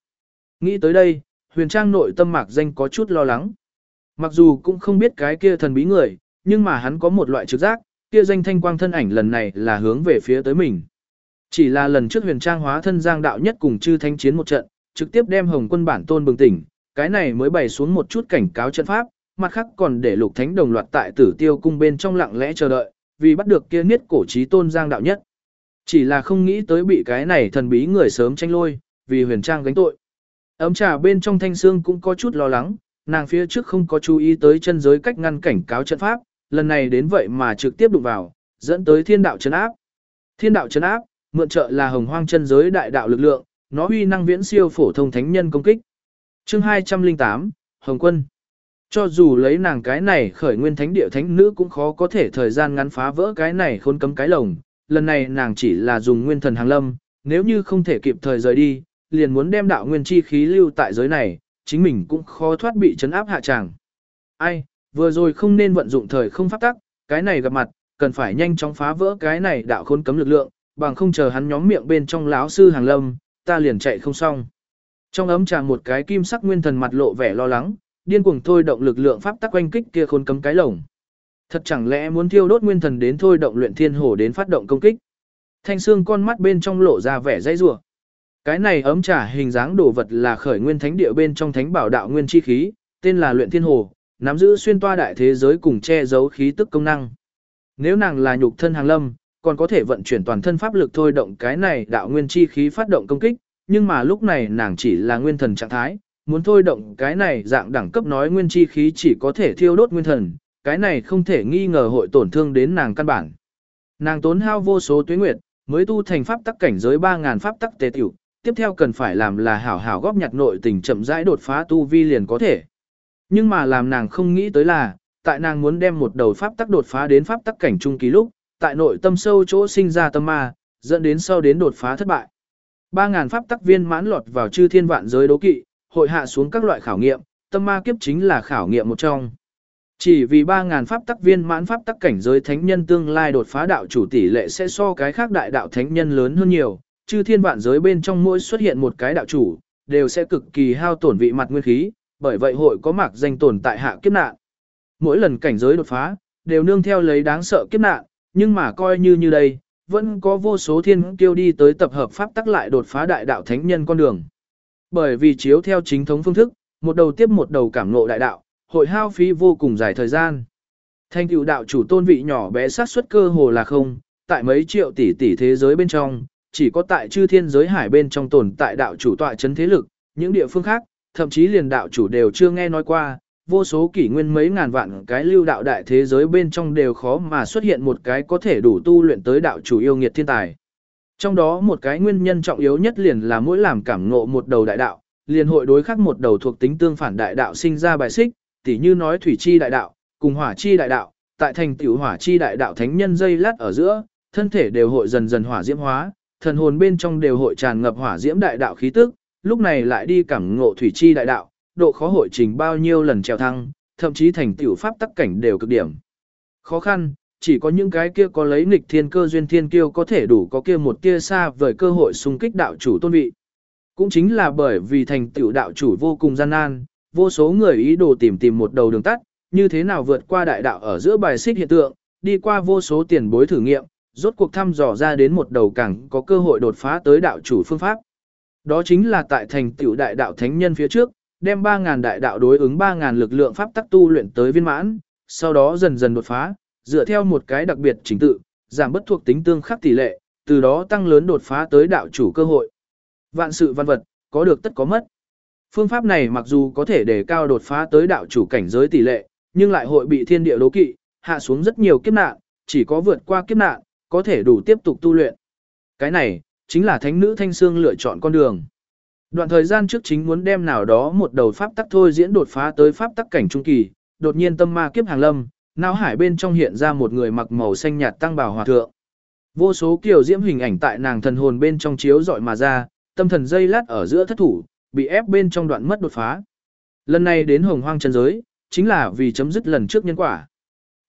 Nghĩ tới đây, huyền trang nội tâm mạc danh có chút lo lắng. Mặc dù cũng không biết cái kia thần bí người, nhưng mà hắn có một loại trực giác, kia danh thanh quang thân ảnh lần này là hướng về phía tới mình. Chỉ là lần trước huyền trang hóa thân giang đạo nhất cùng chư thanh chiến một trận, trực tiếp đem hồng quân bản tôn bừng tỉnh, cái này mới bày xuống một chút cảnh cáo trận pháp, mặt khác còn để lục thánh đồng loạt tại tử tiêu cung bên trong lặng lẽ chờ đợi, vì bắt được kia niết cổ trí tôn giang đạo nhất. Chỉ là không nghĩ tới bị cái này thần bí người sớm tranh lôi, vì huyền trang gánh tội. Ấm trà bên trong thanh xương cũng có chút lo lắng, nàng phía trước không có chú ý tới chân giới cách ngăn cảnh cáo trận pháp, lần này đến vậy mà trực tiếp đụng vào, dẫn tới thiên đạo chấn áp. Thiên đạo chấn áp, mượn trợ là hồng hoang chân giới đại đạo lực lượng, nó uy năng viễn siêu phổ thông thánh nhân công kích. Chương 208, Hồng Quân. Cho dù lấy nàng cái này khởi nguyên thánh địa thánh nữ cũng khó có thể thời gian ngắn phá vỡ cái này khôn cấm cái lồng, lần này nàng chỉ là dùng nguyên thần hàng lâm, nếu như không thể kịp thời rời đi, liền muốn đem đạo nguyên chi khí lưu tại giới này, chính mình cũng khó thoát bị chấn áp hạ tràng. Ai, vừa rồi không nên vận dụng thời không pháp tắc, cái này gặp mặt, cần phải nhanh chóng phá vỡ cái này đạo khôn cấm lực lượng, bằng không chờ hắn nhóm miệng bên trong lão sư hàng lâm, ta liền chạy không xong. Trong ấm trà một cái kim sắc nguyên thần mặt lộ vẻ lo lắng, điên cuồng thôi động lực lượng pháp tắc quanh kích kia khôn cấm cái lồng. Thật chẳng lẽ muốn thiêu đốt nguyên thần đến thôi động luyện thiên hồ đến phát động công kích. Thanh xương con mắt bên trong lộ ra vẻ dãy rủa. Cái này ấm trà hình dáng đồ vật là khởi nguyên thánh địa bên trong thánh bảo đạo nguyên chi khí, tên là luyện thiên hồ, nắm giữ xuyên toa đại thế giới cùng che giấu khí tức công năng. Nếu nàng là nhục thân hàng lâm, còn có thể vận chuyển toàn thân pháp lực thôi động cái này đạo nguyên chi khí phát động công kích, nhưng mà lúc này nàng chỉ là nguyên thần trạng thái, muốn thôi động cái này dạng đẳng cấp nói nguyên chi khí chỉ có thể thiêu đốt nguyên thần, cái này không thể nghi ngờ hội tổn thương đến nàng căn bản. Nàng tốn hao vô số tuế nguyệt, mới tu thành pháp tắc cảnh giới 3000 pháp tắc tề tiểu, tiếp theo cần phải làm là hảo hảo góp nhặt nội tình chậm rãi đột phá tu vi liền có thể. Nhưng mà làm nàng không nghĩ tới là, tại nàng muốn đem một đầu pháp tắc đột phá đến pháp tắc cảnh trung kỳ lúc, tại nội tâm sâu chỗ sinh ra tâm ma, dẫn đến sau đến đột phá thất bại. 3000 pháp tắc viên mãn lọt vào chư thiên vạn giới đố kỵ, hội hạ xuống các loại khảo nghiệm, tâm ma kiếp chính là khảo nghiệm một trong. Chỉ vì 3000 pháp tắc viên mãn pháp tắc cảnh giới thánh nhân tương lai đột phá đạo chủ tỷ lệ sẽ so cái khác đại đạo thánh nhân lớn hơn nhiều, chư thiên vạn giới bên trong mỗi xuất hiện một cái đạo chủ, đều sẽ cực kỳ hao tổn vị mặt nguyên khí, bởi vậy hội có mạc danh tồn tại hạ kiếp nạn. Mỗi lần cảnh giới đột phá, đều nương theo lấy đáng sợ kiếp nạn, nhưng mà coi như như đây, vẫn có vô số thiên kiêu đi tới tập hợp pháp tắc lại đột phá đại đạo thánh nhân con đường. Bởi vì chiếu theo chính thống phương thức, một đầu tiếp một đầu cảm ngộ đại đạo, hội hao phí vô cùng dài thời gian. Thanh tựu đạo chủ tôn vị nhỏ bé sát suất cơ hồ là không, tại mấy triệu tỷ tỷ thế giới bên trong, chỉ có tại chư thiên giới hải bên trong tồn tại đạo chủ tọa chấn thế lực, những địa phương khác, thậm chí liền đạo chủ đều chưa nghe nói qua, vô số kỷ nguyên mấy ngàn vạn cái lưu đạo đại thế giới bên trong đều khó mà xuất hiện một cái có thể đủ tu luyện tới đạo chủ yêu nghiệt thiên tài. Trong đó một cái nguyên nhân trọng yếu nhất liền là mỗi làm cảm ngộ một đầu đại đạo, liền hội đối khắc một đầu thuộc tính tương phản đại đạo sinh ra bài xích, tỉ như nói thủy chi đại đạo, cùng hỏa chi đại đạo, tại thành tiểu hỏa chi đại đạo thánh nhân dây lát ở giữa, thân thể đều hội dần dần hỏa diễm hóa, thần hồn bên trong đều hội tràn ngập hỏa diễm đại đạo khí tức, lúc này lại đi cảm ngộ thủy chi đại đạo, độ khó hội trình bao nhiêu lần trèo thăng, thậm chí thành tiểu pháp tắc cảnh đều cực điểm. Khó khăn, chỉ có những cái kia có lấy nghịch thiên cơ duyên thiên kiêu có thể đủ có kia một tia xa vời cơ hội xung kích đạo chủ tôn vị. Cũng chính là bởi vì thành tiểu đạo chủ vô cùng gian nan, vô số người ý đồ tìm tìm một đầu đường tắt, như thế nào vượt qua đại đạo ở giữa bài xích hiện tượng, đi qua vô số tiền bối thử nghiệm, rốt cuộc thăm dò ra đến một đầu cảng có cơ hội đột phá tới đạo chủ phương pháp. Đó chính là tại thành tiểu đại đạo thánh nhân phía trước, đem 3.000 đại đạo đối ứng 3.000 lực lượng pháp tắc tu luyện tới viên mãn, sau đó dần dần đột phá, dựa theo một cái đặc biệt chính tự, giảm bất thuộc tính tương khắc tỷ lệ, từ đó tăng lớn đột phá tới đạo chủ cơ hội. Vạn sự văn vật, có được tất có mất. Phương pháp này mặc dù có thể để cao đột phá tới đạo chủ cảnh giới tỷ lệ, nhưng lại hội bị thiên địa đố kỵ, hạ xuống rất nhiều kiếp nạn, chỉ có vượt qua kiếp nạn, có thể đủ tiếp tục tu luyện. Cái này, chính là thánh nữ thanh xương lựa chọn con đường. Đoạn thời gian trước chính muốn đem nào đó một đầu pháp tắc thôi diễn đột phá tới pháp tắc cảnh trung kỳ, đột nhiên tâm ma kiếp hàng lâm, não hải bên trong hiện ra một người mặc màu xanh nhạt tăng bào hòa thượng. Vô số kiều diễm hình ảnh tại nàng thần hồn bên trong chiếu dọi mà ra, tâm thần dây lát ở giữa thất thủ, bị ép bên trong đoạn mất đột phá. Lần này đến hồng hoang chân giới, chính là vì chấm dứt lần trước nhân quả.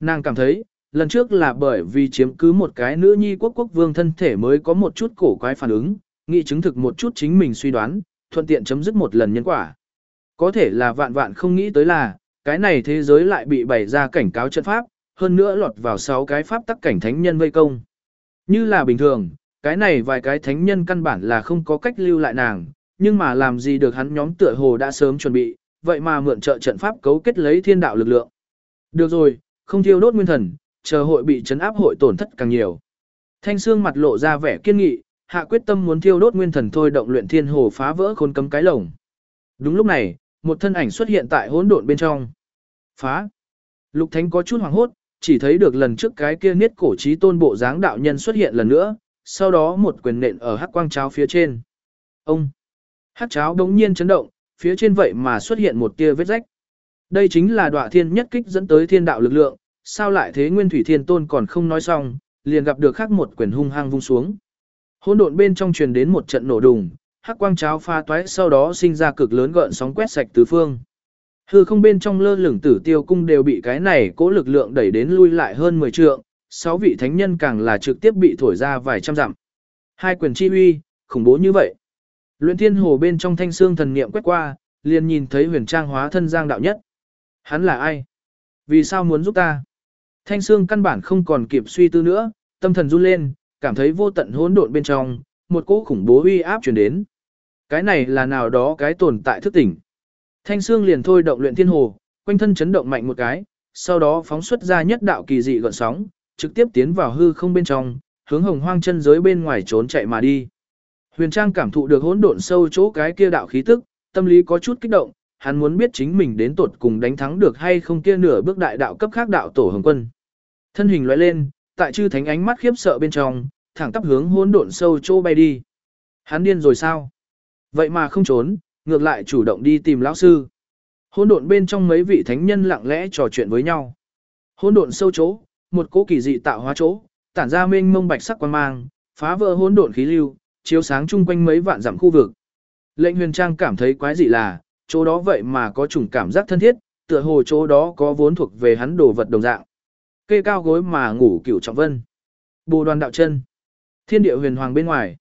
Nàng cảm thấy, lần trước là bởi vì chiếm cứ một cái nữ nhi quốc quốc vương thân thể mới có một chút cổ quái phản ứng, nghị chứng thực một chút chính mình suy đoán, thuận tiện chấm dứt một lần nhân quả. Có thể là vạn vạn không nghĩ tới là, cái này thế giới lại bị bày ra cảnh cáo trận pháp, hơn nữa lọt vào 6 cái pháp tắc cảnh thánh nhân vây công. Như là bình thường, cái này vài cái thánh nhân căn bản là không có cách lưu lại nàng, nhưng mà làm gì được hắn nhóm tựa hồ đã sớm chuẩn bị, vậy mà mượn trợ trận pháp cấu kết lấy thiên đạo lực lượng. Được rồi, không thiêu đốt nguyên thần, chờ hội bị chấn áp hội tổn thất càng nhiều. Thanh xương mặt lộ ra vẻ kiên nghị, hạ quyết tâm muốn thiêu đốt nguyên thần thôi động luyện thiên hồ phá vỡ khôn cấm cái lồng. Đúng lúc này, một thân ảnh xuất hiện tại hỗn độn bên trong. Phá. Lục Thánh có chút hoảng hốt, chỉ thấy được lần trước cái kia niết cổ trí tôn bộ dáng đạo nhân xuất hiện lần nữa, sau đó một quyền nện ở hắc quang cháo phía trên. Ông. Hắc cháo đống nhiên chấn động, phía trên vậy mà xuất hiện một tia vết rách. Đây chính là đọa thiên nhất kích dẫn tới thiên đạo lực lượng, sao lại thế nguyên thủy thiên tôn còn không nói xong, liền gặp được khắc một quyền hung hăng vung xuống. Hỗn độn bên trong truyền đến một trận nổ đùng, hắc quang cháo pha toái sau đó sinh ra cực lớn gợn sóng quét sạch tứ phương. Hư không bên trong lơ lửng tử tiêu cung đều bị cái này cố lực lượng đẩy đến lui lại hơn 10 trượng, sáu vị thánh nhân càng là trực tiếp bị thổi ra vài trăm dặm. Hai quyền chi uy, khủng bố như vậy. Luyện thiên hồ bên trong thanh xương thần niệm quét qua, liền nhìn thấy huyền trang hóa thân giang đạo nhất. Hắn là ai? Vì sao muốn giúp ta? Thanh xương căn bản không còn kịp suy tư nữa, tâm thần run lên, cảm thấy vô tận hỗn độn bên trong, một cỗ khủng bố uy áp truyền đến. Cái này là nào đó cái tồn tại thức tỉnh. Thanh xương liền thôi động luyện thiên hồ, Quanh thân chấn động mạnh một cái, sau đó phóng xuất ra nhất đạo kỳ dị gợn sóng, trực tiếp tiến vào hư không bên trong, hướng hồng hoang chân giới bên ngoài trốn chạy mà đi. Huyền Trang cảm thụ được hỗn độn sâu chỗ cái kia đạo khí tức, tâm lý có chút kích động, hắn muốn biết chính mình đến tột cùng đánh thắng được hay không kia nửa bước đại đạo cấp khác đạo tổ hồng quân. Thân hình lóe lên, tại chư thánh ánh mắt khiếp sợ bên trong, thẳng tắp hướng hỗn độn sâu chỗ bay đi. Hắn điên rồi sao? Vậy mà không trốn, ngược lại chủ động đi tìm lão sư. Hỗn độn bên trong mấy vị thánh nhân lặng lẽ trò chuyện với nhau. Hỗn độn sâu chỗ, một cỗ kỳ dị tạo hóa chỗ, tản ra mênh mông bạch sắc quang mang, phá vỡ hỗn độn khí lưu, chiếu sáng chung quanh mấy vạn dặm khu vực. Lệnh Huyền Trang cảm thấy quái dị là, chỗ đó vậy mà có chủng cảm giác thân thiết, tựa hồ chỗ đó có vốn thuộc về hắn đồ vật đồng dạng. Cây cao gối mà ngủ cửu trọng vân. Bồ đoàn đạo chân. Thiên địa huyền hoàng bên ngoài.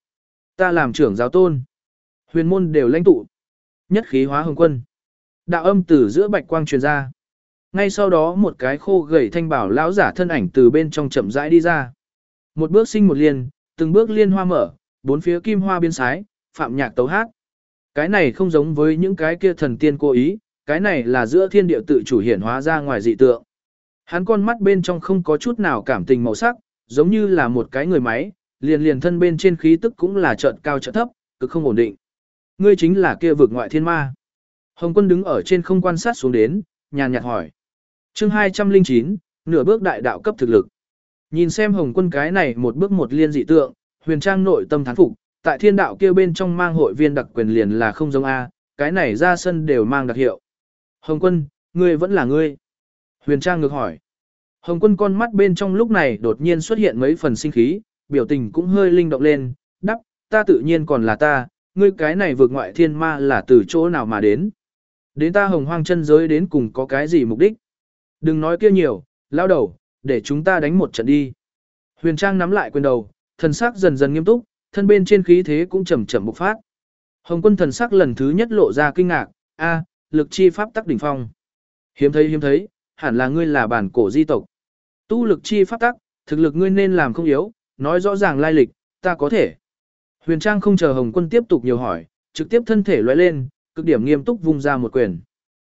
Ta làm trưởng giáo tôn. Huyền môn đều lãnh tụ. Nhất khí hóa hồng quân. Đạo âm từ giữa bạch quang truyền ra. Ngay sau đó một cái khô gầy thanh bảo lão giả thân ảnh từ bên trong chậm rãi đi ra. Một bước sinh một liên, từng bước liên hoa mở, bốn phía kim hoa biên sái, phạm nhạc tấu hát. Cái này không giống với những cái kia thần tiên cố ý, cái này là giữa thiên địa tự chủ hiển hóa ra ngoài dị tượng. Hắn con mắt bên trong không có chút nào cảm tình màu sắc, giống như là một cái người máy, liền liền thân bên trên khí tức cũng là chợt cao chợt thấp, cực không ổn định. Ngươi chính là kia vực ngoại thiên ma. Hồng quân đứng ở trên không quan sát xuống đến, nhàn nhạt hỏi. chương 209, nửa bước đại đạo cấp thực lực. Nhìn xem hồng quân cái này một bước một liên dị tượng, huyền trang nội tâm thán phục, tại thiên đạo kia bên trong mang hội viên đặc quyền liền là không giống A, cái này ra sân đều mang đặc hiệu. Hồng quân, ngươi vẫn là ngươi. Huyền trang ngược hỏi. Hồng quân con mắt bên trong lúc này đột nhiên xuất hiện mấy phần sinh khí, biểu tình cũng hơi linh động lên, đắp, ta tự nhiên còn là ta, ngươi cái này vượt ngoại thiên ma là từ chỗ nào mà đến. Đến ta hồng hoang chân giới đến cùng có cái gì mục đích. Đừng nói kia nhiều, lao đầu, để chúng ta đánh một trận đi. Huyền Trang nắm lại quyền đầu, thần sắc dần dần nghiêm túc, thân bên trên khí thế cũng chậm chậm bộc phát. Hồng quân thần sắc lần thứ nhất lộ ra kinh ngạc, a, lực chi pháp tắc đỉnh phong. Hiếm thấy hiếm thấy, hẳn là ngươi là bản cổ di tộc. Tu lực chi pháp tắc, thực lực ngươi nên làm không yếu, nói rõ ràng lai lịch, ta có thể. Huyền Trang không chờ Hồng quân tiếp tục nhiều hỏi, trực tiếp thân thể lóe lên, cực điểm nghiêm túc vung ra một quyền.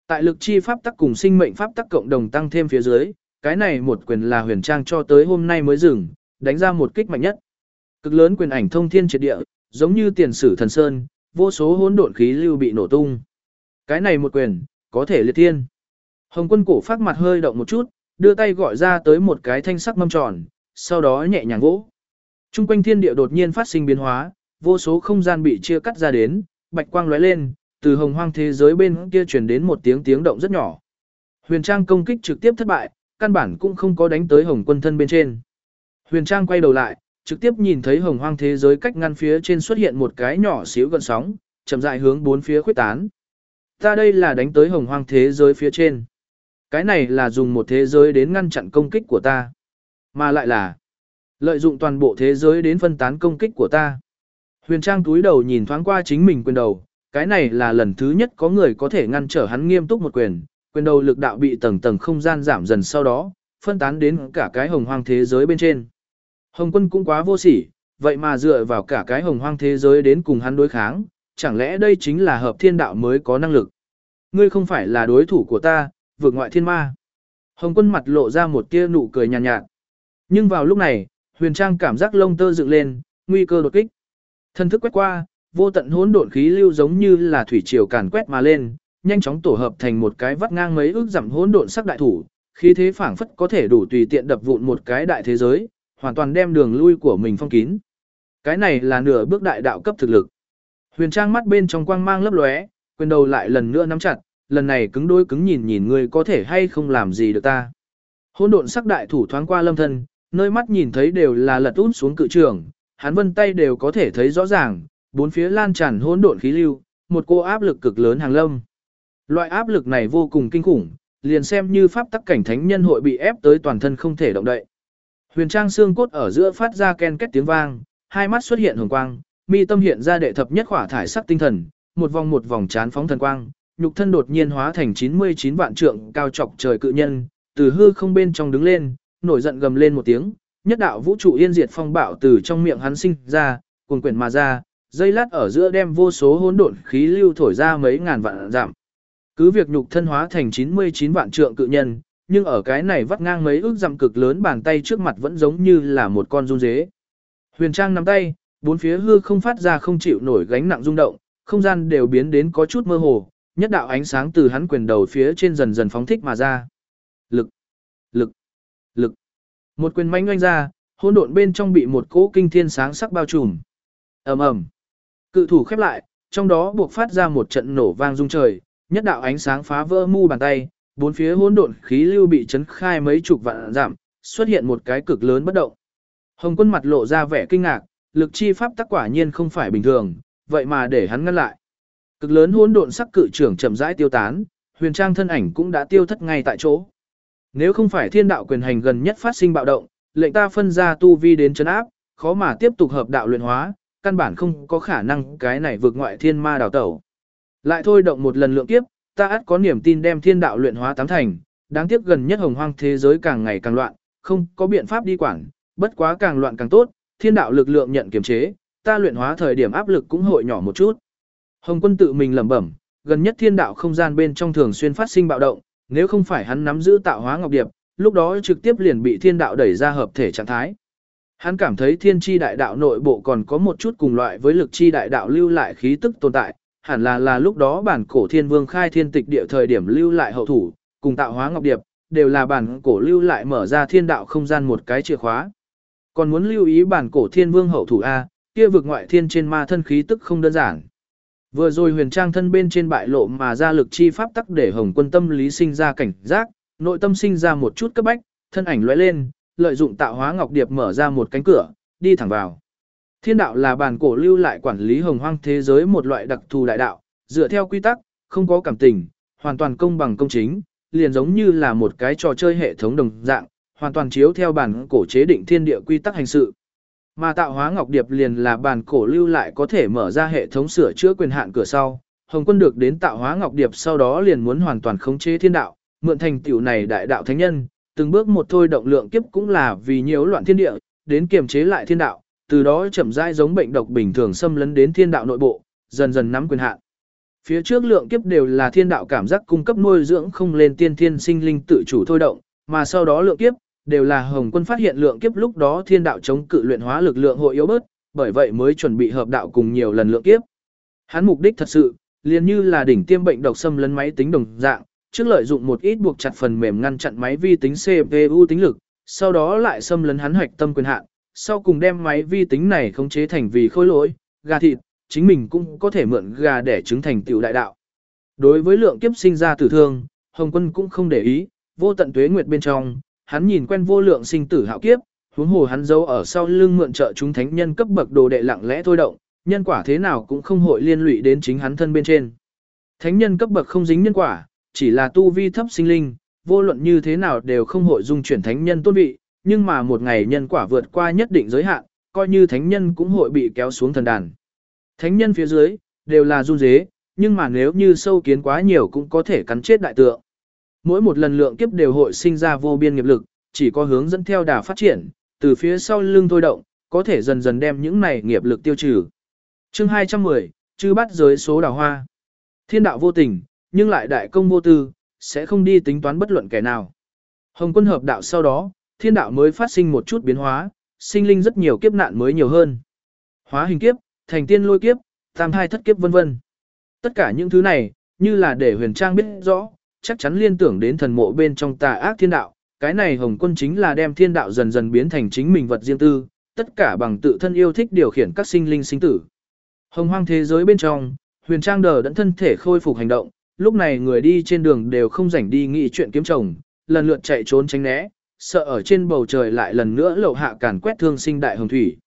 Tại lực chi pháp tắc cùng sinh mệnh pháp tắc cộng đồng tăng thêm phía dưới, cái này một quyền là Huyền Trang cho tới hôm nay mới dừng, đánh ra một kích mạnh nhất. Cực lớn quyền ảnh thông thiên triệt địa, giống như tiền sử thần sơn, vô số hỗn độn khí lưu bị nổ tung. Cái này một quyền, có thể liệt thiên. Hồng quân cổ phát mặt hơi động một chút, đưa tay gọi ra tới một cái thanh sắc mâm tròn, sau đó nhẹ nhàng vỗ. Trung quanh thiên địa đột nhiên phát sinh biến hóa, vô số không gian bị chia cắt ra đến, bạch quang lóe lên, từ hồng hoang thế giới bên kia truyền đến một tiếng tiếng động rất nhỏ. Huyền Trang công kích trực tiếp thất bại, căn bản cũng không có đánh tới hồng quân thân bên trên. Huyền Trang quay đầu lại, trực tiếp nhìn thấy hồng hoang thế giới cách ngăn phía trên xuất hiện một cái nhỏ xíu gần sóng, chậm rãi hướng bốn phía khuếch tán. Ta đây là đánh tới hồng hoang thế giới phía trên. Cái này là dùng một thế giới đến ngăn chặn công kích của ta. Mà lại là lợi dụng toàn bộ thế giới đến phân tán công kích của ta. Huyền Trang túi đầu nhìn thoáng qua chính mình quyền đầu, cái này là lần thứ nhất có người có thể ngăn trở hắn nghiêm túc một quyền, quyền đầu lực đạo bị tầng tầng không gian giảm dần sau đó, phân tán đến cả cái hồng hoang thế giới bên trên. Hồng quân cũng quá vô sỉ, vậy mà dựa vào cả cái hồng hoang thế giới đến cùng hắn đối kháng, chẳng lẽ đây chính là hợp thiên đạo mới có năng lực. Ngươi không phải là đối thủ của ta, vượt ngoại thiên ma. Hồng quân mặt lộ ra một tia nụ cười nhàn nhạt, nhạt. Nhưng vào lúc này, huyền trang cảm giác lông tơ dựng lên, nguy cơ đột kích. Thân thức quét qua, vô tận hỗn độn khí lưu giống như là thủy triều càn quét mà lên, nhanh chóng tổ hợp thành một cái vắt ngang mấy ước dặm hỗn độn sắc đại thủ, khí thế phảng phất có thể đủ tùy tiện đập vụn một cái đại thế giới, hoàn toàn đem đường lui của mình phong kín. Cái này là nửa bước đại đạo cấp thực lực. Huyền Trang mắt bên trong quang mang lấp lóe, quyền đầu lại lần nữa nắm chặt, lần này cứng đôi cứng nhìn nhìn ngươi có thể hay không làm gì được ta. Hỗn độn sắc đại thủ thoáng qua lâm thân, nơi mắt nhìn thấy đều là lật út xuống cự trường, hắn vân tay đều có thể thấy rõ ràng, bốn phía lan tràn hỗn độn khí lưu, một cô áp lực cực lớn hàng lâm. Loại áp lực này vô cùng kinh khủng, liền xem như pháp tắc cảnh thánh nhân hội bị ép tới toàn thân không thể động đậy. Huyền trang xương cốt ở giữa phát ra ken két tiếng vang, hai mắt xuất hiện hồng quang, mi tâm hiện ra đệ thập nhất khỏa thải sắc tinh thần, một vòng một vòng chán phóng thần quang, nhục thân đột nhiên hóa thành 99 vạn trượng cao trọc trời cự nhân, từ hư không bên trong đứng lên, nổi giận gầm lên một tiếng, nhất đạo vũ trụ yên diệt phong bạo từ trong miệng hắn sinh ra, cuồn quyển mà ra, dây lát ở giữa đem vô số hỗn độn khí lưu thổi ra mấy ngàn vạn giảm. Cứ việc nhục thân hóa thành 99 vạn trượng cự nhân, nhưng ở cái này vắt ngang mấy ước dặm cực lớn bàn tay trước mặt vẫn giống như là một con run dế. Huyền Trang nắm tay, bốn phía hư không phát ra không chịu nổi gánh nặng rung động, không gian đều biến đến có chút mơ hồ, nhất đạo ánh sáng từ hắn quyền đầu phía trên dần dần phóng thích mà ra. Lực, lực, lực. Một quyền mãnh oanh ra, hỗn độn bên trong bị một cỗ kinh thiên sáng sắc bao trùm. Ầm ầm. Cự thủ khép lại, trong đó buộc phát ra một trận nổ vang rung trời, nhất đạo ánh sáng phá vỡ mu bàn tay, bốn phía hỗn độn khí lưu bị chấn khai mấy chục vạn giảm, xuất hiện một cái cực lớn bất động. Hồng Quân mặt lộ ra vẻ kinh ngạc, lực chi pháp tắc quả nhiên không phải bình thường, vậy mà để hắn ngăn lại. Cực lớn hỗn độn sắc cự trưởng chậm rãi tiêu tán, huyền trang thân ảnh cũng đã tiêu thất ngay tại chỗ. Nếu không phải thiên đạo quyền hành gần nhất phát sinh bạo động, lệnh ta phân ra tu vi đến chấn áp, khó mà tiếp tục hợp đạo luyện hóa, căn bản không có khả năng cái này vượt ngoại thiên ma đào tẩu. Lại thôi động một lần lượng kiếp, ta ắt có niềm tin đem thiên đạo luyện hóa tám thành, đáng tiếc gần nhất hồng hoang thế giới càng ngày càng loạn, không có biện pháp đi quản, bất quá càng loạn càng tốt, thiên đạo lực lượng nhận kiềm chế, ta luyện hóa thời điểm áp lực cũng hội nhỏ một chút. Hồng quân tự mình lẩm bẩm, gần nhất thiên đạo không gian bên trong thường xuyên phát sinh bạo động, nếu không phải hắn nắm giữ tạo hóa ngọc điệp, lúc đó trực tiếp liền bị thiên đạo đẩy ra hợp thể trạng thái. Hắn cảm thấy thiên chi đại đạo nội bộ còn có một chút cùng loại với lực chi đại đạo lưu lại khí tức tồn tại, hẳn là là lúc đó bản cổ thiên vương khai thiên tịch địa thời điểm lưu lại hậu thủ, cùng tạo hóa ngọc điệp, đều là bản cổ lưu lại mở ra thiên đạo không gian một cái chìa khóa. Còn muốn lưu ý bản cổ thiên vương hậu thủ A, kia vực ngoại thiên trên ma thân khí tức không đơn giản. Vừa rồi huyền trang thân bên trên bại lộ mà ra lực chi pháp tắc để hồng quân tâm lý sinh ra cảnh giác, nội tâm sinh ra một chút cấp bách, thân ảnh lóe lên, lợi dụng tạo hóa ngọc điệp mở ra một cánh cửa, đi thẳng vào. Thiên đạo là bản cổ lưu lại quản lý hồng hoang thế giới một loại đặc thù đại đạo, dựa theo quy tắc, không có cảm tình, hoàn toàn công bằng công chính, liền giống như là một cái trò chơi hệ thống đồng dạng, hoàn toàn chiếu theo bản cổ chế định thiên địa quy tắc hành sự. Mà tạo hóa ngọc điệp liền là bản cổ lưu lại có thể mở ra hệ thống sửa chữa quyền hạn cửa sau. Hồng quân được đến tạo hóa ngọc điệp sau đó liền muốn hoàn toàn khống chế thiên đạo, mượn thành tiểu này đại đạo thánh nhân, từng bước một thôi động lượng kiếp cũng là vì nhiễu loạn thiên địa, đến kiềm chế lại thiên đạo, từ đó chậm rãi giống bệnh độc bình thường xâm lấn đến thiên đạo nội bộ, dần dần nắm quyền hạn. Phía trước lượng kiếp đều là thiên đạo cảm giác cung cấp nuôi dưỡng không lên tiên thiên sinh linh tự chủ thôi động, mà sau đó lượng kiếp đều là Hồng Quân phát hiện lượng kiếp lúc đó thiên đạo chống cự luyện hóa lực lượng hội yếu bớt, bởi vậy mới chuẩn bị hợp đạo cùng nhiều lần lượng kiếp. Hắn mục đích thật sự, liền như là đỉnh tiêm bệnh độc xâm lấn máy tính đồng dạng, trước lợi dụng một ít buộc chặt phần mềm ngăn chặn máy vi tính CPU tính lực, sau đó lại xâm lấn hắn hoạch tâm quyền hạn, sau cùng đem máy vi tính này khống chế thành vì khối lỗi, gà thịt, chính mình cũng có thể mượn gà để chứng thành tiểu đại đạo. Đối với lượng kiếp sinh ra tử thương, Hồng Quân cũng không để ý, vô tận tuế nguyệt bên trong, hắn nhìn quen vô lượng sinh tử hạo kiếp, huống hồ hắn giấu ở sau lưng mượn trợ chúng thánh nhân cấp bậc đồ đệ lặng lẽ thôi động, nhân quả thế nào cũng không hội liên lụy đến chính hắn thân bên trên. Thánh nhân cấp bậc không dính nhân quả, chỉ là tu vi thấp sinh linh, vô luận như thế nào đều không hội dung chuyển thánh nhân tôn vị, nhưng mà một ngày nhân quả vượt qua nhất định giới hạn, coi như thánh nhân cũng hội bị kéo xuống thần đàn. Thánh nhân phía dưới, đều là run dế, nhưng mà nếu như sâu kiến quá nhiều cũng có thể cắn chết đại tượng. Mỗi một lần lượng kiếp đều hội sinh ra vô biên nghiệp lực, chỉ có hướng dẫn theo đà phát triển, từ phía sau lưng thôi động, có thể dần dần đem những này nghiệp lực tiêu trừ. Chương 210, chư bắt giới số đào hoa. Thiên đạo vô tình, nhưng lại đại công vô tư, sẽ không đi tính toán bất luận kẻ nào. Hồng quân hợp đạo sau đó, thiên đạo mới phát sinh một chút biến hóa, sinh linh rất nhiều kiếp nạn mới nhiều hơn. Hóa hình kiếp, thành tiên lôi kiếp, tam thai thất kiếp vân vân. Tất cả những thứ này, như là để huyền trang biết rõ, chắc chắn liên tưởng đến thần mộ bên trong tà ác thiên đạo. Cái này hồng quân chính là đem thiên đạo dần dần biến thành chính mình vật riêng tư, tất cả bằng tự thân yêu thích điều khiển các sinh linh sinh tử. Hồng hoang thế giới bên trong, huyền trang đờ đẫn thân thể khôi phục hành động, lúc này người đi trên đường đều không rảnh đi nghĩ chuyện kiếm chồng, lần lượt chạy trốn tránh né, sợ ở trên bầu trời lại lần nữa lậu hạ càn quét thương sinh đại hồng thủy.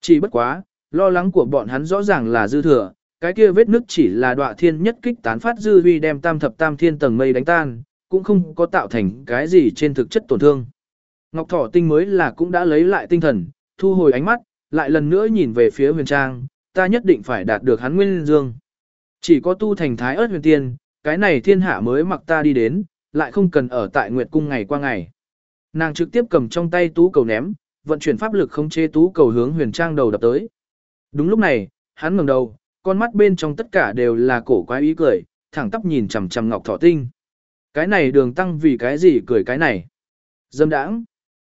Chỉ bất quá, lo lắng của bọn hắn rõ ràng là dư thừa, cái kia vết nứt chỉ là đọa thiên nhất kích tán phát dư huy đem tam thập tam thiên tầng mây đánh tan, cũng không có tạo thành cái gì trên thực chất tổn thương. Ngọc Thỏ Tinh mới là cũng đã lấy lại tinh thần, thu hồi ánh mắt, lại lần nữa nhìn về phía huyền trang, ta nhất định phải đạt được hắn nguyên dương. Chỉ có tu thành thái ớt huyền tiên, cái này thiên hạ mới mặc ta đi đến, lại không cần ở tại Nguyệt Cung ngày qua ngày. Nàng trực tiếp cầm trong tay tú cầu ném, vận chuyển pháp lực không chế tú cầu hướng huyền trang đầu đập tới. Đúng lúc này, hắn ngẩng đầu, con mắt bên trong tất cả đều là cổ quái ý cười, thẳng tắp nhìn chằm chằm Ngọc Thỏ Tinh. Cái này đường tăng vì cái gì cười cái này? Dâm đãng.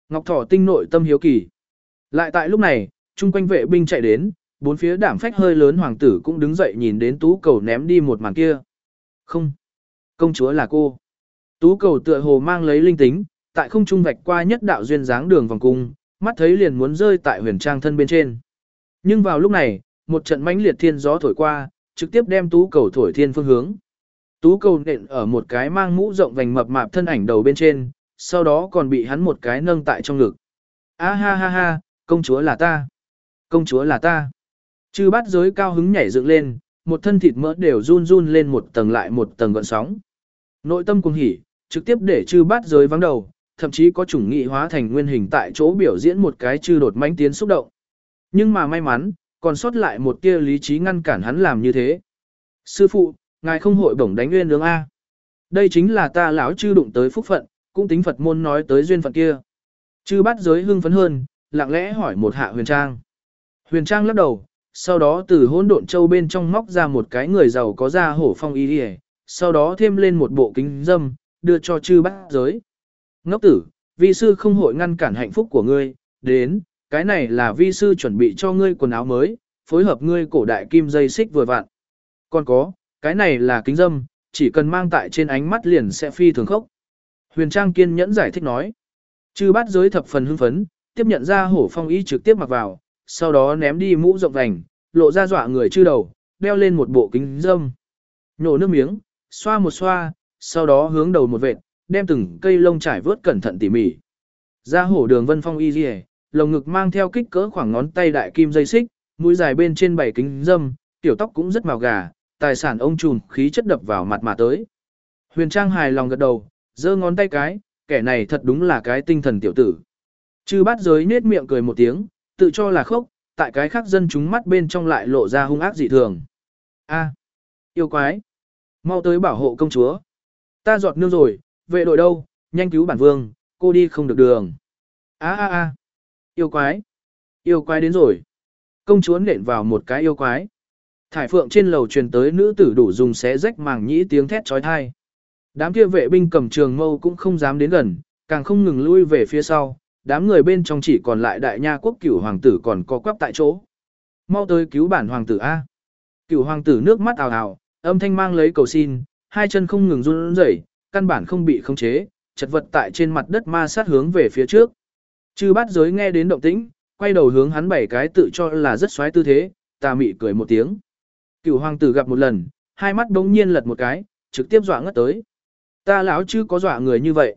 Ngọc Thỏ Tinh nội tâm hiếu kỳ. Lại tại lúc này, chung quanh vệ binh chạy đến, bốn phía đảm phách hơi lớn hoàng tử cũng đứng dậy nhìn đến tú cầu ném đi một màn kia. Không. Công chúa là cô. Tú cầu tựa hồ mang lấy linh tính, tại không trung vạch qua nhất đạo duyên dáng đường vòng cung, mắt thấy liền muốn rơi tại huyền trang thân bên trên. Nhưng vào lúc này, một trận mãnh liệt thiên gió thổi qua, trực tiếp đem tú cầu thổi thiên phương hướng. Tú cầu nện ở một cái mang mũ rộng vành mập mạp thân ảnh đầu bên trên, sau đó còn bị hắn một cái nâng tại trong ngực. A ha ha ha, công chúa là ta. Công chúa là ta. Chư bát giới cao hứng nhảy dựng lên, một thân thịt mỡ đều run run lên một tầng lại một tầng gợn sóng. Nội tâm cuồng hỉ, trực tiếp để chư bát giới vắng đầu, thậm chí có chủng nghị hóa thành nguyên hình tại chỗ biểu diễn một cái chư đột mãnh tiến xúc động. Nhưng mà may mắn, còn sót lại một tia lý trí ngăn cản hắn làm như thế. Sư phụ, ngài không hội bổng đánh nguyên nướng A. Đây chính là ta lão chư đụng tới phúc phận, cũng tính Phật môn nói tới duyên phận kia. Chư bắt giới hưng phấn hơn, lặng lẽ hỏi một hạ huyền trang. Huyền trang lắc đầu, sau đó từ hỗn độn châu bên trong móc ra một cái người giàu có da hổ phong y đi sau đó thêm lên một bộ kính dâm, đưa cho chư bắt giới. Ngốc tử, vi sư không hội ngăn cản hạnh phúc của ngươi, đến, cái này là vi sư chuẩn bị cho ngươi quần áo mới, phối hợp ngươi cổ đại kim dây xích vừa vặn. Còn có, cái này là kính dâm, chỉ cần mang tại trên ánh mắt liền sẽ phi thường khốc. Huyền Trang kiên nhẫn giải thích nói. Chư bát giới thập phần hưng phấn, tiếp nhận ra hổ phong y trực tiếp mặc vào, sau đó ném đi mũ rộng vành, lộ ra dọa người chư đầu, đeo lên một bộ kính dâm. Nhổ nước miếng, xoa một xoa, sau đó hướng đầu một vệt, đem từng cây lông trải vớt cẩn thận tỉ mỉ. Ra hổ đường vân phong y rìa, lồng ngực mang theo kích cỡ khoảng ngón tay đại kim dây xích, mũi dài bên trên bảy kính dâm, tiểu tóc cũng rất màu gà, tài sản ông trùm khí chất đập vào mặt mà tới. Huyền Trang hài lòng gật đầu, giơ ngón tay cái, kẻ này thật đúng là cái tinh thần tiểu tử. Chư bát giới nết miệng cười một tiếng, tự cho là khốc, tại cái khác dân chúng mắt bên trong lại lộ ra hung ác dị thường. A, yêu quái, mau tới bảo hộ công chúa. Ta giọt nương rồi, vệ đội đâu, nhanh cứu bản vương, cô đi không được đường. A a a, yêu quái, yêu quái đến rồi. Công chúa nện vào một cái yêu quái. Thải phượng trên lầu truyền tới nữ tử đủ dùng xé rách màng nhĩ tiếng thét trói thai. Đám kia vệ binh cầm trường mâu cũng không dám đến gần, càng không ngừng lui về phía sau, đám người bên trong chỉ còn lại đại nha quốc cửu hoàng tử còn có quắp tại chỗ. Mau tới cứu bản hoàng tử A. Cửu hoàng tử nước mắt ào ào, âm thanh mang lấy cầu xin, hai chân không ngừng run rẩy, căn bản không bị khống chế, chật vật tại trên mặt đất ma sát hướng về phía trước. Chư bát giới nghe đến động tĩnh, quay đầu hướng hắn bảy cái tự cho là rất xoáy tư thế, ta mị cười một tiếng. Cửu hoàng tử gặp một lần, hai mắt đống nhiên lật một cái, trực tiếp dọa ngất tới. Ta lão chứ có dọa người như vậy.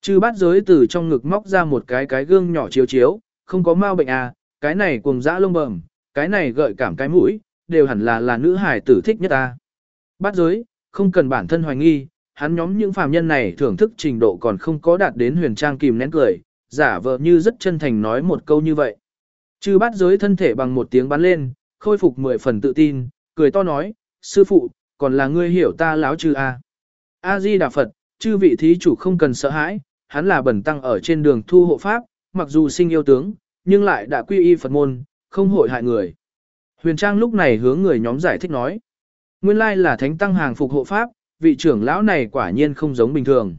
Chư bát giới từ trong ngực móc ra một cái cái gương nhỏ chiếu chiếu, không có mau bệnh à, cái này cùng dã lông bầm, cái này gợi cảm cái mũi, đều hẳn là là nữ hải tử thích nhất ta. Bát giới, không cần bản thân hoài nghi, hắn nhóm những phàm nhân này thưởng thức trình độ còn không có đạt đến huyền trang kìm nén cười, giả vờ như rất chân thành nói một câu như vậy. Chư bát giới thân thể bằng một tiếng bắn lên, khôi phục mười phần tự tin, cười to nói, sư phụ, còn là ngươi hiểu ta láo chư a. A-di Đà Phật, chư vị thí chủ không cần sợ hãi, hắn là bẩn tăng ở trên đường thu hộ pháp, mặc dù sinh yêu tướng, nhưng lại đã quy y Phật môn, không hội hại người. Huyền Trang lúc này hướng người nhóm giải thích nói. Nguyên lai là thánh tăng hàng phục hộ pháp, vị trưởng lão này quả nhiên không giống bình thường.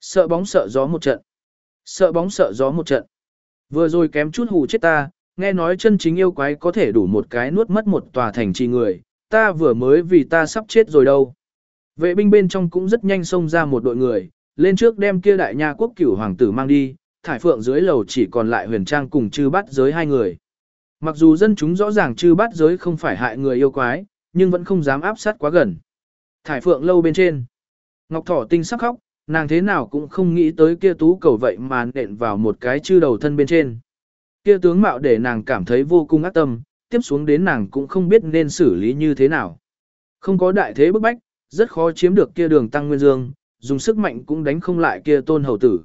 Sợ bóng sợ gió một trận. Sợ bóng sợ gió một trận. Vừa rồi kém chút hù chết ta, nghe nói chân chính yêu quái có thể đủ một cái nuốt mất một tòa thành trì người, ta vừa mới vì ta sắp chết rồi đâu. Vệ binh bên trong cũng rất nhanh xông ra một đội người, lên trước đem kia đại nha quốc cửu hoàng tử mang đi, thải phượng dưới lầu chỉ còn lại huyền trang cùng chư bắt giới hai người. Mặc dù dân chúng rõ ràng chư bắt giới không phải hại người yêu quái, nhưng vẫn không dám áp sát quá gần. Thải phượng lâu bên trên. Ngọc thỏ tinh sắc khóc, nàng thế nào cũng không nghĩ tới kia tú cầu vậy mà nện vào một cái chư đầu thân bên trên. Kia tướng mạo để nàng cảm thấy vô cùng ác tâm, tiếp xuống đến nàng cũng không biết nên xử lý như thế nào. Không có đại thế bức bách, rất khó chiếm được kia đường tăng nguyên dương, dùng sức mạnh cũng đánh không lại kia tôn hầu tử.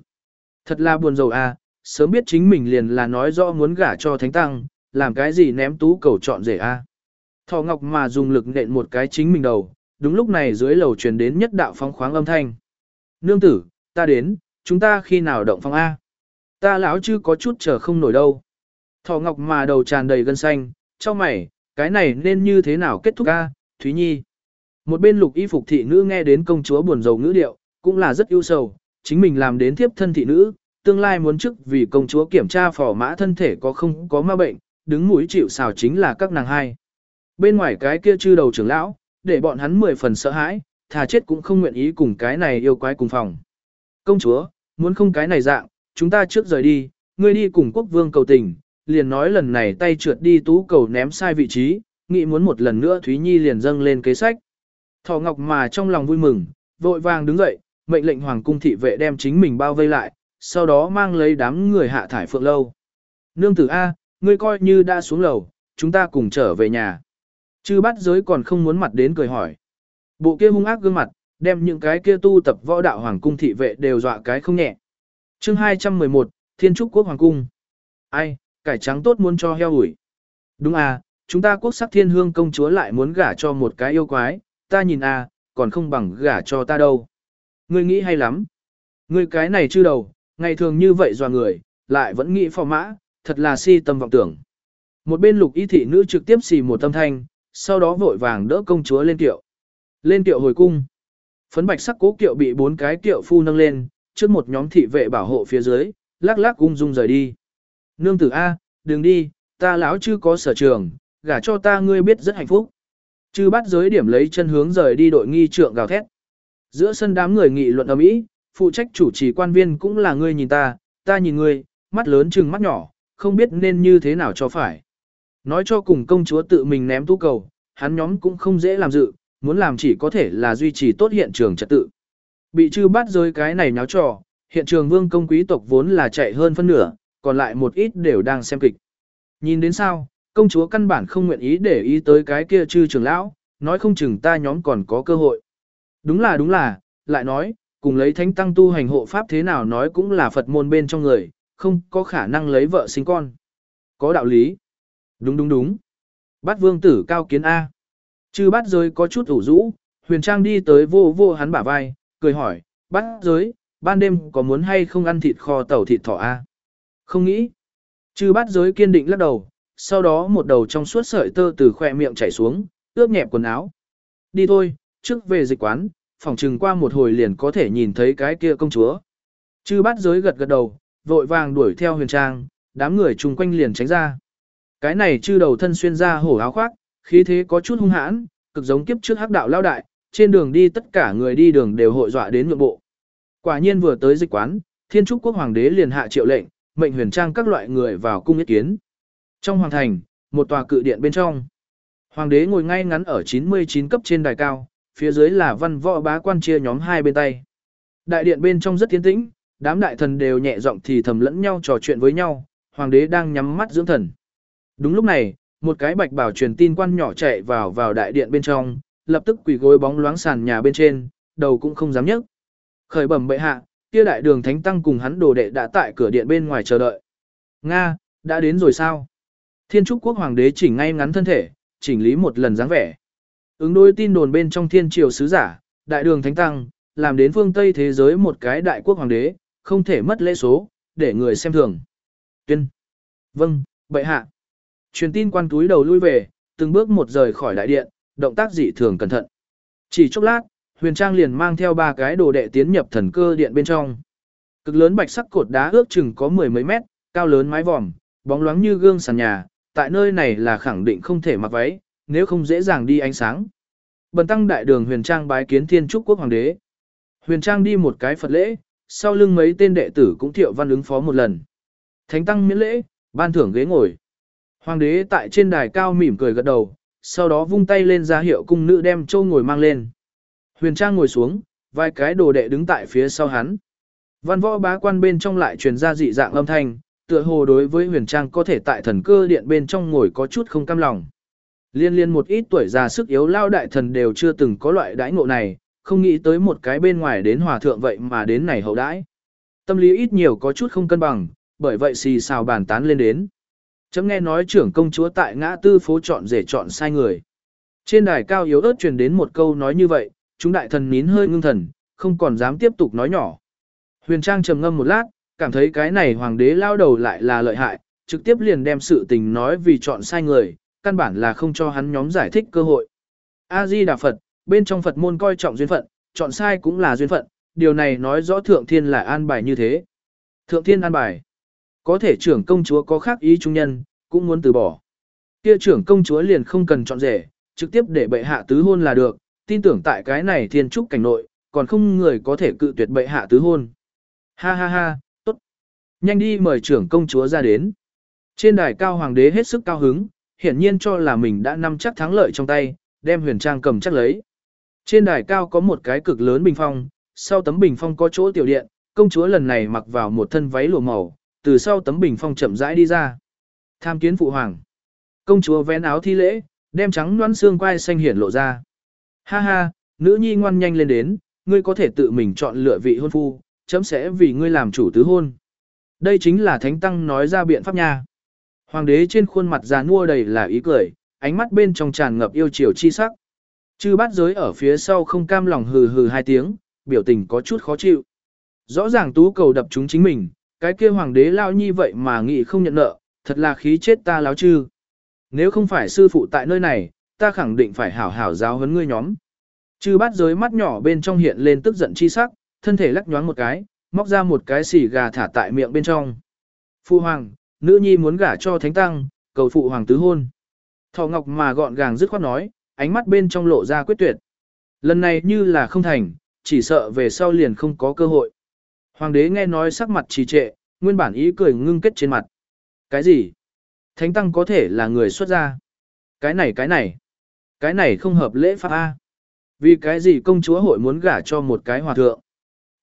Thật là buồn rầu a, sớm biết chính mình liền là nói rõ muốn gả cho thánh tăng, làm cái gì ném tú cầu chọn rể a. Thọ Ngọc mà dùng lực nện một cái chính mình đầu, đúng lúc này dưới lầu truyền đến nhất đạo phóng khoáng âm thanh. Nương tử, ta đến, chúng ta khi nào động phong A. Ta lão chứ có chút chờ không nổi đâu. Thỏ Ngọc mà đầu tràn đầy gân xanh, cho mày, cái này nên như thế nào kết thúc A, Thúy Nhi. Một bên lục y phục thị nữ nghe đến công chúa buồn rầu ngữ điệu, cũng là rất ưu sầu, chính mình làm đến thiếp thân thị nữ, tương lai muốn chức vì công chúa kiểm tra phò mã thân thể có không có ma bệnh, đứng mũi chịu xào chính là các nàng hai. Bên ngoài cái kia chư đầu trưởng lão, để bọn hắn mười phần sợ hãi, thà chết cũng không nguyện ý cùng cái này yêu quái cùng phòng. Công chúa, muốn không cái này dạng, chúng ta trước rời đi, ngươi đi cùng quốc vương cầu tình, liền nói lần này tay trượt đi tú cầu ném sai vị trí, nghĩ muốn một lần nữa Thúy Nhi liền dâng lên kế sách. Thỏ Ngọc mà trong lòng vui mừng, vội vàng đứng dậy, mệnh lệnh hoàng cung thị vệ đem chính mình bao vây lại, sau đó mang lấy đám người hạ thải phượng lâu. Nương tử A, ngươi coi như đã xuống lầu, chúng ta cùng trở về nhà. Chư bắt giới còn không muốn mặt đến cười hỏi. Bộ kia hung ác gương mặt, đem những cái kia tu tập võ đạo hoàng cung thị vệ đều dọa cái không nhẹ. chương 211, Thiên Trúc Quốc Hoàng Cung. Ai, cải trắng tốt muốn cho heo ủi. Đúng à, chúng ta quốc sắc thiên hương công chúa lại muốn gả cho một cái yêu quái, ta nhìn à, còn không bằng gả cho ta đâu. Ngươi nghĩ hay lắm. Ngươi cái này chư đầu, ngày thường như vậy dò người, lại vẫn nghĩ phò mã, thật là si tâm vọng tưởng. Một bên lục y thị nữ trực tiếp xì một tâm thanh, sau đó vội vàng đỡ công chúa lên kiệu. Lên kiệu hồi cung. Phấn bạch sắc cố kiệu bị bốn cái kiệu phu nâng lên, trước một nhóm thị vệ bảo hộ phía dưới, lắc lắc ung dung rời đi. Nương tử A, đừng đi, ta lão chưa có sở trường, gả cho ta ngươi biết rất hạnh phúc. Chư bắt giới điểm lấy chân hướng rời đi đội nghi trượng gào thét. Giữa sân đám người nghị luận ở mỹ, phụ trách chủ trì quan viên cũng là ngươi nhìn ta, ta nhìn ngươi, mắt lớn chừng mắt nhỏ, không biết nên như thế nào cho phải. Nói cho cùng công chúa tự mình ném tú cầu, hắn nhóm cũng không dễ làm dự, muốn làm chỉ có thể là duy trì tốt hiện trường trật tự. Bị chư bắt rơi cái này nháo trò, hiện trường vương công quý tộc vốn là chạy hơn phân nửa, còn lại một ít đều đang xem kịch. Nhìn đến sao, công chúa căn bản không nguyện ý để ý tới cái kia chư trưởng lão, nói không chừng ta nhóm còn có cơ hội. Đúng là đúng là, lại nói, cùng lấy thánh tăng tu hành hộ pháp thế nào nói cũng là Phật môn bên trong người, không có khả năng lấy vợ sinh con. Có đạo lý. Đúng đúng đúng. Bát vương tử cao kiến A. Chư bát giới có chút ủ rũ, huyền trang đi tới vô vô hắn bả vai, cười hỏi, bát giới, ban đêm có muốn hay không ăn thịt kho tàu thịt thỏ A? Không nghĩ. Chư bát giới kiên định lắc đầu, sau đó một đầu trong suốt sợi tơ từ khỏe miệng chảy xuống, ướp nhẹp quần áo. Đi thôi, trước về dịch quán, phòng trừng qua một hồi liền có thể nhìn thấy cái kia công chúa. Chư bát giới gật gật đầu, vội vàng đuổi theo huyền trang, đám người chung quanh liền tránh ra. Cái này chư đầu thân xuyên ra hổ áo khoác, khí thế có chút hung hãn, cực giống kiếp trước hắc đạo lao đại, trên đường đi tất cả người đi đường đều hội dọa đến nhượng bộ. Quả nhiên vừa tới dịch quán, Thiên Trúc Quốc Hoàng đế liền hạ triệu lệnh, mệnh huyền trang các loại người vào cung ý kiến. Trong hoàng thành, một tòa cự điện bên trong. Hoàng đế ngồi ngay ngắn ở 99 cấp trên đài cao, phía dưới là văn võ bá quan chia nhóm hai bên tay. Đại điện bên trong rất tiến tĩnh, đám đại thần đều nhẹ giọng thì thầm lẫn nhau trò chuyện với nhau, hoàng đế đang nhắm mắt dưỡng thần. Đúng lúc này, một cái bạch bảo truyền tin quan nhỏ chạy vào vào đại điện bên trong, lập tức quỳ gối bóng loáng sàn nhà bên trên, đầu cũng không dám nhấc. Khởi bẩm bệ hạ, kia đại đường thánh tăng cùng hắn đồ đệ đã tại cửa điện bên ngoài chờ đợi. Nga, đã đến rồi sao? Thiên trúc quốc hoàng đế chỉnh ngay ngắn thân thể, chỉnh lý một lần dáng vẻ. Ứng đối tin đồn bên trong thiên triều sứ giả, đại đường thánh tăng, làm đến phương Tây thế giới một cái đại quốc hoàng đế, không thể mất lễ số, để người xem thường. Tuyên. Vâng, bệ hạ. Truyền tin quan túi đầu lui về, từng bước một rời khỏi đại điện, động tác dị thường cẩn thận. Chỉ chốc lát, Huyền Trang liền mang theo ba cái đồ đệ tiến nhập thần cơ điện bên trong. Cực lớn bạch sắc cột đá ước chừng có mười mấy mét, cao lớn mái vòm, bóng loáng như gương sàn nhà, tại nơi này là khẳng định không thể mặc váy, nếu không dễ dàng đi ánh sáng. Bần tăng đại đường Huyền Trang bái kiến Thiên Trúc quốc hoàng đế. Huyền Trang đi một cái Phật lễ, sau lưng mấy tên đệ tử cũng thiệu văn ứng phó một lần. Thánh tăng miễn lễ, ban thưởng ghế ngồi. Hoàng đế tại trên đài cao mỉm cười gật đầu, sau đó vung tay lên ra hiệu cung nữ đem châu ngồi mang lên. Huyền Trang ngồi xuống, vài cái đồ đệ đứng tại phía sau hắn. Văn võ bá quan bên trong lại truyền ra dị dạng âm thanh, tựa hồ đối với Huyền Trang có thể tại thần cơ điện bên trong ngồi có chút không cam lòng. Liên liên một ít tuổi già sức yếu lao đại thần đều chưa từng có loại đãi ngộ này, không nghĩ tới một cái bên ngoài đến hòa thượng vậy mà đến này hậu đãi. Tâm lý ít nhiều có chút không cân bằng, bởi vậy xì xào bàn tán lên đến. Chấm nghe nói trưởng công chúa tại ngã tư phố chọn rể chọn sai người. Trên đài cao yếu ớt truyền đến một câu nói như vậy, chúng đại thần nín hơi ngưng thần, không còn dám tiếp tục nói nhỏ. Huyền Trang trầm ngâm một lát, cảm thấy cái này hoàng đế lao đầu lại là lợi hại, trực tiếp liền đem sự tình nói vì chọn sai người, căn bản là không cho hắn nhóm giải thích cơ hội. A-di Đà Phật, bên trong Phật môn coi trọng duyên phận, chọn sai cũng là duyên phận, điều này nói rõ thượng thiên là an bài như thế. Thượng thiên an bài. Có thể trưởng công chúa có khác ý trung nhân, cũng muốn từ bỏ. Kia trưởng công chúa liền không cần chọn rể, trực tiếp để bệ hạ tứ hôn là được, tin tưởng tại cái này thiên trúc cảnh nội, còn không người có thể cự tuyệt bệ hạ tứ hôn. Ha ha ha, tốt. Nhanh đi mời trưởng công chúa ra đến. Trên đài cao hoàng đế hết sức cao hứng, hiển nhiên cho là mình đã nắm chắc thắng lợi trong tay, đem huyền trang cầm chắc lấy. Trên đài cao có một cái cực lớn bình phong, sau tấm bình phong có chỗ tiểu điện, công chúa lần này mặc vào một thân váy lụa màu, từ sau tấm bình phong chậm rãi đi ra. Tham kiến phụ hoàng. Công chúa vén áo thi lễ, đem trắng đoán xương quai xanh hiển lộ ra. Ha ha, nữ nhi ngoan nhanh lên đến, ngươi có thể tự mình chọn lựa vị hôn phu, chấm sẽ vì ngươi làm chủ tứ hôn. Đây chính là thánh tăng nói ra biện pháp nha. Hoàng đế trên khuôn mặt già nua đầy là ý cười, ánh mắt bên trong tràn ngập yêu chiều chi sắc. Chư bát giới ở phía sau không cam lòng hừ hừ hai tiếng, biểu tình có chút khó chịu. Rõ ràng tú cầu đập chúng chính mình, cái kia hoàng đế lao nhi vậy mà nghị không nhận nợ, thật là khí chết ta láo chư. Nếu không phải sư phụ tại nơi này, ta khẳng định phải hảo hảo giáo huấn ngươi nhóm. Chư bát giới mắt nhỏ bên trong hiện lên tức giận chi sắc, thân thể lắc nhoáng một cái, móc ra một cái xì gà thả tại miệng bên trong. Phu hoàng, nữ nhi muốn gả cho thánh tăng, cầu phụ hoàng tứ hôn. Thọ Ngọc mà gọn gàng dứt khoát nói, ánh mắt bên trong lộ ra quyết tuyệt. Lần này như là không thành, chỉ sợ về sau liền không có cơ hội. Hoàng đế nghe nói sắc mặt trì trệ, nguyên bản ý cười ngưng kết trên mặt. Cái gì? Thánh tăng có thể là người xuất gia. Cái này cái này. Cái này không hợp lễ pháp A. Vì cái gì công chúa hội muốn gả cho một cái hòa thượng.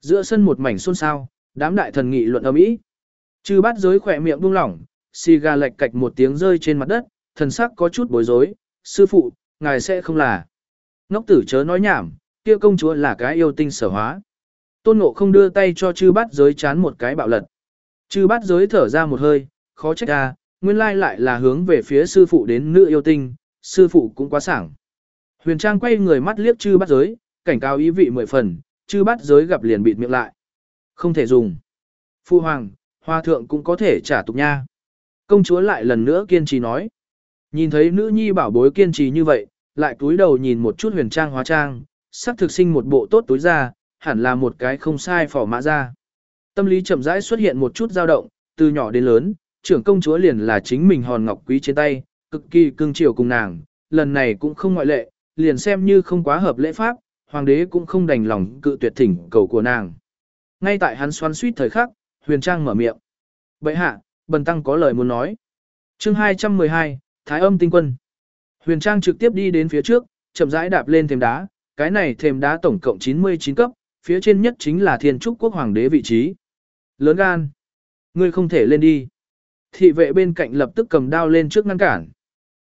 Giữa sân một mảnh xôn xao, đám đại thần nghị luận ầm ĩ. Chư bát giới khỏe miệng buông lỏng, xì gà lệch cạch một tiếng rơi trên mặt đất, thần sắc có chút bối rối, sư phụ, ngài sẽ không là. Ngốc tử chớ nói nhảm, kia công chúa là cái yêu tinh sở hóa. Tôn ngộ không đưa tay cho chư bát giới chán một cái bạo lật. Chư bát giới thở ra một hơi, khó trách ra, nguyên lai lại là hướng về phía sư phụ đến nữ yêu tinh, sư phụ cũng quá sảng. Huyền Trang quay người mắt liếc chư bát giới, cảnh cáo ý vị mười phần, chư bát giới gặp liền bịt miệng lại. Không thể dùng. Phu hoàng, hoa thượng cũng có thể trả tục nha. Công chúa lại lần nữa kiên trì nói. Nhìn thấy nữ nhi bảo bối kiên trì như vậy, lại túi đầu nhìn một chút huyền trang hóa trang, sắc thực sinh một bộ tốt túi ra, hẳn là một cái không sai phỏ mã ra. Tâm lý chậm rãi xuất hiện một chút dao động, từ nhỏ đến lớn, trưởng công chúa liền là chính mình hòn ngọc quý trên tay, cực kỳ cưng chiều cùng nàng, lần này cũng không ngoại lệ, liền xem như không quá hợp lễ pháp, hoàng đế cũng không đành lòng cự tuyệt thỉnh cầu của nàng. Ngay tại hắn xoắn suýt thời khắc, huyền trang mở miệng. Bậy hạ, bần tăng có lời muốn nói. chương 212, Thái âm tinh quân. Huyền trang trực tiếp đi đến phía trước, chậm rãi đạp lên thềm đá, cái này thềm đá tổng cộng 99 cấp, phía trên nhất chính là thiên trúc quốc hoàng đế vị trí. Lớn gan. Ngươi không thể lên đi. Thị vệ bên cạnh lập tức cầm đao lên trước ngăn cản.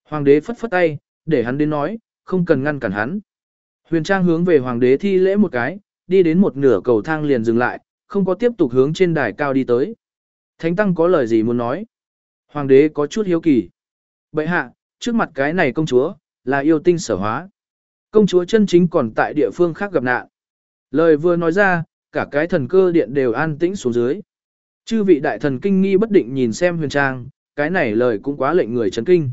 Hoàng đế phất phất tay, để hắn đến nói, không cần ngăn cản hắn. Huyền Trang hướng về hoàng đế thi lễ một cái, đi đến một nửa cầu thang liền dừng lại, không có tiếp tục hướng trên đài cao đi tới. Thánh tăng có lời gì muốn nói? Hoàng đế có chút hiếu kỳ. Bệ hạ, trước mặt cái này công chúa, là yêu tinh sở hóa. Công chúa chân chính còn tại địa phương khác gặp nạn. Lời vừa nói ra, cả cái thần cơ điện đều an tĩnh xuống dưới. Chư vị đại thần kinh nghi bất định nhìn xem huyền trang, cái này lời cũng quá lệnh người chấn kinh.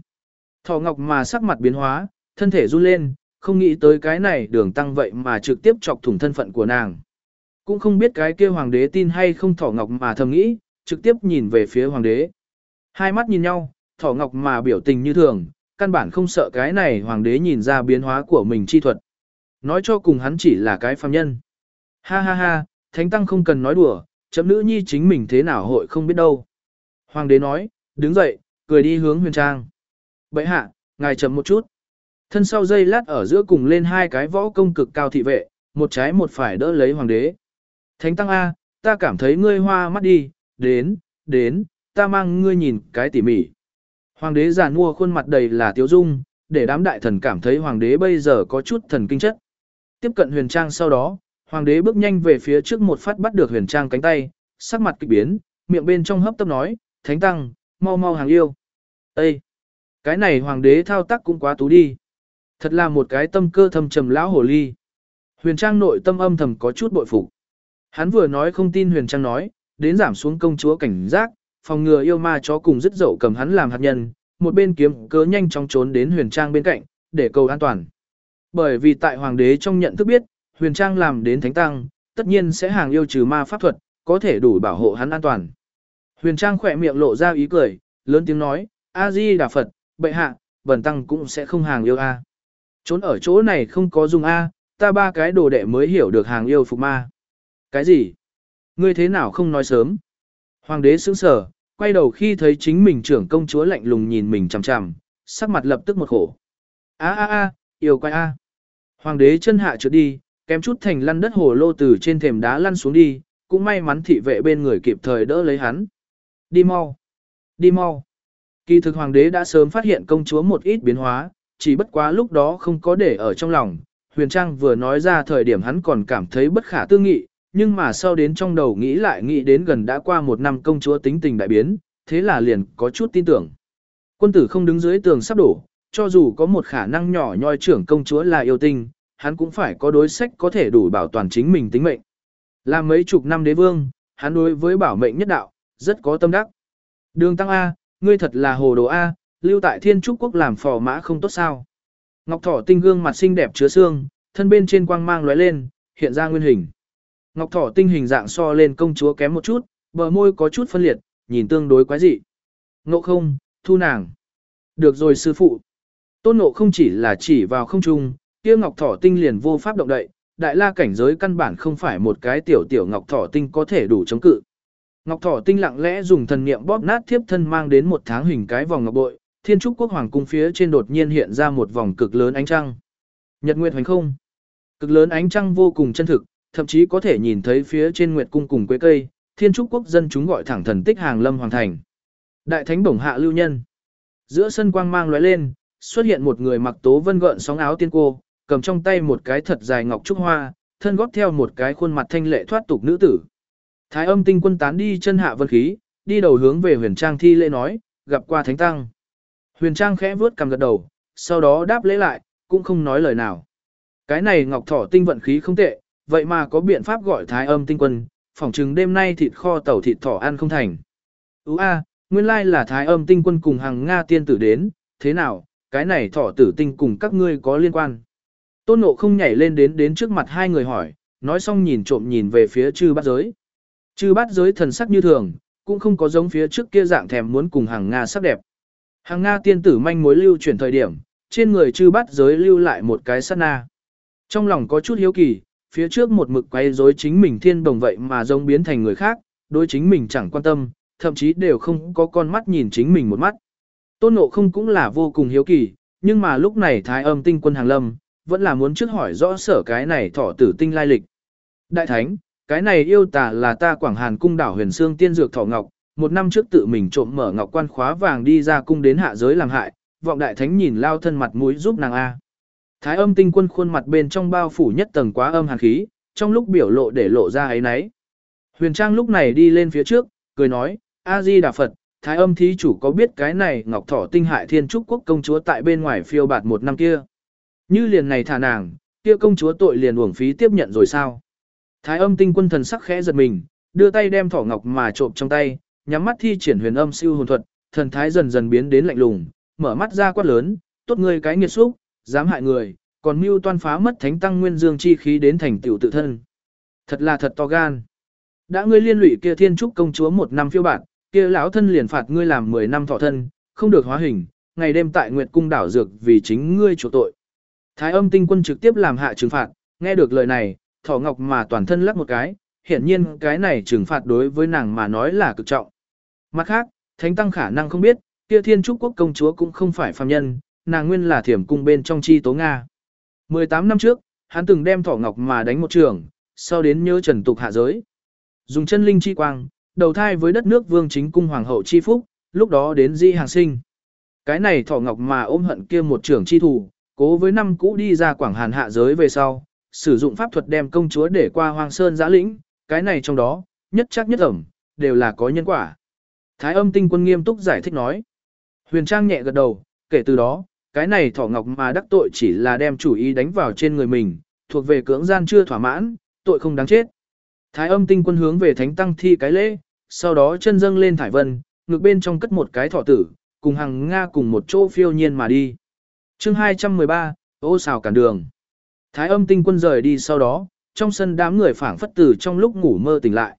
Thọ Ngọc mà sắc mặt biến hóa, thân thể run lên, không nghĩ tới cái này đường tăng vậy mà trực tiếp chọc thủng thân phận của nàng. Cũng không biết cái kia hoàng đế tin hay không Thọ Ngọc mà thầm nghĩ, trực tiếp nhìn về phía hoàng đế. Hai mắt nhìn nhau, Thọ Ngọc mà biểu tình như thường, căn bản không sợ cái này hoàng đế nhìn ra biến hóa của mình chi thuật. Nói cho cùng hắn chỉ là cái phàm nhân. Ha ha ha, thánh tăng không cần nói đùa, chấm nữ nhi chính mình thế nào hội không biết đâu. Hoàng đế nói, đứng dậy, cười đi hướng huyền trang. Bậy hạ, ngài chậm một chút. Thân sau dây lát ở giữa cùng lên hai cái võ công cực cao thị vệ, một trái một phải đỡ lấy hoàng đế. Thánh tăng A, ta cảm thấy ngươi hoa mắt đi, đến, đến, ta mang ngươi nhìn cái tỉ mỉ. Hoàng đế già mua khuôn mặt đầy là tiếu dung, để đám đại thần cảm thấy hoàng đế bây giờ có chút thần kinh chất. Tiếp cận huyền trang sau đó, hoàng đế bước nhanh về phía trước một phát bắt được huyền trang cánh tay, sắc mặt kịch biến, miệng bên trong hấp tấp nói, thánh tăng, mau mau hàng yêu. Ê! Cái này hoàng đế thao tác cũng quá tú đi. Thật là một cái tâm cơ thâm trầm lão hồ ly. Huyền trang nội tâm âm thầm có chút bội phục. Hắn vừa nói không tin huyền trang nói, đến giảm xuống công chúa cảnh giác, phòng ngừa yêu ma chó cùng dứt dậu cầm hắn làm hạt nhân, một bên kiếm cớ nhanh chóng trốn đến huyền trang bên cạnh, để cầu an toàn. Bởi vì tại hoàng đế trong nhận thức biết, huyền trang làm đến thánh tăng, tất nhiên sẽ hàng yêu trừ ma pháp thuật, có thể đủ bảo hộ hắn an toàn. Huyền trang khỏe miệng lộ ra ý cười, lớn tiếng nói, A-di Đà Phật, bệ hạ, bần tăng cũng sẽ không hàng yêu A. Trốn ở chỗ này không có dùng A, ta ba cái đồ đệ mới hiểu được hàng yêu phục ma. Cái gì? Ngươi thế nào không nói sớm? Hoàng đế sững sờ, quay đầu khi thấy chính mình trưởng công chúa lạnh lùng nhìn mình chằm chằm, sắc mặt lập tức một khổ. A a a, yêu quay a. Hoàng đế chân hạ trượt đi, kém chút thành lăn đất hồ lô từ trên thềm đá lăn xuống đi, cũng may mắn thị vệ bên người kịp thời đỡ lấy hắn. Đi mau, đi mau. Kỳ thực hoàng đế đã sớm phát hiện công chúa một ít biến hóa, chỉ bất quá lúc đó không có để ở trong lòng. Huyền Trang vừa nói ra thời điểm hắn còn cảm thấy bất khả tư nghị, nhưng mà sau đến trong đầu nghĩ lại nghĩ đến gần đã qua một năm công chúa tính tình đại biến, thế là liền có chút tin tưởng. Quân tử không đứng dưới tường sắp đổ, cho dù có một khả năng nhỏ nhoi trưởng công chúa là yêu tinh, hắn cũng phải có đối sách có thể đủ bảo toàn chính mình tính mệnh. Làm mấy chục năm đế vương, hắn đối với bảo mệnh nhất đạo, rất có tâm đắc. Đường Tăng A, ngươi thật là hồ đồ A, lưu tại thiên trúc quốc làm phò mã không tốt sao. Ngọc thỏ tinh gương mặt xinh đẹp chứa xương, thân bên trên quang mang lóe lên, hiện ra nguyên hình. Ngọc thỏ tinh hình dạng so lên công chúa kém một chút, bờ môi có chút phân liệt, nhìn tương đối quái dị. Ngộ không, thu nàng. Được rồi sư phụ. Tôn ngộ không chỉ là chỉ vào không trung, kia ngọc thỏ tinh liền vô pháp động đậy, đại la cảnh giới căn bản không phải một cái tiểu tiểu ngọc thỏ tinh có thể đủ chống cự. Ngọc thỏ tinh lặng lẽ dùng thần niệm bóp nát thiếp thân mang đến một tháng hình cái vòng ngọc bội, thiên trúc quốc hoàng cung phía trên đột nhiên hiện ra một vòng cực lớn ánh trăng. Nhật nguyệt hoành không. Cực lớn ánh trăng vô cùng chân thực, thậm chí có thể nhìn thấy phía trên nguyệt cung cùng quế cây, thiên trúc quốc dân chúng gọi thẳng thần tích hàng lâm hoàng thành. Đại thánh bổng hạ lưu nhân. Giữa sân quang mang lóe lên, xuất hiện một người mặc tố vân gợn sóng áo tiên cô, cầm trong tay một cái thật dài ngọc trúc hoa, thân góp theo một cái khuôn mặt thanh lệ thoát tục nữ tử. Thái âm tinh quân tán đi chân hạ vân khí, đi đầu hướng về huyền trang thi lễ nói, gặp qua thánh tăng. Huyền trang khẽ vướt cầm gật đầu, sau đó đáp lễ lại, cũng không nói lời nào. Cái này ngọc thỏ tinh vận khí không tệ, vậy mà có biện pháp gọi thái âm tinh quân, phỏng chừng đêm nay thịt kho tàu thịt thỏ ăn không thành. Ú a, nguyên lai là thái âm tinh quân cùng hàng Nga tiên tử đến, thế nào, cái này thỏ tử tinh cùng các ngươi có liên quan. Tôn nộ không nhảy lên đến đến trước mặt hai người hỏi, nói xong nhìn trộm nhìn về phía chư bát giới. Chư bát giới thần sắc như thường, cũng không có giống phía trước kia dạng thèm muốn cùng hàng Nga sắc đẹp. Hàng Nga tiên tử manh mối lưu chuyển thời điểm, trên người chư bát giới lưu lại một cái sát na. Trong lòng có chút hiếu kỳ, phía trước một mực quay rối chính mình thiên đồng vậy mà giống biến thành người khác, đối chính mình chẳng quan tâm, thậm chí đều không có con mắt nhìn chính mình một mắt. Tôn nộ không cũng là vô cùng hiếu kỳ, nhưng mà lúc này thái âm tinh quân hàng lâm, vẫn là muốn trước hỏi rõ sở cái này thọ tử tinh lai lịch. Đại thánh, cái này yêu tà là ta Quảng Hàn cung đảo huyền xương tiên dược thọ ngọc, một năm trước tự mình trộm mở ngọc quan khóa vàng đi ra cung đến hạ giới làm hại, vọng đại thánh nhìn lao thân mặt mũi giúp nàng A. Thái âm tinh quân khuôn mặt bên trong bao phủ nhất tầng quá âm hàn khí, trong lúc biểu lộ để lộ ra ấy nấy. Huyền Trang lúc này đi lên phía trước, cười nói, A-di Đà Phật, Thái âm thí chủ có biết cái này Ngọc Thỏ tinh hại thiên trúc quốc công chúa tại bên ngoài phiêu bạt một năm kia. Như liền này thả nàng, kia công chúa tội liền uổng phí tiếp nhận rồi sao. Thái âm tinh quân thần sắc khẽ giật mình, đưa tay đem thỏ ngọc mà trộm trong tay, nhắm mắt thi triển huyền âm siêu hồn thuật, thần thái dần dần biến đến lạnh lùng, mở mắt ra quát lớn, tốt ngươi cái nghiệt xúc, dám hại người, còn mưu toan phá mất thánh tăng nguyên dương chi khí đến thành tiểu tự thân. Thật là thật to gan. Đã ngươi liên lụy kia thiên trúc công chúa một năm phiêu bạn, kia lão thân liền phạt ngươi làm 10 năm thọ thân, không được hóa hình, ngày đêm tại Nguyệt cung đảo dược vì chính ngươi chủ tội. Thái Âm Tinh Quân trực tiếp làm hạ trừng phạt, nghe được lời này, Thỏ Ngọc mà toàn thân lắc một cái, hiển nhiên cái này trừng phạt đối với nàng mà nói là cực trọng. Mặt khác, Thánh tăng khả năng không biết, kia Thiên Trúc quốc công chúa cũng không phải phàm nhân, nàng nguyên là thiểm cung bên trong chi tố Nga. 18 năm trước, hắn từng đem Thỏ Ngọc mà đánh một trường, sau đến nhớ trần tục hạ giới. Dùng chân linh chi quang, đầu thai với đất nước vương chính cung hoàng hậu chi phúc, lúc đó đến di hàng sinh. Cái này thỏ ngọc mà ôm hận kia một trưởng chi thủ, cố với năm cũ đi ra quảng hàn hạ giới về sau, sử dụng pháp thuật đem công chúa để qua hoàng sơn giã lĩnh, cái này trong đó, nhất chắc nhất ẩm, đều là có nhân quả. Thái âm tinh quân nghiêm túc giải thích nói. Huyền Trang nhẹ gật đầu, kể từ đó, cái này thỏ ngọc mà đắc tội chỉ là đem chủ ý đánh vào trên người mình, thuộc về cưỡng gian chưa thỏa mãn, tội không đáng chết. Thái âm tinh quân hướng về thánh tăng thi cái lễ, sau đó chân dâng lên thải vân, ngược bên trong cất một cái thọ tử, cùng hàng Nga cùng một chỗ phiêu nhiên mà đi chương 213, ô xào cản đường. Thái âm tinh quân rời đi sau đó, trong sân đám người phảng phất tử trong lúc ngủ mơ tỉnh lại.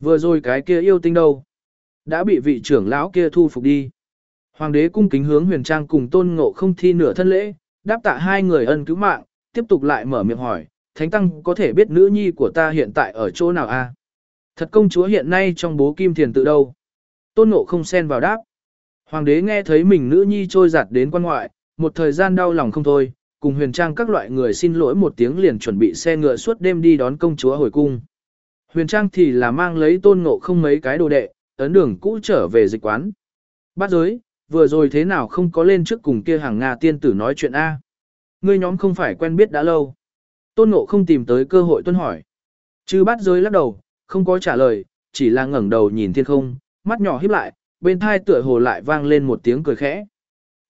Vừa rồi cái kia yêu tinh đâu? Đã bị vị trưởng lão kia thu phục đi. Hoàng đế cung kính hướng huyền trang cùng tôn ngộ không thi nửa thân lễ, đáp tạ hai người ân cứu mạng, tiếp tục lại mở miệng hỏi, thánh tăng có thể biết nữ nhi của ta hiện tại ở chỗ nào a? Thật công chúa hiện nay trong bố kim thiền tự đâu? Tôn ngộ không xen vào đáp. Hoàng đế nghe thấy mình nữ nhi trôi giặt đến quan ngoại, một thời gian đau lòng không thôi, cùng huyền trang các loại người xin lỗi một tiếng liền chuẩn bị xe ngựa suốt đêm đi đón công chúa hồi cung. Huyền trang thì là mang lấy tôn ngộ không mấy cái đồ đệ, ấn đường cũ trở về dịch quán. Bát giới, vừa rồi thế nào không có lên trước cùng kia hàng Nga tiên tử nói chuyện A. Ngươi nhóm không phải quen biết đã lâu. Tôn ngộ không tìm tới cơ hội tuân hỏi. Chứ bát giới lắc đầu, không có trả lời, chỉ là ngẩng đầu nhìn thiên không, mắt nhỏ híp lại, bên thai tựa hồ lại vang lên một tiếng cười khẽ.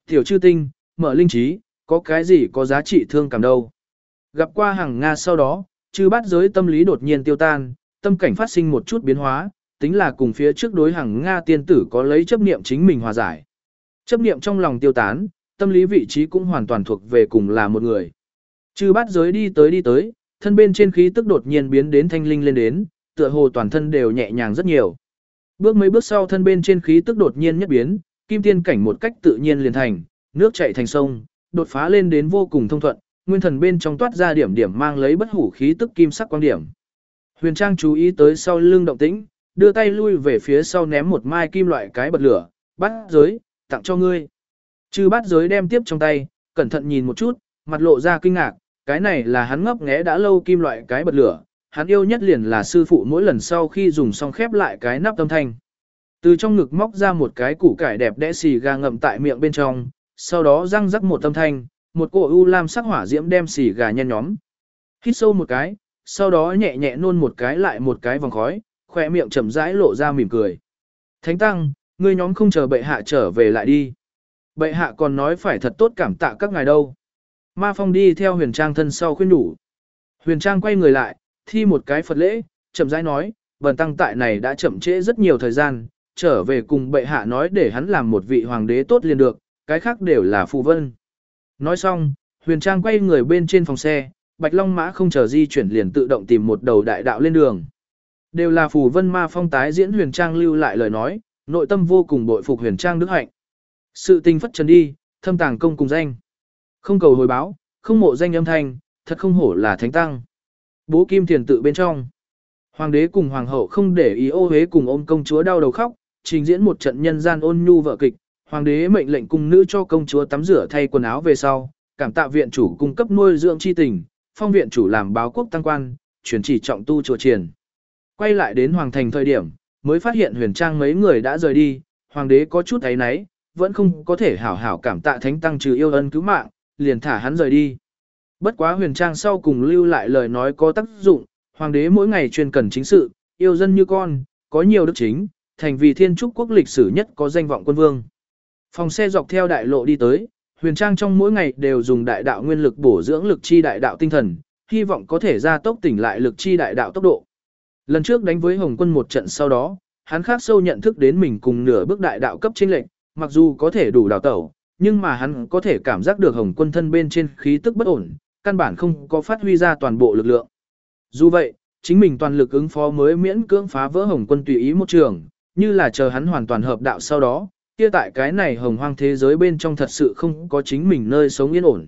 Tiểu chư tinh, mở linh trí, có cái gì có giá trị thương cảm đâu. Gặp qua hàng Nga sau đó, chư bát giới tâm lý đột nhiên tiêu tan, tâm cảnh phát sinh một chút biến hóa, tính là cùng phía trước đối hàng Nga tiên tử có lấy chấp niệm chính mình hòa giải. Chấp niệm trong lòng tiêu tán, tâm lý vị trí cũng hoàn toàn thuộc về cùng là một người. Chư bát giới đi tới đi tới, thân bên trên khí tức đột nhiên biến đến thanh linh lên đến, tựa hồ toàn thân đều nhẹ nhàng rất nhiều. Bước mấy bước sau thân bên trên khí tức đột nhiên nhất biến, kim tiên cảnh một cách tự nhiên liền thành, nước chảy thành sông, đột phá lên đến vô cùng thông thuận, nguyên thần bên trong toát ra điểm điểm mang lấy bất hủ khí tức kim sắc quang điểm. Huyền Trang chú ý tới sau lưng động tĩnh, đưa tay lui về phía sau ném một mai kim loại cái bật lửa, bắt giới, tặng cho ngươi. Chư bắt giới đem tiếp trong tay, cẩn thận nhìn một chút, mặt lộ ra kinh ngạc, cái này là hắn ngấp nghé đã lâu kim loại cái bật lửa, hắn yêu nhất liền là sư phụ mỗi lần sau khi dùng xong khép lại cái nắp âm thanh. Từ trong ngực móc ra một cái củ cải đẹp đẽ xì gà ngậm tại miệng bên trong, sau đó răng rắc một âm thanh, một cổ u lam sắc hỏa diễm đem xì gà nhen nhóm. Hít sâu một cái, sau đó nhẹ nhẹ nôn một cái lại một cái vòng khói, khỏe miệng chậm rãi lộ ra mỉm cười. Thánh tăng, ngươi nhóm không chờ bệ hạ trở về lại đi. Bệ hạ còn nói phải thật tốt cảm tạ các ngài đâu. Ma Phong đi theo huyền trang thân sau khuyên đủ. Huyền trang quay người lại, thi một cái Phật lễ, chậm rãi nói, bần tăng tại này đã chậm trễ rất nhiều thời gian, trở về cùng bệ hạ nói để hắn làm một vị hoàng đế tốt liền được, cái khác đều là phù vân. Nói xong, huyền trang quay người bên trên phòng xe, bạch long mã không chờ di chuyển liền tự động tìm một đầu đại đạo lên đường. Đều là phù vân ma phong tái diễn huyền trang lưu lại lời nói, nội tâm vô cùng bội phục huyền trang đức hạnh. Sự tình phất trần đi, thâm tàng công cùng danh. Không cầu hồi báo, không mộ danh âm thanh, thật không hổ là thánh tăng. Bố Kim Thiền tự bên trong. Hoàng đế cùng hoàng hậu không để ý ô hế cùng ôm công chúa đau đầu khóc, trình diễn một trận nhân gian ôn nhu vợ kịch. Hoàng đế mệnh lệnh cung nữ cho công chúa tắm rửa thay quần áo về sau, cảm tạ viện chủ cung cấp nuôi dưỡng chi tình, phong viện chủ làm báo quốc tăng quan, chuyển chỉ trọng tu chùa triền. Quay lại đến hoàng thành thời điểm, mới phát hiện huyền trang mấy người đã rời đi, hoàng đế có chút thấy náy, vẫn không có thể hảo hảo cảm tạ thánh tăng trừ yêu ân cứu mạng, liền thả hắn rời đi. Bất quá huyền trang sau cùng lưu lại lời nói có tác dụng, hoàng đế mỗi ngày chuyên cần chính sự, yêu dân như con, có nhiều đức chính, thành vì thiên trúc quốc lịch sử nhất có danh vọng quân vương. Phòng xe dọc theo đại lộ đi tới, huyền trang trong mỗi ngày đều dùng đại đạo nguyên lực bổ dưỡng lực chi đại đạo tinh thần, hy vọng có thể ra tốc tỉnh lại lực chi đại đạo tốc độ. Lần trước đánh với Hồng quân một trận sau đó, hắn khác sâu nhận thức đến mình cùng nửa bước đại đạo cấp trên lệnh, mặc dù có thể đủ đào tẩu, nhưng mà hắn có thể cảm giác được Hồng quân thân bên trên khí tức bất ổn, căn bản không có phát huy ra toàn bộ lực lượng. Dù vậy, chính mình toàn lực ứng phó mới miễn cưỡng phá vỡ Hồng quân tùy ý một trường, như là chờ hắn hoàn toàn hợp đạo sau đó, kia tại cái này hồng hoang thế giới bên trong thật sự không có chính mình nơi sống yên ổn.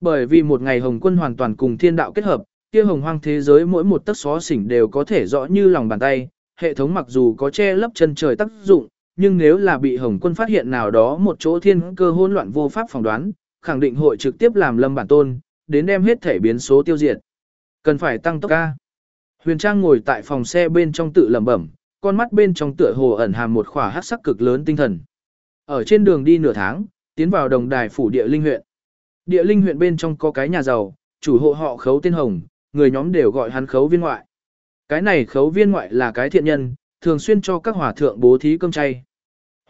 Bởi vì một ngày hồng quân hoàn toàn cùng thiên đạo kết hợp, kia hồng hoang thế giới mỗi một tấc xó xỉnh đều có thể rõ như lòng bàn tay, hệ thống mặc dù có che lấp chân trời tác dụng, nhưng nếu là bị hồng quân phát hiện nào đó một chỗ thiên cơ hỗn loạn vô pháp phỏng đoán, khẳng định hội trực tiếp làm lâm bản tôn, đến đem hết thể biến số tiêu diệt. Cần phải tăng tốc ca. Huyền Trang ngồi tại phòng xe bên trong tự lẩm bẩm, con mắt bên trong tựa hồ ẩn hàm một khỏa hắc sắc cực lớn tinh thần. Ở trên đường đi nửa tháng, tiến vào đồng đài phủ địa linh huyện. Địa linh huyện bên trong có cái nhà giàu, chủ hộ họ khấu tên hồng, người nhóm đều gọi hắn khấu viên ngoại. Cái này khấu viên ngoại là cái thiện nhân, thường xuyên cho các hòa thượng bố thí cơm chay.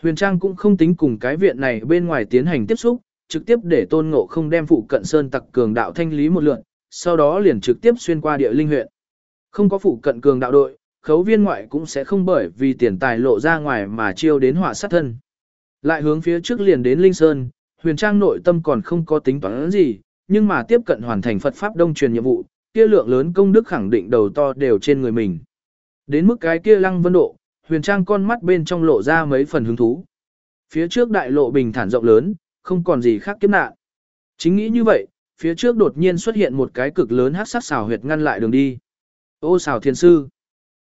Huyền Trang cũng không tính cùng cái viện này bên ngoài tiến hành tiếp xúc, trực tiếp để tôn ngộ không đem phụ cận sơn tặc cường đạo thanh lý một lượn, sau đó liền trực tiếp xuyên qua địa linh huyện. Không có phụ cận cường đạo đội, khấu viên ngoại cũng sẽ không bởi vì tiền tài lộ ra ngoài mà chiêu đến họa sát thân. Lại hướng phía trước liền đến Linh Sơn, huyền trang nội tâm còn không có tính toán gì, nhưng mà tiếp cận hoàn thành Phật Pháp đông truyền nhiệm vụ, kia lượng lớn công đức khẳng định đầu to đều trên người mình. Đến mức cái kia lăng vân độ, huyền trang con mắt bên trong lộ ra mấy phần hứng thú. Phía trước đại lộ bình thản rộng lớn, không còn gì khác kiếp nạn. Chính nghĩ như vậy, phía trước đột nhiên xuất hiện một cái cực lớn hắc sắc xào huyệt ngăn lại đường đi. Ô xào thiên sư,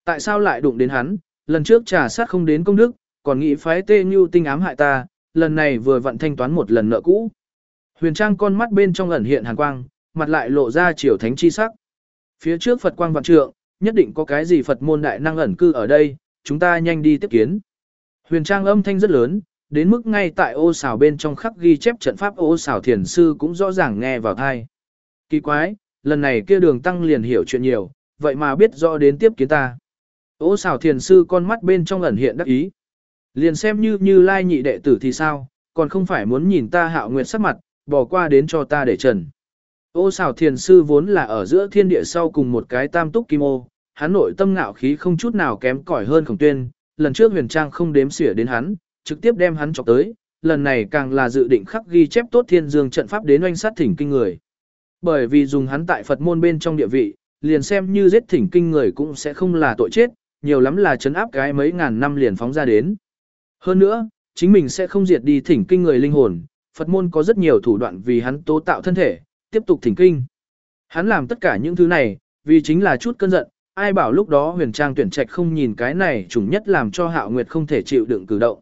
tại sao lại đụng đến hắn, lần trước trà sát không đến công đức, còn nghĩ phái tê như tinh ám hại ta, lần này vừa vặn thanh toán một lần nợ cũ. Huyền trang con mắt bên trong ẩn hiện hàn quang, mặt lại lộ ra chiều thánh chi sắc. Phía trước Phật quang vạn trượng, nhất định có cái gì Phật môn đại năng ẩn cư ở đây, chúng ta nhanh đi tiếp kiến. Huyền trang âm thanh rất lớn, đến mức ngay tại ô xào bên trong khắc ghi chép trận pháp ô xào thiền sư cũng rõ ràng nghe vào thai. Kỳ quái, lần này kia đường tăng liền hiểu chuyện nhiều, vậy mà biết rõ đến tiếp kiến ta. Ô xào thiền sư con mắt bên trong ẩn hiện đắc ý. Liền xem như như lai nhị đệ tử thì sao, còn không phải muốn nhìn ta hạo nguyệt sắc mặt, bỏ qua đến cho ta để trần. Ô xảo thiền sư vốn là ở giữa thiên địa sau cùng một cái tam túc kim ô, hắn nội tâm ngạo khí không chút nào kém cỏi hơn khổng tuyên, lần trước huyền trang không đếm xỉa đến hắn, trực tiếp đem hắn chọc tới, lần này càng là dự định khắc ghi chép tốt thiên dương trận pháp đến oanh sát thỉnh kinh người. Bởi vì dùng hắn tại Phật môn bên trong địa vị, liền xem như giết thỉnh kinh người cũng sẽ không là tội chết, nhiều lắm là chấn áp cái mấy ngàn năm liền phóng ra đến. Hơn nữa, chính mình sẽ không diệt đi thỉnh kinh người linh hồn, Phật môn có rất nhiều thủ đoạn vì hắn tố tạo thân thể, tiếp tục thỉnh kinh. Hắn làm tất cả những thứ này, vì chính là chút cơn giận, ai bảo lúc đó huyền trang tuyển trạch không nhìn cái này trùng nhất làm cho hạo nguyệt không thể chịu đựng cử động.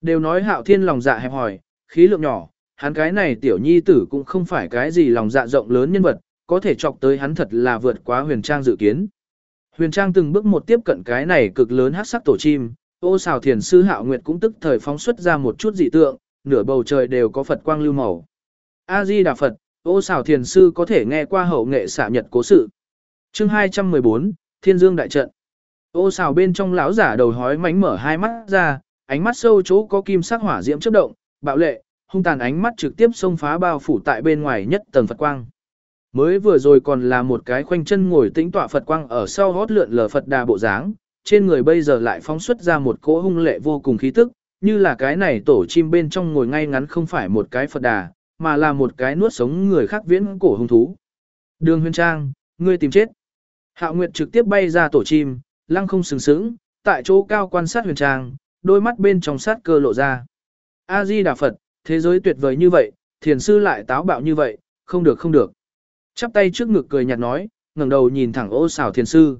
Đều nói hạo thiên lòng dạ hẹp hòi, khí lượng nhỏ, hắn cái này tiểu nhi tử cũng không phải cái gì lòng dạ rộng lớn nhân vật, có thể chọc tới hắn thật là vượt quá huyền trang dự kiến. Huyền trang từng bước một tiếp cận cái này cực lớn hát sắc tổ chim, ô xào thiền sư hạo nguyệt cũng tức thời phóng xuất ra một chút dị tượng, nửa bầu trời đều có Phật quang lưu màu. A-di Đà Phật, ô xào thiền sư có thể nghe qua hậu nghệ xạ nhật cố sự. chương 214, Thiên Dương Đại Trận. Ô xào bên trong lão giả đầu hói mánh mở hai mắt ra, ánh mắt sâu chỗ có kim sắc hỏa diễm chớp động, bạo lệ, hung tàn ánh mắt trực tiếp xông phá bao phủ tại bên ngoài nhất tầng Phật quang. Mới vừa rồi còn là một cái khoanh chân ngồi tĩnh tọa Phật quang ở sau hót lượn lờ Phật đà bộ dáng, trên người bây giờ lại phóng xuất ra một cỗ hung lệ vô cùng khí tức, như là cái này tổ chim bên trong ngồi ngay ngắn không phải một cái Phật đà, mà là một cái nuốt sống người khác viễn cổ hung thú. Đường huyền trang, ngươi tìm chết. Hạo Nguyệt trực tiếp bay ra tổ chim, lăng không sừng sững, tại chỗ cao quan sát huyền trang, đôi mắt bên trong sát cơ lộ ra. A-di Đà Phật, thế giới tuyệt vời như vậy, thiền sư lại táo bạo như vậy, không được không được. Chắp tay trước ngực cười nhạt nói, ngẩng đầu nhìn thẳng ô xảo thiền sư.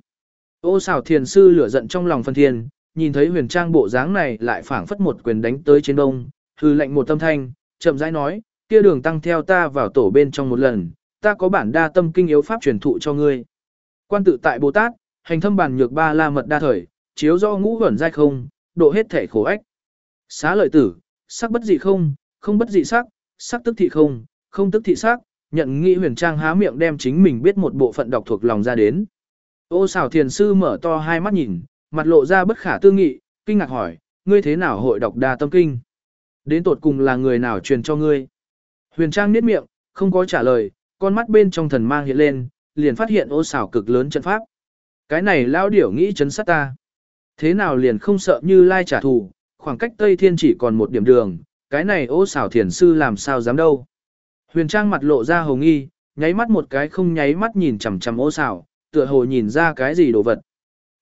Ô xảo thiền sư lửa giận trong lòng phân thiên, nhìn thấy huyền trang bộ dáng này lại phảng phất một quyền đánh tới trên đông, hư lệnh một tâm thanh, chậm rãi nói, kia đường tăng theo ta vào tổ bên trong một lần, ta có bản đa tâm kinh yếu pháp truyền thụ cho ngươi. Quan tự tại Bồ Tát, hành thâm bản nhược ba la mật đa thời, chiếu do ngũ vẩn giai không, độ hết thể khổ ách. Xá lợi tử, sắc bất dị không, không bất dị sắc, sắc tức thị không, không tức thị sắc, nhận nghĩ huyền trang há miệng đem chính mình biết một bộ phận đọc thuộc lòng ra đến. Ô xảo thiền sư mở to hai mắt nhìn, mặt lộ ra bất khả tư nghị, kinh ngạc hỏi, ngươi thế nào hội đọc đa tâm kinh? Đến tột cùng là người nào truyền cho ngươi? Huyền trang niết miệng, không có trả lời, con mắt bên trong thần mang hiện lên, liền phát hiện ô xảo cực lớn trận pháp. Cái này lão điểu nghĩ chấn sát ta. Thế nào liền không sợ như lai trả thù, khoảng cách Tây Thiên chỉ còn một điểm đường, cái này ô xảo thiền sư làm sao dám đâu. Huyền Trang mặt lộ ra hồng nghi, nháy mắt một cái không nháy mắt nhìn chằm chằm ô xảo, tựa hồ nhìn ra cái gì đồ vật.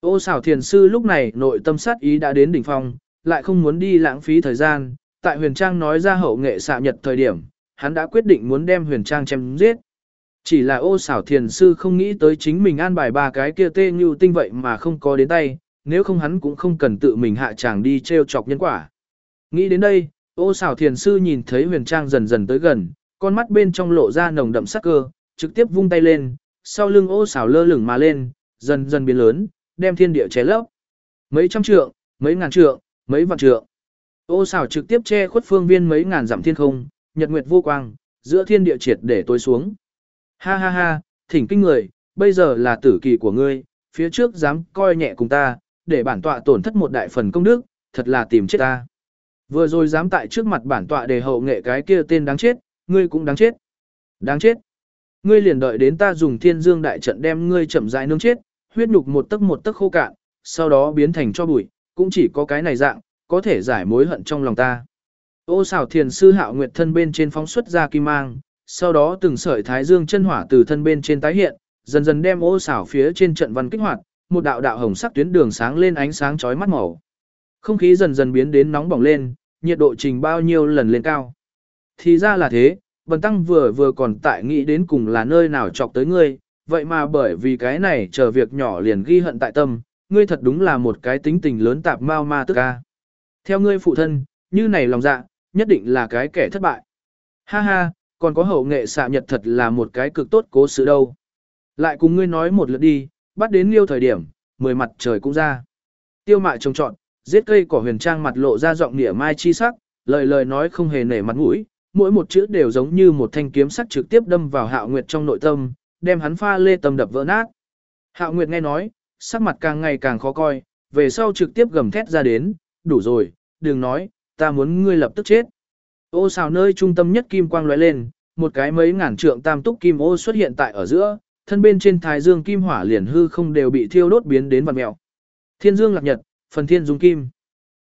Ô xảo thiền sư lúc này nội tâm sát ý đã đến đỉnh phong, lại không muốn đi lãng phí thời gian, tại huyền trang nói ra hậu nghệ xạ nhật thời điểm, hắn đã quyết định muốn đem huyền trang chém giết. Chỉ là ô xảo thiền sư không nghĩ tới chính mình an bài ba cái kia tê như tinh vậy mà không có đến tay, nếu không hắn cũng không cần tự mình hạ chàng đi treo chọc nhân quả. Nghĩ đến đây, ô xảo thiền sư nhìn thấy huyền trang dần dần tới gần, con mắt bên trong lộ ra nồng đậm sắc cơ, trực tiếp vung tay lên, sau lưng ô xảo lơ lửng mà lên, dần dần biến lớn, đem thiên địa che lấp. Mấy trăm trượng, mấy ngàn trượng, mấy vạn trượng. Ô xảo trực tiếp che khuất phương viên mấy ngàn dặm thiên không, nhật nguyệt vô quang, giữa thiên địa triệt để tối xuống. Ha ha ha, thỉnh kinh người, bây giờ là tử kỳ của ngươi, phía trước dám coi nhẹ cùng ta, để bản tọa tổn thất một đại phần công đức, thật là tìm chết ta. Vừa rồi dám tại trước mặt bản tọa để hậu nghệ cái kia tên đáng chết, ngươi cũng đáng chết. Đáng chết. Ngươi liền đợi đến ta dùng thiên dương đại trận đem ngươi chậm rãi nướng chết, huyết nhục một tấc một tấc khô cạn, sau đó biến thành cho bụi, cũng chỉ có cái này dạng, có thể giải mối hận trong lòng ta. Ô xảo thiền sư hạo nguyệt thân bên trên phóng xuất ra kim mang, sau đó từng sợi thái dương chân hỏa từ thân bên trên tái hiện, dần dần đem ô xảo phía trên trận văn kích hoạt, một đạo đạo hồng sắc tuyến đường sáng lên ánh sáng chói mắt màu. Không khí dần dần biến đến nóng bỏng lên, nhiệt độ trình bao nhiêu lần lên cao. Thì ra là thế, Bần tăng vừa vừa còn tại nghĩ đến cùng là nơi nào chọc tới ngươi, vậy mà bởi vì cái này chờ việc nhỏ liền ghi hận tại tâm, ngươi thật đúng là một cái tính tình lớn tạp mau ma tức ca. Theo ngươi phụ thân, như này lòng dạ, nhất định là cái kẻ thất bại. Ha ha, còn có hậu nghệ xạ nhật thật là một cái cực tốt cố sự đâu. Lại cùng ngươi nói một lượt đi, bắt đến liêu thời điểm, mười mặt trời cũng ra. Tiêu mại trồng trọn, giết cây cỏ huyền trang mặt lộ ra giọng nỉa mai chi sắc, lời lời nói không hề nể mặt mũi, mỗi một chữ đều giống như một thanh kiếm sắc trực tiếp đâm vào Hạo Nguyệt trong nội tâm, đem hắn pha lê tâm đập vỡ nát. Hạo Nguyệt nghe nói, sắc mặt càng ngày càng khó coi, về sau trực tiếp gầm thét ra đến, đủ rồi, đừng nói, ta muốn ngươi lập tức chết. Ô xào nơi trung tâm nhất kim quang lóe lên, một cái mấy ngàn trượng tam túc kim ô xuất hiện tại ở giữa, thân bên trên thái dương kim hỏa liền hư không đều bị thiêu đốt biến đến vằn mèo. Thiên dương lạc nhật, phần thiên dung kim.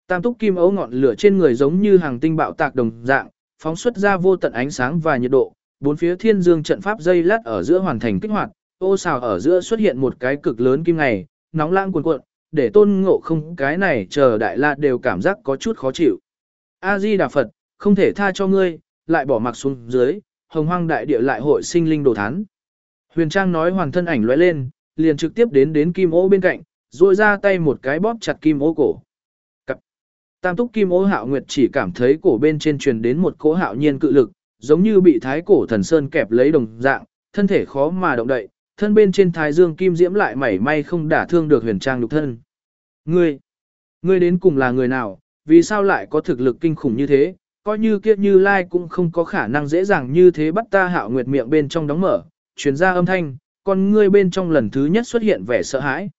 Tam túc kim ấu ngọn lửa trên người giống như hàng tinh bạo tạc đồng dạng, phóng xuất ra vô tận ánh sáng và nhiệt độ, bốn phía thiên dương trận pháp dây lát ở giữa hoàn thành kích hoạt, ô xào ở giữa xuất hiện một cái cực lớn kim ngày, nóng lang cuồn cuộn, để tôn ngộ không cái này chờ đại la đều cảm giác có chút khó chịu. A-di Đà Phật, không thể tha cho ngươi, lại bỏ mặc xuống dưới, hồng hoang đại địa lại hội sinh linh đồ thán. Huyền Trang nói hoàn thân ảnh lóe lên, liền trực tiếp đến đến kim ô bên cạnh, rồi ra tay một cái bóp chặt kim ô cổ. Tam túc kim ô hạo nguyệt chỉ cảm thấy cổ bên trên truyền đến một cỗ hạo nhiên cự lực, giống như bị thái cổ thần sơn kẹp lấy đồng dạng, thân thể khó mà động đậy, thân bên trên thái dương kim diễm lại mảy may không đả thương được huyền trang lục thân. Ngươi, ngươi đến cùng là người nào, vì sao lại có thực lực kinh khủng như thế, coi như kiếp như lai cũng không có khả năng dễ dàng như thế bắt ta hạo nguyệt miệng bên trong đóng mở, truyền ra âm thanh, còn ngươi bên trong lần thứ nhất xuất hiện vẻ sợ hãi.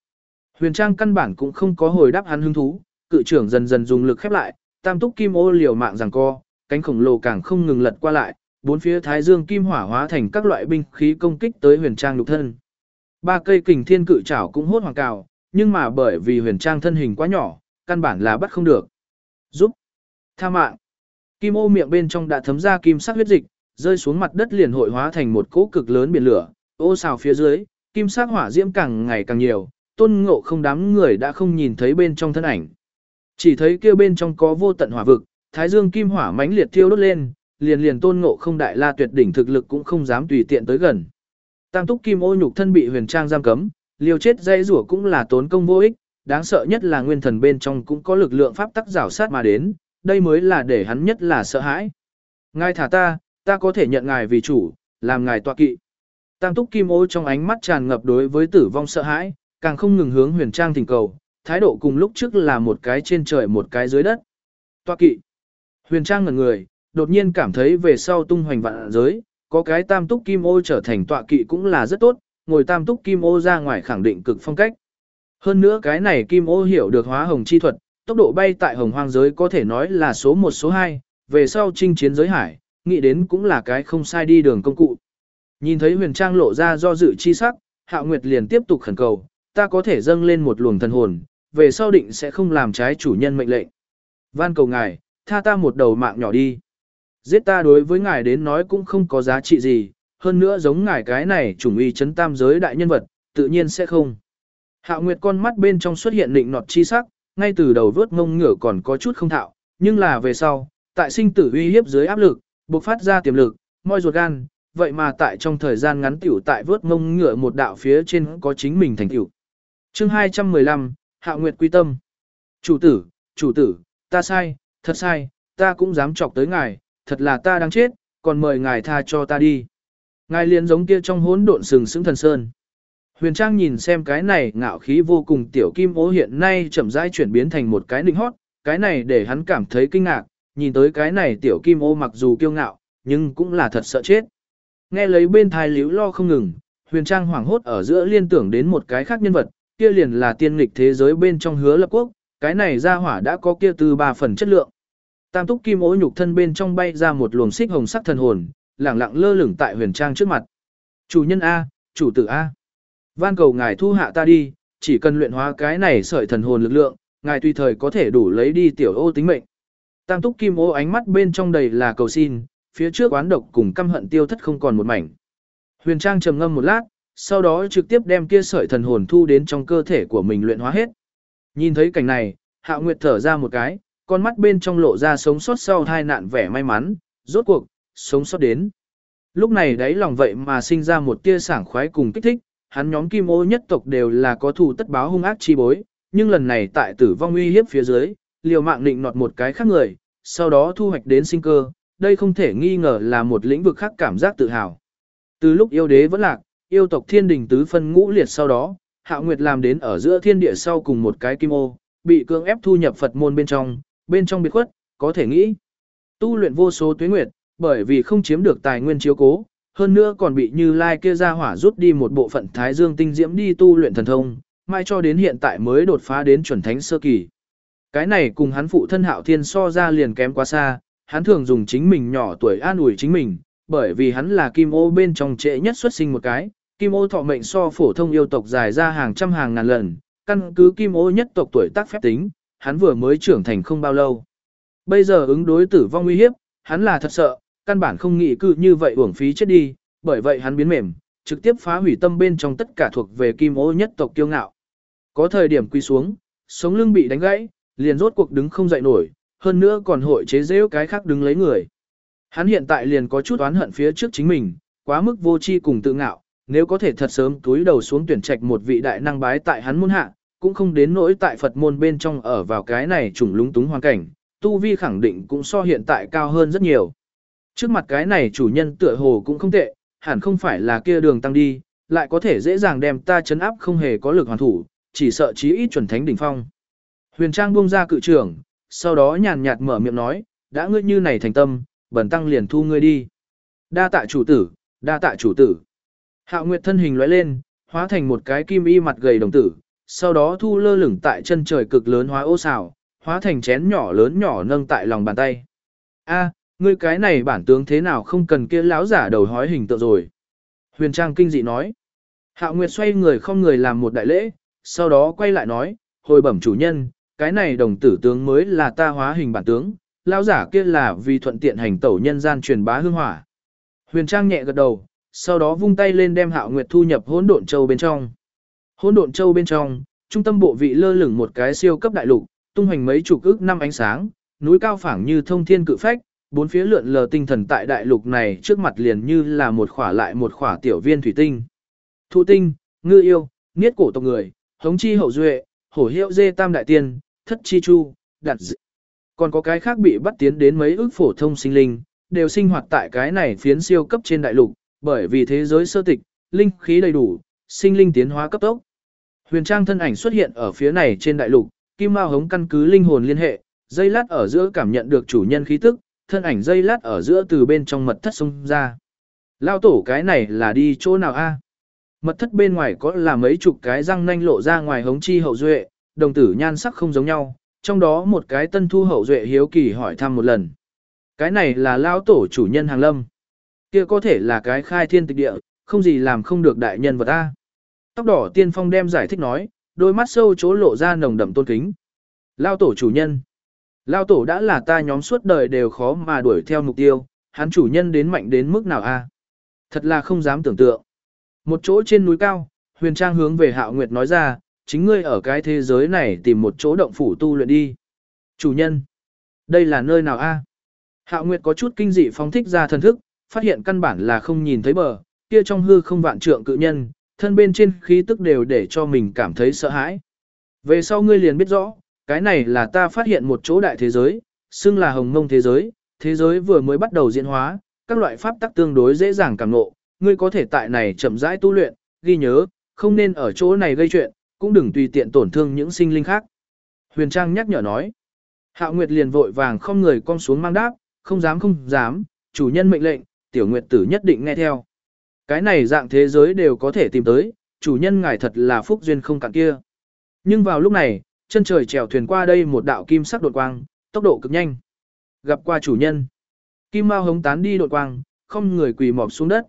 Huyền trang căn bản cũng không có hồi đáp hắn hứng thú, cự trưởng dần dần dùng lực khép lại, tam túc kim ô liều mạng giằng co, cánh khổng lồ càng không ngừng lật qua lại, bốn phía thái dương kim hỏa hóa thành các loại binh khí công kích tới huyền trang lục thân. Ba cây kình thiên cự trảo cũng hốt hoàng cào, nhưng mà bởi vì huyền trang thân hình quá nhỏ, căn bản là bắt không được. Giúp. Tha mạng. Kim ô miệng bên trong đã thấm ra kim sắc huyết dịch, rơi xuống mặt đất liền hội hóa thành một cỗ cực lớn biển lửa, ô xào phía dưới, kim sắc hỏa diễm càng ngày càng nhiều, tôn ngộ không đám người đã không nhìn thấy bên trong thân ảnh. Chỉ thấy kia bên trong có vô tận hỏa vực, thái dương kim hỏa mãnh liệt thiêu đốt lên, liền liền tôn ngộ không đại la tuyệt đỉnh thực lực cũng không dám tùy tiện tới gần. Tam túc kim ô nhục thân bị huyền trang giam cấm, liều chết dây rủa cũng là tốn công vô ích, đáng sợ nhất là nguyên thần bên trong cũng có lực lượng pháp tắc rảo sát mà đến, đây mới là để hắn nhất là sợ hãi. Ngài thả ta, ta có thể nhận ngài vì chủ, làm ngài tọa kỵ. Tam túc kim ô trong ánh mắt tràn ngập đối với tử vong sợ hãi, càng không ngừng hướng huyền trang thỉnh cầu, thái độ cùng lúc trước là một cái trên trời một cái dưới đất. Toa kỵ. Huyền Trang ngẩn người, đột nhiên cảm thấy về sau tung hoành vạn giới, có cái tam túc kim ô trở thành tọa kỵ cũng là rất tốt, ngồi tam túc kim ô ra ngoài khẳng định cực phong cách. Hơn nữa cái này kim ô hiểu được hóa hồng chi thuật, tốc độ bay tại hồng hoang giới có thể nói là số 1 số 2, về sau chinh chiến giới hải, nghĩ đến cũng là cái không sai đi đường công cụ. Nhìn thấy huyền trang lộ ra do dự chi sắc, Hạo Nguyệt liền tiếp tục khẩn cầu, ta có thể dâng lên một luồng thần hồn, về sau định sẽ không làm trái chủ nhân mệnh lệnh. Van cầu ngài, tha ta một đầu mạng nhỏ đi. Giết ta đối với ngài đến nói cũng không có giá trị gì, hơn nữa giống ngài cái này chủng uy chấn tam giới đại nhân vật, tự nhiên sẽ không. Hạo Nguyệt con mắt bên trong xuất hiện định nọt chi sắc, ngay từ đầu vớt ngông ngửa còn có chút không thạo, nhưng là về sau, tại sinh tử uy hiếp dưới áp lực, bộc phát ra tiềm lực, môi ruột gan, vậy mà tại trong thời gian ngắn tiểu tại vớt ngông ngựa một đạo phía trên có chính mình thành tiểu. Chương 215, Hạ Nguyệt quy tâm. Chủ tử, chủ tử, ta sai, thật sai, ta cũng dám chọc tới ngài, thật là ta đang chết, còn mời ngài tha cho ta đi. Ngài liền giống kia trong hỗn độn sừng sững thần sơn. Huyền Trang nhìn xem cái này ngạo khí vô cùng tiểu kim ố hiện nay chậm rãi chuyển biến thành một cái nịnh hót, cái này để hắn cảm thấy kinh ngạc, nhìn tới cái này tiểu kim ô mặc dù kiêu ngạo, nhưng cũng là thật sợ chết. Nghe lấy bên thai liễu lo không ngừng, Huyền Trang hoảng hốt ở giữa liên tưởng đến một cái khác nhân vật, kia liền là tiên nghịch thế giới bên trong hứa lập quốc, cái này ra hỏa đã có kia từ ba phần chất lượng. Tam túc kim ố nhục thân bên trong bay ra một luồng xích hồng sắc thần hồn, lẳng lặng lơ lửng tại huyền trang trước mặt. Chủ nhân A, chủ tử A. Van cầu ngài thu hạ ta đi, chỉ cần luyện hóa cái này sợi thần hồn lực lượng, ngài tùy thời có thể đủ lấy đi tiểu ô tính mệnh. Tam túc kim ô ánh mắt bên trong đầy là cầu xin, phía trước oán độc cùng căm hận tiêu thất không còn một mảnh. Huyền Trang trầm ngâm một lát, sau đó trực tiếp đem kia sợi thần hồn thu đến trong cơ thể của mình luyện hóa hết. Nhìn thấy cảnh này, Hạ Nguyệt thở ra một cái, con mắt bên trong lộ ra sống sót sau tai nạn vẻ may mắn, rốt cuộc, sống sót đến. Lúc này đáy lòng vậy mà sinh ra một tia sảng khoái cùng kích thích, hắn nhóm kim ô nhất tộc đều là có thù tất báo hung ác chi bối, nhưng lần này tại tử vong uy hiếp phía dưới, liều mạng định nọt một cái khác người, sau đó thu hoạch đến sinh cơ, đây không thể nghi ngờ là một lĩnh vực khác cảm giác tự hào. Từ lúc yêu đế vẫn lạc, yêu tộc thiên đình tứ phân ngũ liệt sau đó, Hạ Nguyệt làm đến ở giữa thiên địa sau cùng một cái kim ô, bị cưỡng ép thu nhập Phật môn bên trong, bên trong biệt khuất, có thể nghĩ. Tu luyện vô số tuyến nguyệt, bởi vì không chiếm được tài nguyên chiếu cố, hơn nữa còn bị Như Lai kia ra hỏa rút đi một bộ phận Thái Dương tinh diễm đi tu luyện thần thông, mai cho đến hiện tại mới đột phá đến chuẩn thánh sơ kỳ. Cái này cùng hắn phụ thân Hạo Thiên so ra liền kém quá xa, hắn thường dùng chính mình nhỏ tuổi an ủi chính mình, bởi vì hắn là kim ô bên trong trễ nhất xuất sinh một cái, kim ô thọ mệnh so phổ thông yêu tộc dài ra hàng trăm hàng ngàn lần, căn cứ kim ô nhất tộc tuổi tác phép tính, hắn vừa mới trưởng thành không bao lâu. Bây giờ ứng đối tử vong nguy hiếp, hắn là thật sợ, căn bản không nghĩ cư như vậy uổng phí chết đi, bởi vậy hắn biến mềm, trực tiếp phá hủy tâm bên trong tất cả thuộc về kim ô nhất tộc kiêu ngạo. Có thời điểm quy xuống, sống lưng bị đánh gãy, liền rốt cuộc đứng không dậy nổi, hơn nữa còn hội chế giễu cái khác đứng lấy người. Hắn hiện tại liền có chút oán hận phía trước chính mình, quá mức vô tri cùng tự ngạo, nếu có thể thật sớm túi đầu xuống tuyển trạch một vị đại năng bái tại hắn môn hạ, cũng không đến nỗi tại Phật môn bên trong ở vào cái này trùng lúng túng hoàn cảnh, tu vi khẳng định cũng so hiện tại cao hơn rất nhiều. Trước mặt cái này chủ nhân tựa hồ cũng không tệ, hẳn không phải là kia đường tăng đi, lại có thể dễ dàng đem ta chấn áp không hề có lực hoàn thủ, chỉ sợ chí ít chuẩn thánh đỉnh phong. Huyền Trang buông ra cự trưởng, sau đó nhàn nhạt mở miệng nói, đã ngươi như này thành tâm, bần tăng liền thu ngươi đi. Đa tạ chủ tử, đa tạ chủ tử. Hạo Nguyệt thân hình lóe lên, hóa thành một cái kim y mặt gầy đồng tử, sau đó thu lơ lửng tại chân trời cực lớn hóa ô xào, hóa thành chén nhỏ lớn nhỏ nâng tại lòng bàn tay. A, ngươi cái này bản tướng thế nào không cần kia lão giả đầu hói hình tượng rồi. Huyền Trang kinh dị nói. Hạo Nguyệt xoay người không người làm một đại lễ, sau đó quay lại nói, hồi bẩm chủ nhân, cái này đồng tử tướng mới là ta hóa hình bản tướng, lão giả kia là vì thuận tiện hành tẩu nhân gian truyền bá hương hỏa. Huyền Trang nhẹ gật đầu, sau đó vung tay lên đem Hạo Nguyệt thu nhập hỗn độn châu bên trong. Hỗn độn châu bên trong, trung tâm bộ vị lơ lửng một cái siêu cấp đại lục, tung hoành mấy chục ước năm ánh sáng, núi cao phẳng như thông thiên cự phách, bốn phía lượn lờ tinh thần tại đại lục này trước mặt liền như là một khỏa lại một khỏa tiểu viên thủy tinh. Thụ tinh, ngư yêu, niết cổ tộc người, hống chi hậu duệ, hổ hiệu dê tam đại tiên, thất chi chu, đặt dị. Còn có cái khác bị bắt tiến đến mấy ước phổ thông sinh linh, đều sinh hoạt tại cái này phiến siêu cấp trên đại lục, bởi vì thế giới sơ tịch, linh khí đầy đủ, sinh linh tiến hóa cấp tốc. Huyền Trang thân ảnh xuất hiện ở phía này trên đại lục, Kim Mao hống căn cứ linh hồn liên hệ, dây lát ở giữa cảm nhận được chủ nhân khí tức, thân ảnh dây lát ở giữa từ bên trong mật thất xông ra. Lao tổ cái này là đi chỗ nào a? Mật thất bên ngoài có là mấy chục cái răng nanh lộ ra ngoài hống chi hậu duệ, đồng tử nhan sắc không giống nhau, trong đó một cái tân thu hậu duệ hiếu kỳ hỏi thăm một lần. Cái này là lao tổ chủ nhân hàng lâm. Kia có thể là cái khai thiên tịch địa, không gì làm không được đại nhân vật ta. Tóc đỏ tiên phong đem giải thích nói, đôi mắt sâu chỗ lộ ra nồng đậm tôn kính. Lao tổ chủ nhân. Lao tổ đã là ta nhóm suốt đời đều khó mà đuổi theo mục tiêu, hắn chủ nhân đến mạnh đến mức nào a? Thật là không dám tưởng tượng. Một chỗ trên núi cao, huyền trang hướng về hạo nguyệt nói ra, chính ngươi ở cái thế giới này tìm một chỗ động phủ tu luyện đi. Chủ nhân. Đây là nơi nào a? Hạo nguyệt có chút kinh dị phóng thích ra thần thức, phát hiện căn bản là không nhìn thấy bờ, kia trong hư không vạn trượng cự nhân, thân bên trên khí tức đều để cho mình cảm thấy sợ hãi. Về sau ngươi liền biết rõ, cái này là ta phát hiện một chỗ đại thế giới, xưng là hồng mông thế giới, thế giới vừa mới bắt đầu diễn hóa, các loại pháp tắc tương đối dễ dàng cảm ngộ, ngươi có thể tại này chậm rãi tu luyện, ghi nhớ, không nên ở chỗ này gây chuyện, cũng đừng tùy tiện tổn thương những sinh linh khác. Huyền Trang nhắc nhở nói. Hạo Nguyệt liền vội vàng không người con xuống mang đáp, không dám không dám, chủ nhân mệnh lệnh, tiểu Nguyệt tử nhất định nghe theo. Cái này dạng thế giới đều có thể tìm tới, chủ nhân ngài thật là phúc duyên không cạn kia. Nhưng vào lúc này, chân trời chèo thuyền qua đây một đạo kim sắc đột quang, tốc độ cực nhanh. Gặp qua chủ nhân. Kim Mao hống tán đi đột quang, không người quỳ mọp xuống đất.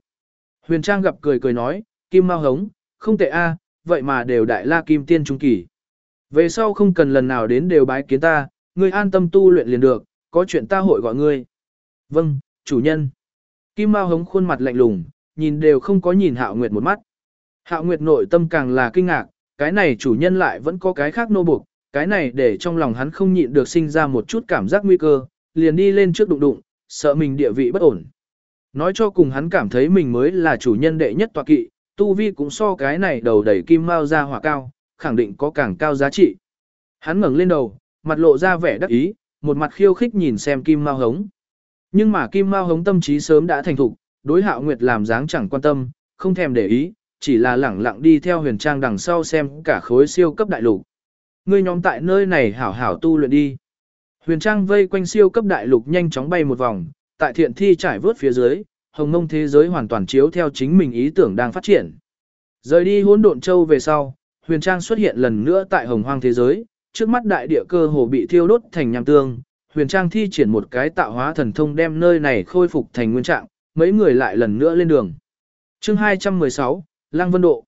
Huyền Trang gặp cười cười nói, Kim Mao hống, không tệ a, vậy mà đều đại la kim tiên trung kỳ. Về sau không cần lần nào đến đều bái kiến ta, ngươi an tâm tu luyện liền được, có chuyện ta hội gọi ngươi. Vâng, chủ nhân. Kim Mao hống khuôn mặt lạnh lùng, nhìn đều không có nhìn Hạo Nguyệt một mắt. Hạo Nguyệt nội tâm càng là kinh ngạc, cái này chủ nhân lại vẫn có cái khác nô buộc, cái này để trong lòng hắn không nhịn được sinh ra một chút cảm giác nguy cơ, liền đi lên trước đụng đụng, sợ mình địa vị bất ổn. Nói cho cùng hắn cảm thấy mình mới là chủ nhân đệ nhất tọa kỵ, tu vi cũng so cái này đầu đẩy kim mao ra hỏa cao, khẳng định có càng cao giá trị. Hắn ngẩng lên đầu, mặt lộ ra vẻ đắc ý, một mặt khiêu khích nhìn xem kim mao hống. Nhưng mà kim mao hống tâm trí sớm đã thành thục, đối hạo nguyệt làm dáng chẳng quan tâm, không thèm để ý, chỉ là lẳng lặng đi theo huyền trang đằng sau xem cả khối siêu cấp đại lục. Ngươi nhóm tại nơi này hảo hảo tu luyện đi. Huyền trang vây quanh siêu cấp đại lục nhanh chóng bay một vòng, tại thiện thi trải vớt phía dưới, hồng mông thế giới hoàn toàn chiếu theo chính mình ý tưởng đang phát triển. Rời đi hỗn độn châu về sau, huyền trang xuất hiện lần nữa tại hồng hoang thế giới, trước mắt đại địa cơ hồ bị thiêu đốt thành nham tương, huyền trang thi triển một cái tạo hóa thần thông đem nơi này khôi phục thành nguyên trạng, mấy người lại lần nữa lên đường. Chương 216, Lăng Vân Độ.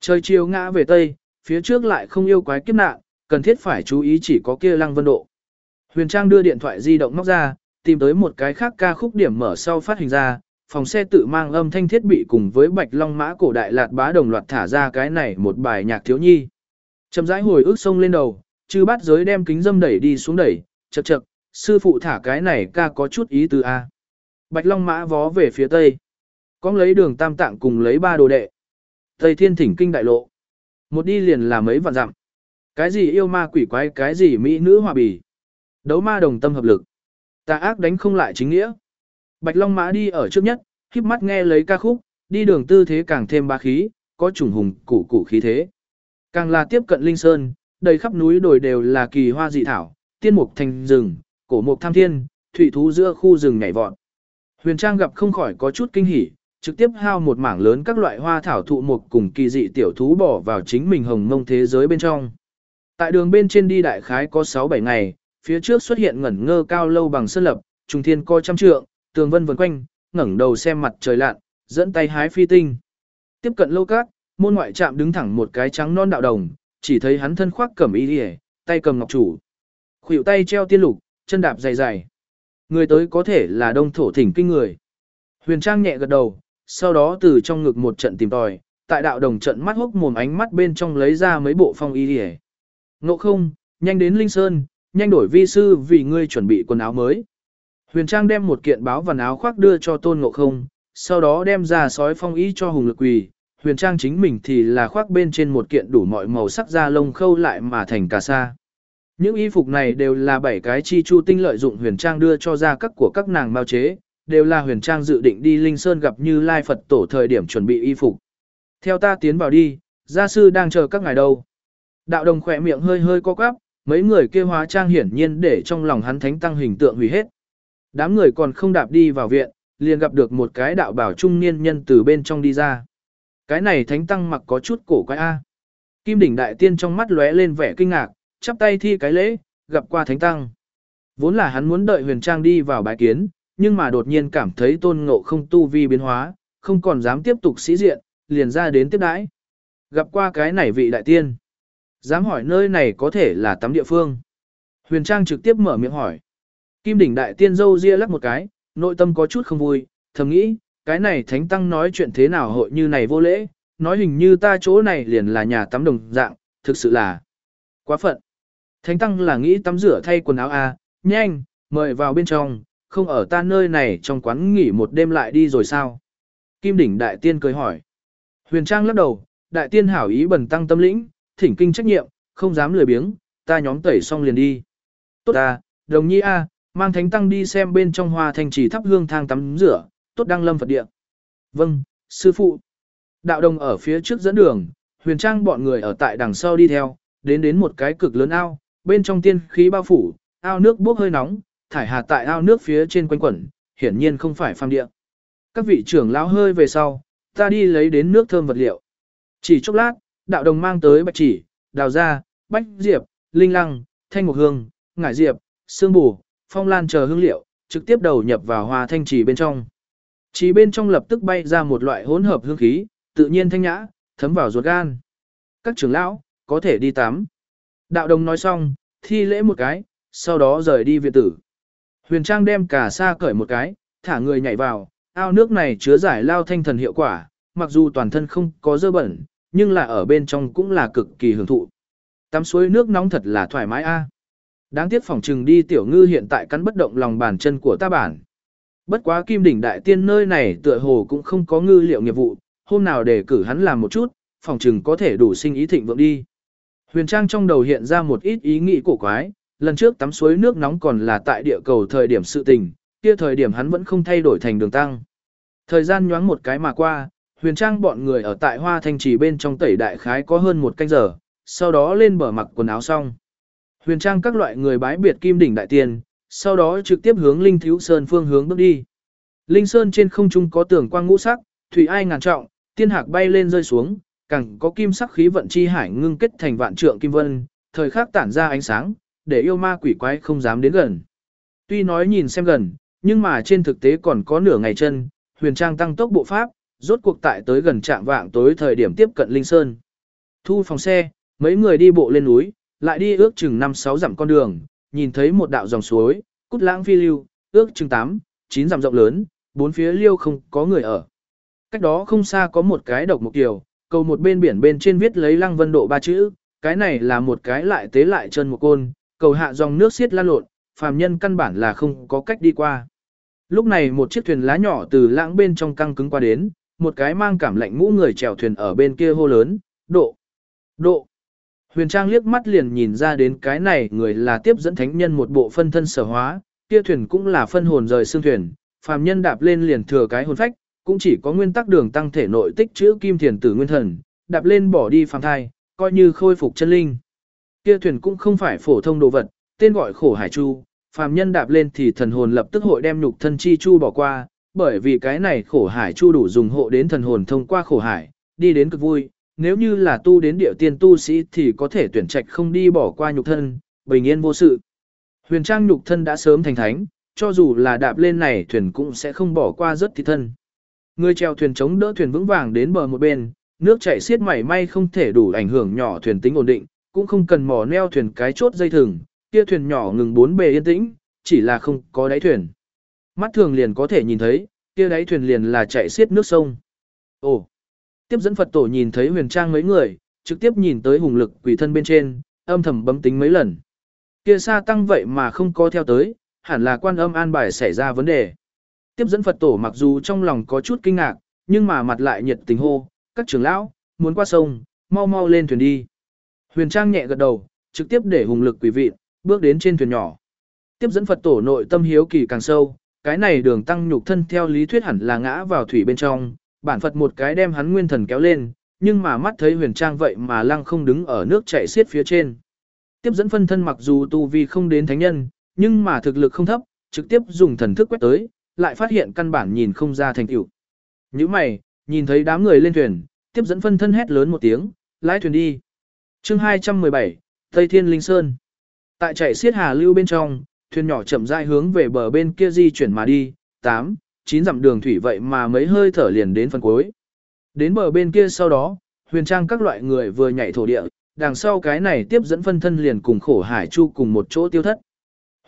Trời chiều ngã về tây, phía trước lại không yêu quái kiếp nạn, cần thiết phải chú ý chỉ có kia Lăng Vân Độ. Huyền Trang đưa điện thoại di động móc ra, tìm tới một cái khác ca khúc điểm mở sau phát hình ra, phòng xe tự mang âm thanh thiết bị cùng với Bạch Long Mã cổ đại lạt bá đồng loạt thả ra cái này một bài nhạc thiếu nhi. Chậm rãi hồi ức sông lên đầu, chư bát giới đem kính dâm đẩy đi xuống đẩy, chật chật, sư phụ thả cái này ca có chút ý từ a. Bạch Long Mã vó về phía tây. có lấy đường tam tạng cùng lấy ba đồ đệ. Tây thiên thỉnh kinh đại lộ. Một đi liền là mấy vạn dặm. Cái gì yêu ma quỷ quái cái gì mỹ nữ hòa bì. Đấu ma đồng tâm hợp lực. Tà ác đánh không lại chính nghĩa. Bạch Long Mã đi ở trước nhất, híp mắt nghe lấy ca khúc, đi đường tư thế càng thêm ba khí, có trùng hùng củ củ khí thế. Càng là tiếp cận Linh Sơn, đầy khắp núi đồi đều là kỳ hoa dị thảo, tiên mục thành rừng, cổ mục tham thiên, thủy thú giữa khu rừng nhảy vọt. Huyền Trang gặp không khỏi có chút kinh hỉ, trực tiếp hao một mảng lớn các loại hoa thảo thụ mục cùng kỳ dị tiểu thú bỏ vào chính mình hồng mông thế giới bên trong. Tại đường bên trên đi đại khái có 6-7 ngày, phía trước xuất hiện ngẩn ngơ cao lâu bằng sơn lập, trùng thiên coi trăm trượng, tường vân vần quanh, ngẩng đầu xem mặt trời lặn, dẫn tay hái phi tinh. Tiếp cận lâu cát, môn ngoại trạm đứng thẳng một cái trắng non đạo đồng, chỉ thấy hắn thân khoác cẩm y liễu, tay cầm ngọc chủ. Khuỷu tay treo tiên lục, chân đạp dày dày. Người tới có thể là đông thổ thỉnh kinh người. Huyền Trang nhẹ gật đầu, sau đó từ trong ngực một trận tìm tòi, tại đạo đồng trận mắt hốc mồm ánh mắt bên trong lấy ra mấy bộ phong y liễu. Ngộ không, nhanh đến Linh Sơn, nhanh đổi vi sư vì ngươi chuẩn bị quần áo mới. Huyền Trang đem một kiện báo và áo khoác đưa cho Tôn Ngộ Không, sau đó đem ra sói phong y cho Hùng Lực Quỳ. Huyền Trang chính mình thì là khoác bên trên một kiện đủ mọi màu sắc da lông khâu lại mà thành cà sa. Những y phục này đều là bảy cái chi chu tinh lợi dụng Huyền Trang đưa cho ra các của các nàng bao chế, đều là Huyền Trang dự định đi Linh Sơn gặp Như Lai Phật tổ thời điểm chuẩn bị y phục. Theo ta tiến vào đi, gia sư đang chờ các ngài đâu. Đạo đồng khỏe miệng hơi hơi co quắp, mấy người kia hóa trang hiển nhiên để trong lòng hắn thánh tăng hình tượng hủy hết. Đám người còn không đạp đi vào viện, liền gặp được một cái đạo bảo trung niên nhân từ bên trong đi ra. Cái này thánh tăng mặc có chút cổ quái A. Kim đỉnh đại tiên trong mắt lóe lên vẻ kinh ngạc, chắp tay thi cái lễ, gặp qua thánh tăng. Vốn là hắn muốn đợi huyền trang đi vào bái kiến, nhưng mà đột nhiên cảm thấy tôn ngộ không tu vi biến hóa, không còn dám tiếp tục sĩ diện, liền ra đến tiếp đãi. Gặp qua cái này vị đại tiên. Dám hỏi nơi này có thể là tắm địa phương. Huyền Trang trực tiếp mở miệng hỏi. Kim đỉnh đại tiên dâu ria lắc một cái, nội tâm có chút không vui, thầm nghĩ, cái này thánh tăng nói chuyện thế nào hội như này vô lễ, nói hình như ta chỗ này liền là nhà tắm đồng dạng, thực sự là quá phận. Thánh tăng là nghĩ tắm rửa thay quần áo à, nhanh, mời vào bên trong, không ở ta nơi này trong quán nghỉ một đêm lại đi rồi sao? Kim đỉnh đại tiên cười hỏi. Huyền Trang lắc đầu, đại tiên hảo ý bần tăng tâm lĩnh, thỉnh kinh trách nhiệm, không dám lười biếng, ta nhóm tẩy xong liền đi. Tốt à, đồng nhi a, mang thánh tăng đi xem bên trong hoa thành trì thắp hương thang tắm rửa, tốt đăng lâm Phật địa. Vâng, sư phụ. Đạo đồng ở phía trước dẫn đường, huyền trang bọn người ở tại đằng sau đi theo, đến đến một cái cực lớn ao, bên trong tiên khí bao phủ, ao nước bốc hơi nóng, thải hà tại ao nước phía trên quanh quẩn, hiển nhiên không phải phàm địa. Các vị trưởng lão hơi về sau, ta đi lấy đến nước thơm vật liệu. Chỉ chốc lát, đạo đồng mang tới bạch chỉ, đào gia, bách diệp, linh lăng, thanh mục hương, ngải diệp, xương bù, phong lan chờ hương liệu, trực tiếp đầu nhập vào hoa thanh trì bên trong. Chỉ bên trong lập tức bay ra một loại hỗn hợp hương khí, tự nhiên thanh nhã, thấm vào ruột gan. Các trưởng lão, có thể đi tắm. Đạo đồng nói xong, thi lễ một cái, sau đó rời đi viện tử. Huyền Trang đem cả sa cởi một cái, thả người nhảy vào, Ao nước này chứa giải lao thanh thần hiệu quả, mặc dù toàn thân không có dơ bẩn, nhưng là ở bên trong cũng là cực kỳ hưởng thụ. Tắm suối nước nóng thật là thoải mái a. Đáng tiếc phòng trừng đi tiểu ngư hiện tại cắn bất động lòng bàn chân của ta bản. Bất quá kim đỉnh đại tiên nơi này tựa hồ cũng không có ngư liệu nghiệp vụ, hôm nào để cử hắn làm một chút, phòng trừng có thể đủ sinh ý thịnh vượng đi. Huyền Trang trong đầu hiện ra một ít ý nghĩ cổ quái, lần trước tắm suối nước nóng còn là tại địa cầu thời điểm sự tình, kia thời điểm hắn vẫn không thay đổi thành đường tăng. Thời gian nhoáng một cái mà qua, Huyền Trang bọn người ở tại Hoa Thanh Trì bên trong tẩy đại khái có hơn một canh giờ, sau đó lên bờ mặc quần áo xong. Huyền Trang các loại người bái biệt kim đỉnh đại tiên, sau đó trực tiếp hướng Linh Thiếu Sơn phương hướng bước đi. Linh Sơn trên không trung có tường quang ngũ sắc, thủy ai ngàn trọng, tiên hạc bay lên rơi xuống, càng có kim sắc khí vận chi hải ngưng kết thành vạn trượng kim vân, thời khắc tản ra ánh sáng, để yêu ma quỷ quái không dám đến gần. Tuy nói nhìn xem gần, nhưng mà trên thực tế còn có nửa ngày chân, Huyền Trang tăng tốc bộ pháp, rốt cuộc tại tới gần trạm vạng tối thời điểm tiếp cận Linh Sơn. Thu phòng xe, mấy người đi bộ lên núi, lại đi ước chừng 5-6 dặm con đường, nhìn thấy một đạo dòng suối, cút lãng phi lưu, ước chừng 8, 9 dặm rộng lớn, bốn phía liêu không có người ở. Cách đó không xa có một cái độc mục kiều, cầu một bên biển bên trên viết lấy lăng vân độ ba chữ, cái này là một cái lại tế lại chân một côn, cầu hạ dòng nước xiết lan lộn, phàm nhân căn bản là không có cách đi qua. Lúc này một chiếc thuyền lá nhỏ từ lãng bên trong căng cứng qua đến, một cái mang cảm lạnh mũ người chèo thuyền ở bên kia hô lớn, độ, độ. Huyền Trang liếc mắt liền nhìn ra đến cái này người là tiếp dẫn thánh nhân một bộ phân thân sở hóa, kia thuyền cũng là phân hồn rời xương thuyền, phàm nhân đạp lên liền thừa cái hồn phách, cũng chỉ có nguyên tắc đường tăng thể nội tích chữ kim thiền tử nguyên thần, đạp lên bỏ đi phàm thai, coi như khôi phục chân linh. Kia thuyền cũng không phải phổ thông đồ vật, tên gọi khổ hải chu, phàm nhân đạp lên thì thần hồn lập tức hội đem nhục thân chi chu bỏ qua, bởi vì cái này khổ hải chu đủ dùng hộ đến thần hồn thông qua khổ hải, đi đến cực vui, nếu như là tu đến địa tiên tu sĩ thì có thể tuyển trạch không đi bỏ qua nhục thân, bình yên vô sự. Huyền trang nhục thân đã sớm thành thánh, cho dù là đạp lên này thuyền cũng sẽ không bỏ qua rất thi thân. Người treo thuyền chống đỡ thuyền vững vàng đến bờ một bên, nước chảy xiết mảy may không thể đủ ảnh hưởng nhỏ thuyền tính ổn định, cũng không cần mò neo thuyền cái chốt dây thừng, kia thuyền nhỏ ngừng bốn bề yên tĩnh, chỉ là không có đáy thuyền. Mắt thường liền có thể nhìn thấy, kia đáy thuyền liền là chạy xiết nước sông. Ồ! Tiếp dẫn Phật tổ nhìn thấy huyền trang mấy người, trực tiếp nhìn tới hùng lực quỷ thân bên trên, âm thầm bấm tính mấy lần. Kia xa tăng vậy mà không có theo tới, hẳn là quan âm an bài xảy ra vấn đề. Tiếp dẫn Phật tổ mặc dù trong lòng có chút kinh ngạc, nhưng mà mặt lại nhiệt tình hô, các trưởng lão, muốn qua sông, mau mau lên thuyền đi. Huyền Trang nhẹ gật đầu, trực tiếp để hùng lực quỷ vị, bước đến trên thuyền nhỏ. Tiếp dẫn Phật tổ nội tâm hiếu kỳ càng sâu, cái này đường tăng nhục thân theo lý thuyết hẳn là ngã vào thủy bên trong, bản Phật một cái đem hắn nguyên thần kéo lên, nhưng mà mắt thấy huyền trang vậy mà lăng không đứng ở nước chảy xiết phía trên. Tiếp dẫn phân thân mặc dù tu vi không đến thánh nhân, nhưng mà thực lực không thấp, trực tiếp dùng thần thức quét tới, lại phát hiện căn bản nhìn không ra thành tựu. Như mày, nhìn thấy đám người lên thuyền, tiếp dẫn phân thân hét lớn một tiếng, lái thuyền đi. chương 217, Tây Thiên Linh Sơn. Tại chạy xiết hà lưu bên trong, thuyền nhỏ chậm rãi hướng về bờ bên kia di chuyển mà đi, 8, 9 dặm đường thủy vậy mà mấy hơi thở liền đến phần cuối. Đến bờ bên kia sau đó, huyền trang các loại người vừa nhảy thổ địa, đằng sau cái này tiếp dẫn phân thân liền cùng khổ hải chu cùng một chỗ tiêu thất.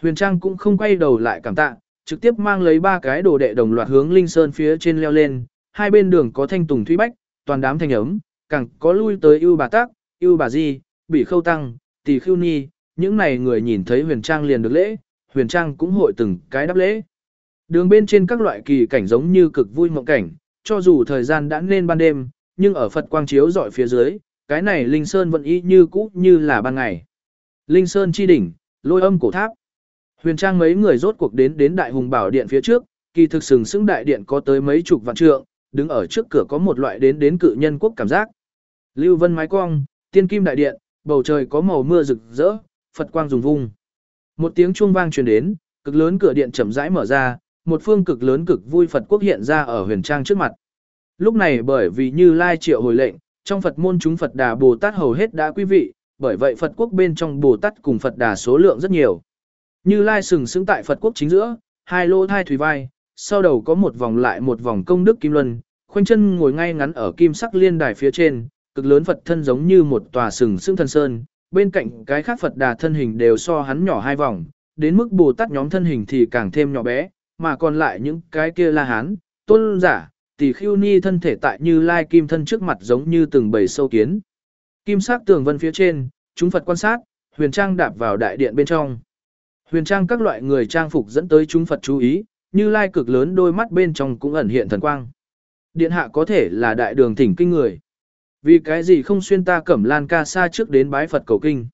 Huyền trang cũng không quay đầu lại cảm tạ, trực tiếp mang lấy ba cái đồ đệ đồng loạt hướng linh sơn phía trên leo lên, hai bên đường có thanh tùng thủy bách, toàn đám thanh ấm, càng có lui tới ưu bà tác, ưu bà di, bị khâu tăng, tỷ khưu ni, những này người nhìn thấy huyền trang liền được lễ, huyền trang cũng hội từng cái đáp lễ. Đường bên trên các loại kỳ cảnh giống như cực vui mộng cảnh, cho dù thời gian đã nên ban đêm, nhưng ở Phật quang chiếu dọi phía dưới, cái này Linh Sơn vẫn y như cũ như là ban ngày. Linh Sơn chi đỉnh, lôi âm cổ tháp. Huyền trang mấy người rốt cuộc đến đến đại hùng bảo điện phía trước, kỳ thực sừng sững đại điện có tới mấy chục vạn trượng, đứng ở trước cửa có một loại đến đến cự nhân quốc cảm giác. Lưu vân mái cong, tiên kim đại điện, bầu trời có màu mưa rực rỡ, Phật quang rùng vung. Một tiếng chuông vang truyền đến, cực lớn cửa điện chậm rãi mở ra, một phương cực lớn cực vui Phật quốc hiện ra ở huyền trang trước mặt. Lúc này bởi vì Như Lai triệu hồi lệnh, trong Phật môn chúng Phật Đà Bồ Tát hầu hết đã quý vị, bởi vậy Phật quốc bên trong Bồ Tát cùng Phật Đà số lượng rất nhiều. Như Lai sừng sững tại Phật quốc chính giữa, hai lô thai thủy vai, sau đầu có một vòng lại một vòng công đức kim luân, khoanh chân ngồi ngay ngắn ở kim sắc liên đài phía trên, cực lớn Phật thân giống như một tòa sừng sững thần sơn, bên cạnh cái khác Phật Đà thân hình đều so hắn nhỏ hai vòng, đến mức Bồ Tát nhóm thân hình thì càng thêm nhỏ bé, mà còn lại những cái kia la hán, tôn giả, tỷ khiu ni thân thể tại như lai kim thân trước mặt giống như từng bầy sâu kiến. Kim sắc tường vân phía trên, chúng Phật quan sát, huyền trang đạp vào đại điện bên trong. Huyền trang các loại người trang phục dẫn tới chúng Phật chú ý, như lai cực lớn đôi mắt bên trong cũng ẩn hiện thần quang. Điện hạ có thể là đại đường thỉnh kinh người. Vì cái gì không xuyên ta cẩm lan ca sa trước đến bái Phật cầu kinh.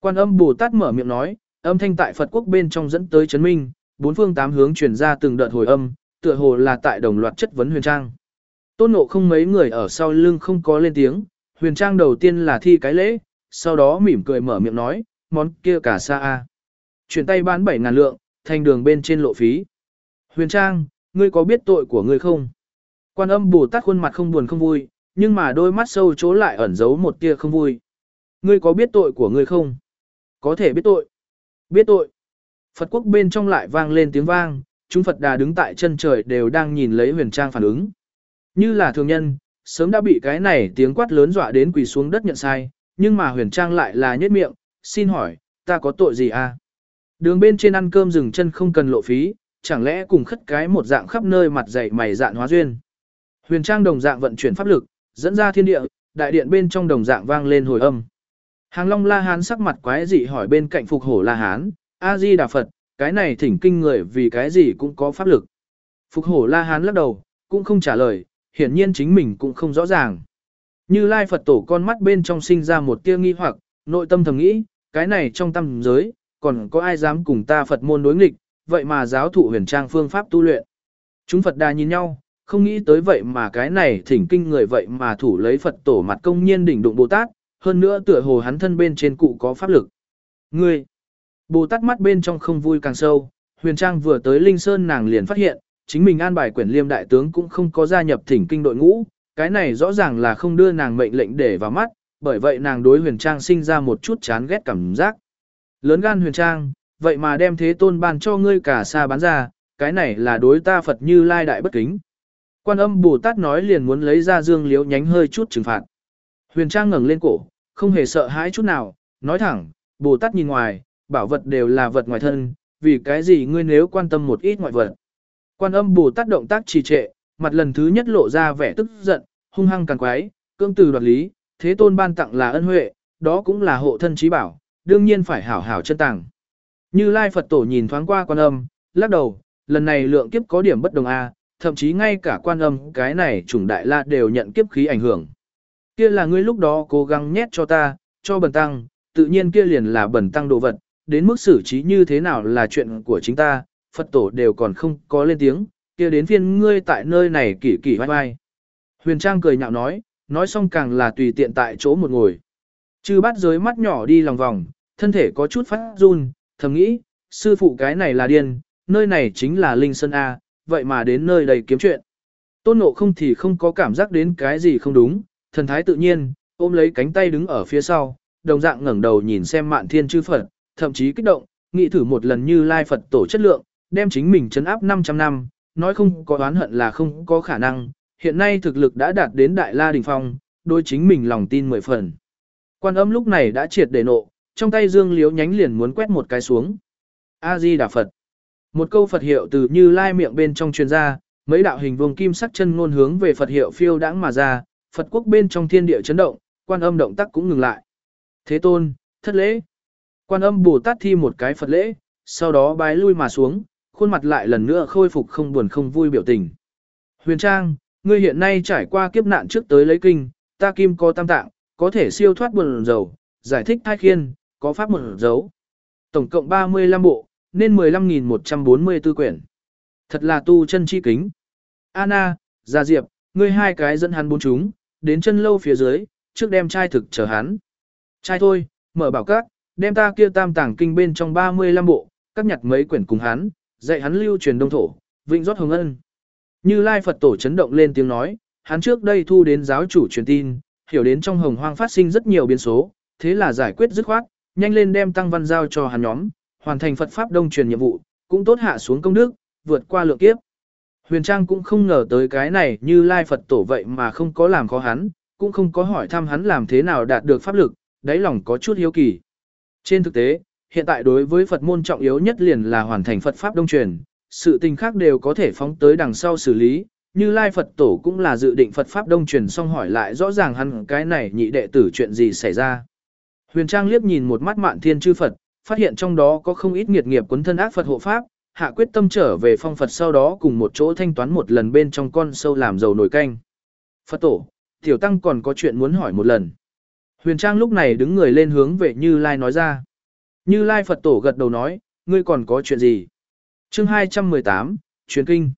Quan âm Bồ Tát mở miệng nói, âm thanh tại Phật quốc bên trong dẫn tới chấn minh, bốn phương tám hướng truyền ra từng đợt hồi âm, tựa hồ là tại đồng loạt chất vấn huyền trang. Tôn nộ không mấy người ở sau lưng không có lên tiếng, huyền trang đầu tiên là thi cái lễ, sau đó mỉm cười mở miệng nói, món kia cả xa a Chuyển tay bán 7 ngàn lượng, thành đường bên trên lộ phí. Huyền trang, ngươi có biết tội của ngươi không? Quan âm Bồ Tát khuôn mặt không buồn không vui, nhưng mà đôi mắt sâu chỗ lại ẩn giấu một tia không vui. Ngươi có biết tội của ngươi không? Có thể biết tội. Biết tội. Phật quốc bên trong lại vang lên tiếng vang, chúng Phật đà đứng tại chân trời đều đang nhìn lấy huyền trang phản ứng. Như là thường nhân, sớm đã bị cái này tiếng quát lớn dọa đến quỳ xuống đất nhận sai, nhưng mà huyền trang lại là nhất miệng, xin hỏi, ta có tội gì à? Đường bên trên ăn cơm dừng chân không cần lộ phí, chẳng lẽ cùng khất cái một dạng khắp nơi mặt dày mày dạn hóa duyên. Huyền trang đồng dạng vận chuyển pháp lực, dẫn ra thiên địa, đại điện bên trong đồng dạng vang lên hồi âm. Hàng Long La Hán sắc mặt quái dị hỏi bên cạnh Phục Hổ La Hán, A Di Đà Phật, cái này thỉnh kinh người vì cái gì cũng có pháp lực. Phục Hổ La Hán lắc đầu, cũng không trả lời, hiển nhiên chính mình cũng không rõ ràng. Như Lai Phật tổ con mắt bên trong sinh ra một tia nghi hoặc, nội tâm thầm nghĩ, cái này trong tâm giới, còn có ai dám cùng ta Phật môn đối nghịch, vậy mà giáo thụ huyền trang phương pháp tu luyện. Chúng Phật đà nhìn nhau, không nghĩ tới vậy mà cái này thỉnh kinh người vậy mà thủ lấy Phật tổ mặt công nhiên đỉnh đụng Bồ Tát, hơn nữa tựa hồ hắn thân bên trên cụ có pháp lực. Ngươi, Bồ Tát mắt bên trong không vui càng sâu, huyền trang vừa tới Linh Sơn nàng liền phát hiện, chính mình an bài quyển liêm đại tướng cũng không có gia nhập thỉnh kinh đội ngũ, cái này rõ ràng là không đưa nàng mệnh lệnh để vào mắt, bởi vậy nàng đối huyền trang sinh ra một chút chán ghét cảm giác. Lớn gan huyền trang, vậy mà đem thế tôn ban cho ngươi cả xa bán ra, cái này là đối ta Phật như lai đại bất kính. Quan âm Bồ Tát nói liền muốn lấy ra dương liếu nhánh hơi chút trừng phạt. Huyền trang ngẩng lên cổ, không hề sợ hãi chút nào, nói thẳng, Bồ Tát nhìn ngoài, bảo vật đều là vật ngoài thân, vì cái gì ngươi nếu quan tâm một ít ngoại vật. Quan âm Bồ Tát động tác trì trệ, mặt lần thứ nhất lộ ra vẻ tức giận, hung hăng càng quái, cương từ đoạt lý, thế tôn ban tặng là ân huệ, đó cũng là hộ thân trí bảo, đương nhiên phải hảo hảo chân tàng. Như Lai Phật Tổ nhìn thoáng qua quan âm, lắc đầu, lần này lượng kiếp có điểm bất đồng a, thậm chí ngay cả quan âm cái này chủng đại la đều nhận kiếp khí ảnh hưởng. Kia là ngươi lúc đó cố gắng nhét cho ta, cho bần tăng, tự nhiên kia liền là bần tăng đồ vật, đến mức xử trí như thế nào là chuyện của chính ta, Phật tổ đều còn không có lên tiếng, kia đến phiên ngươi tại nơi này kỳ kỳ vai vai. Huyền Trang cười nhạo nói, nói xong càng là tùy tiện tại chỗ một ngồi. Chư bát giới mắt nhỏ đi lòng vòng, thân thể có chút phát run, thầm nghĩ, sư phụ cái này là điên, nơi này chính là Linh Sơn A, vậy mà đến nơi đầy kiếm chuyện. Tôn ngộ không thì không có cảm giác đến cái gì không đúng, thần thái tự nhiên, ôm lấy cánh tay đứng ở phía sau, đồng dạng ngẩng đầu nhìn xem mạn thiên chư Phật, thậm chí kích động, nghĩ thử một lần như lai Phật tổ chất lượng, đem chính mình chấn áp 500 năm, nói không có oán hận là không có khả năng, hiện nay thực lực đã đạt đến đại la đỉnh phong, đôi chính mình lòng tin mười phần. Quan âm lúc này đã triệt để nộ, trong tay dương liếu nhánh liền muốn quét một cái xuống. A-di Đà Phật. Một câu Phật hiệu từ như lai miệng bên trong truyền ra, mấy đạo hình vuông kim sắc chân ngôn hướng về Phật hiệu phiêu đãng mà ra, Phật quốc bên trong thiên địa chấn động, quan âm động tác cũng ngừng lại. Thế tôn, thất lễ. Quan âm Bồ Tát thi một cái Phật lễ, sau đó bái lui mà xuống, khuôn mặt lại lần nữa khôi phục không buồn không vui biểu tình. Huyền Trang, ngươi hiện nay trải qua kiếp nạn trước tới lấy kinh, ta kim có tam tạng, có thể siêu thoát buồn dầu, giải thích thai khiên, có pháp một dấu. Tổng cộng 35 bộ, nên 15.144 quyển. Thật là tu chân chi kính. Anna, Gia Diệp, ngươi hai cái dẫn hắn bốn chúng, đến chân lâu phía dưới, trước đem trai thực chờ hắn. Trai thôi, mở bảo các, đem ta kia tam tàng kinh bên trong 35 bộ, các nhặt mấy quyển cùng hắn, dạy hắn lưu truyền đông thổ, vịnh rót hồng ân. Như Lai Phật tổ chấn động lên tiếng nói, hắn trước đây thu đến giáo chủ truyền tin, hiểu đến trong hồng hoang phát sinh rất nhiều biến số, thế là giải quyết dứt khoát, nhanh lên đem tăng văn giao cho hắn nhóm, hoàn thành Phật pháp đông truyền nhiệm vụ, cũng tốt hạ xuống công đức, vượt qua lượng kiếp. Huyền Trang cũng không ngờ tới cái này như Lai Phật tổ vậy mà không có làm khó hắn, cũng không có hỏi thăm hắn làm thế nào đạt được pháp lực, đáy lòng có chút hiếu kỳ. Trên thực tế, hiện tại đối với Phật môn trọng yếu nhất liền là hoàn thành Phật Pháp đông truyền, sự tình khác đều có thể phóng tới đằng sau xử lý, như Lai Phật Tổ cũng là dự định Phật Pháp Đông truyền xong hỏi lại rõ ràng hắn cái này nhị đệ tử chuyện gì xảy ra. Huyền Trang liếc nhìn một mắt mạn thiên chư Phật, phát hiện trong đó có không ít nghiệt nghiệp cuốn thân ác Phật hộ Pháp, hạ quyết tâm trở về phong Phật sau đó cùng một chỗ thanh toán một lần bên trong con sâu làm dầu nồi canh. Phật Tổ, Tiểu Tăng còn có chuyện muốn hỏi một lần. Huyền Trang lúc này đứng người lên hướng về Như Lai nói ra. Như Lai Phật Tổ gật đầu nói, ngươi còn có chuyện gì? chương 218, Truyền Kinh.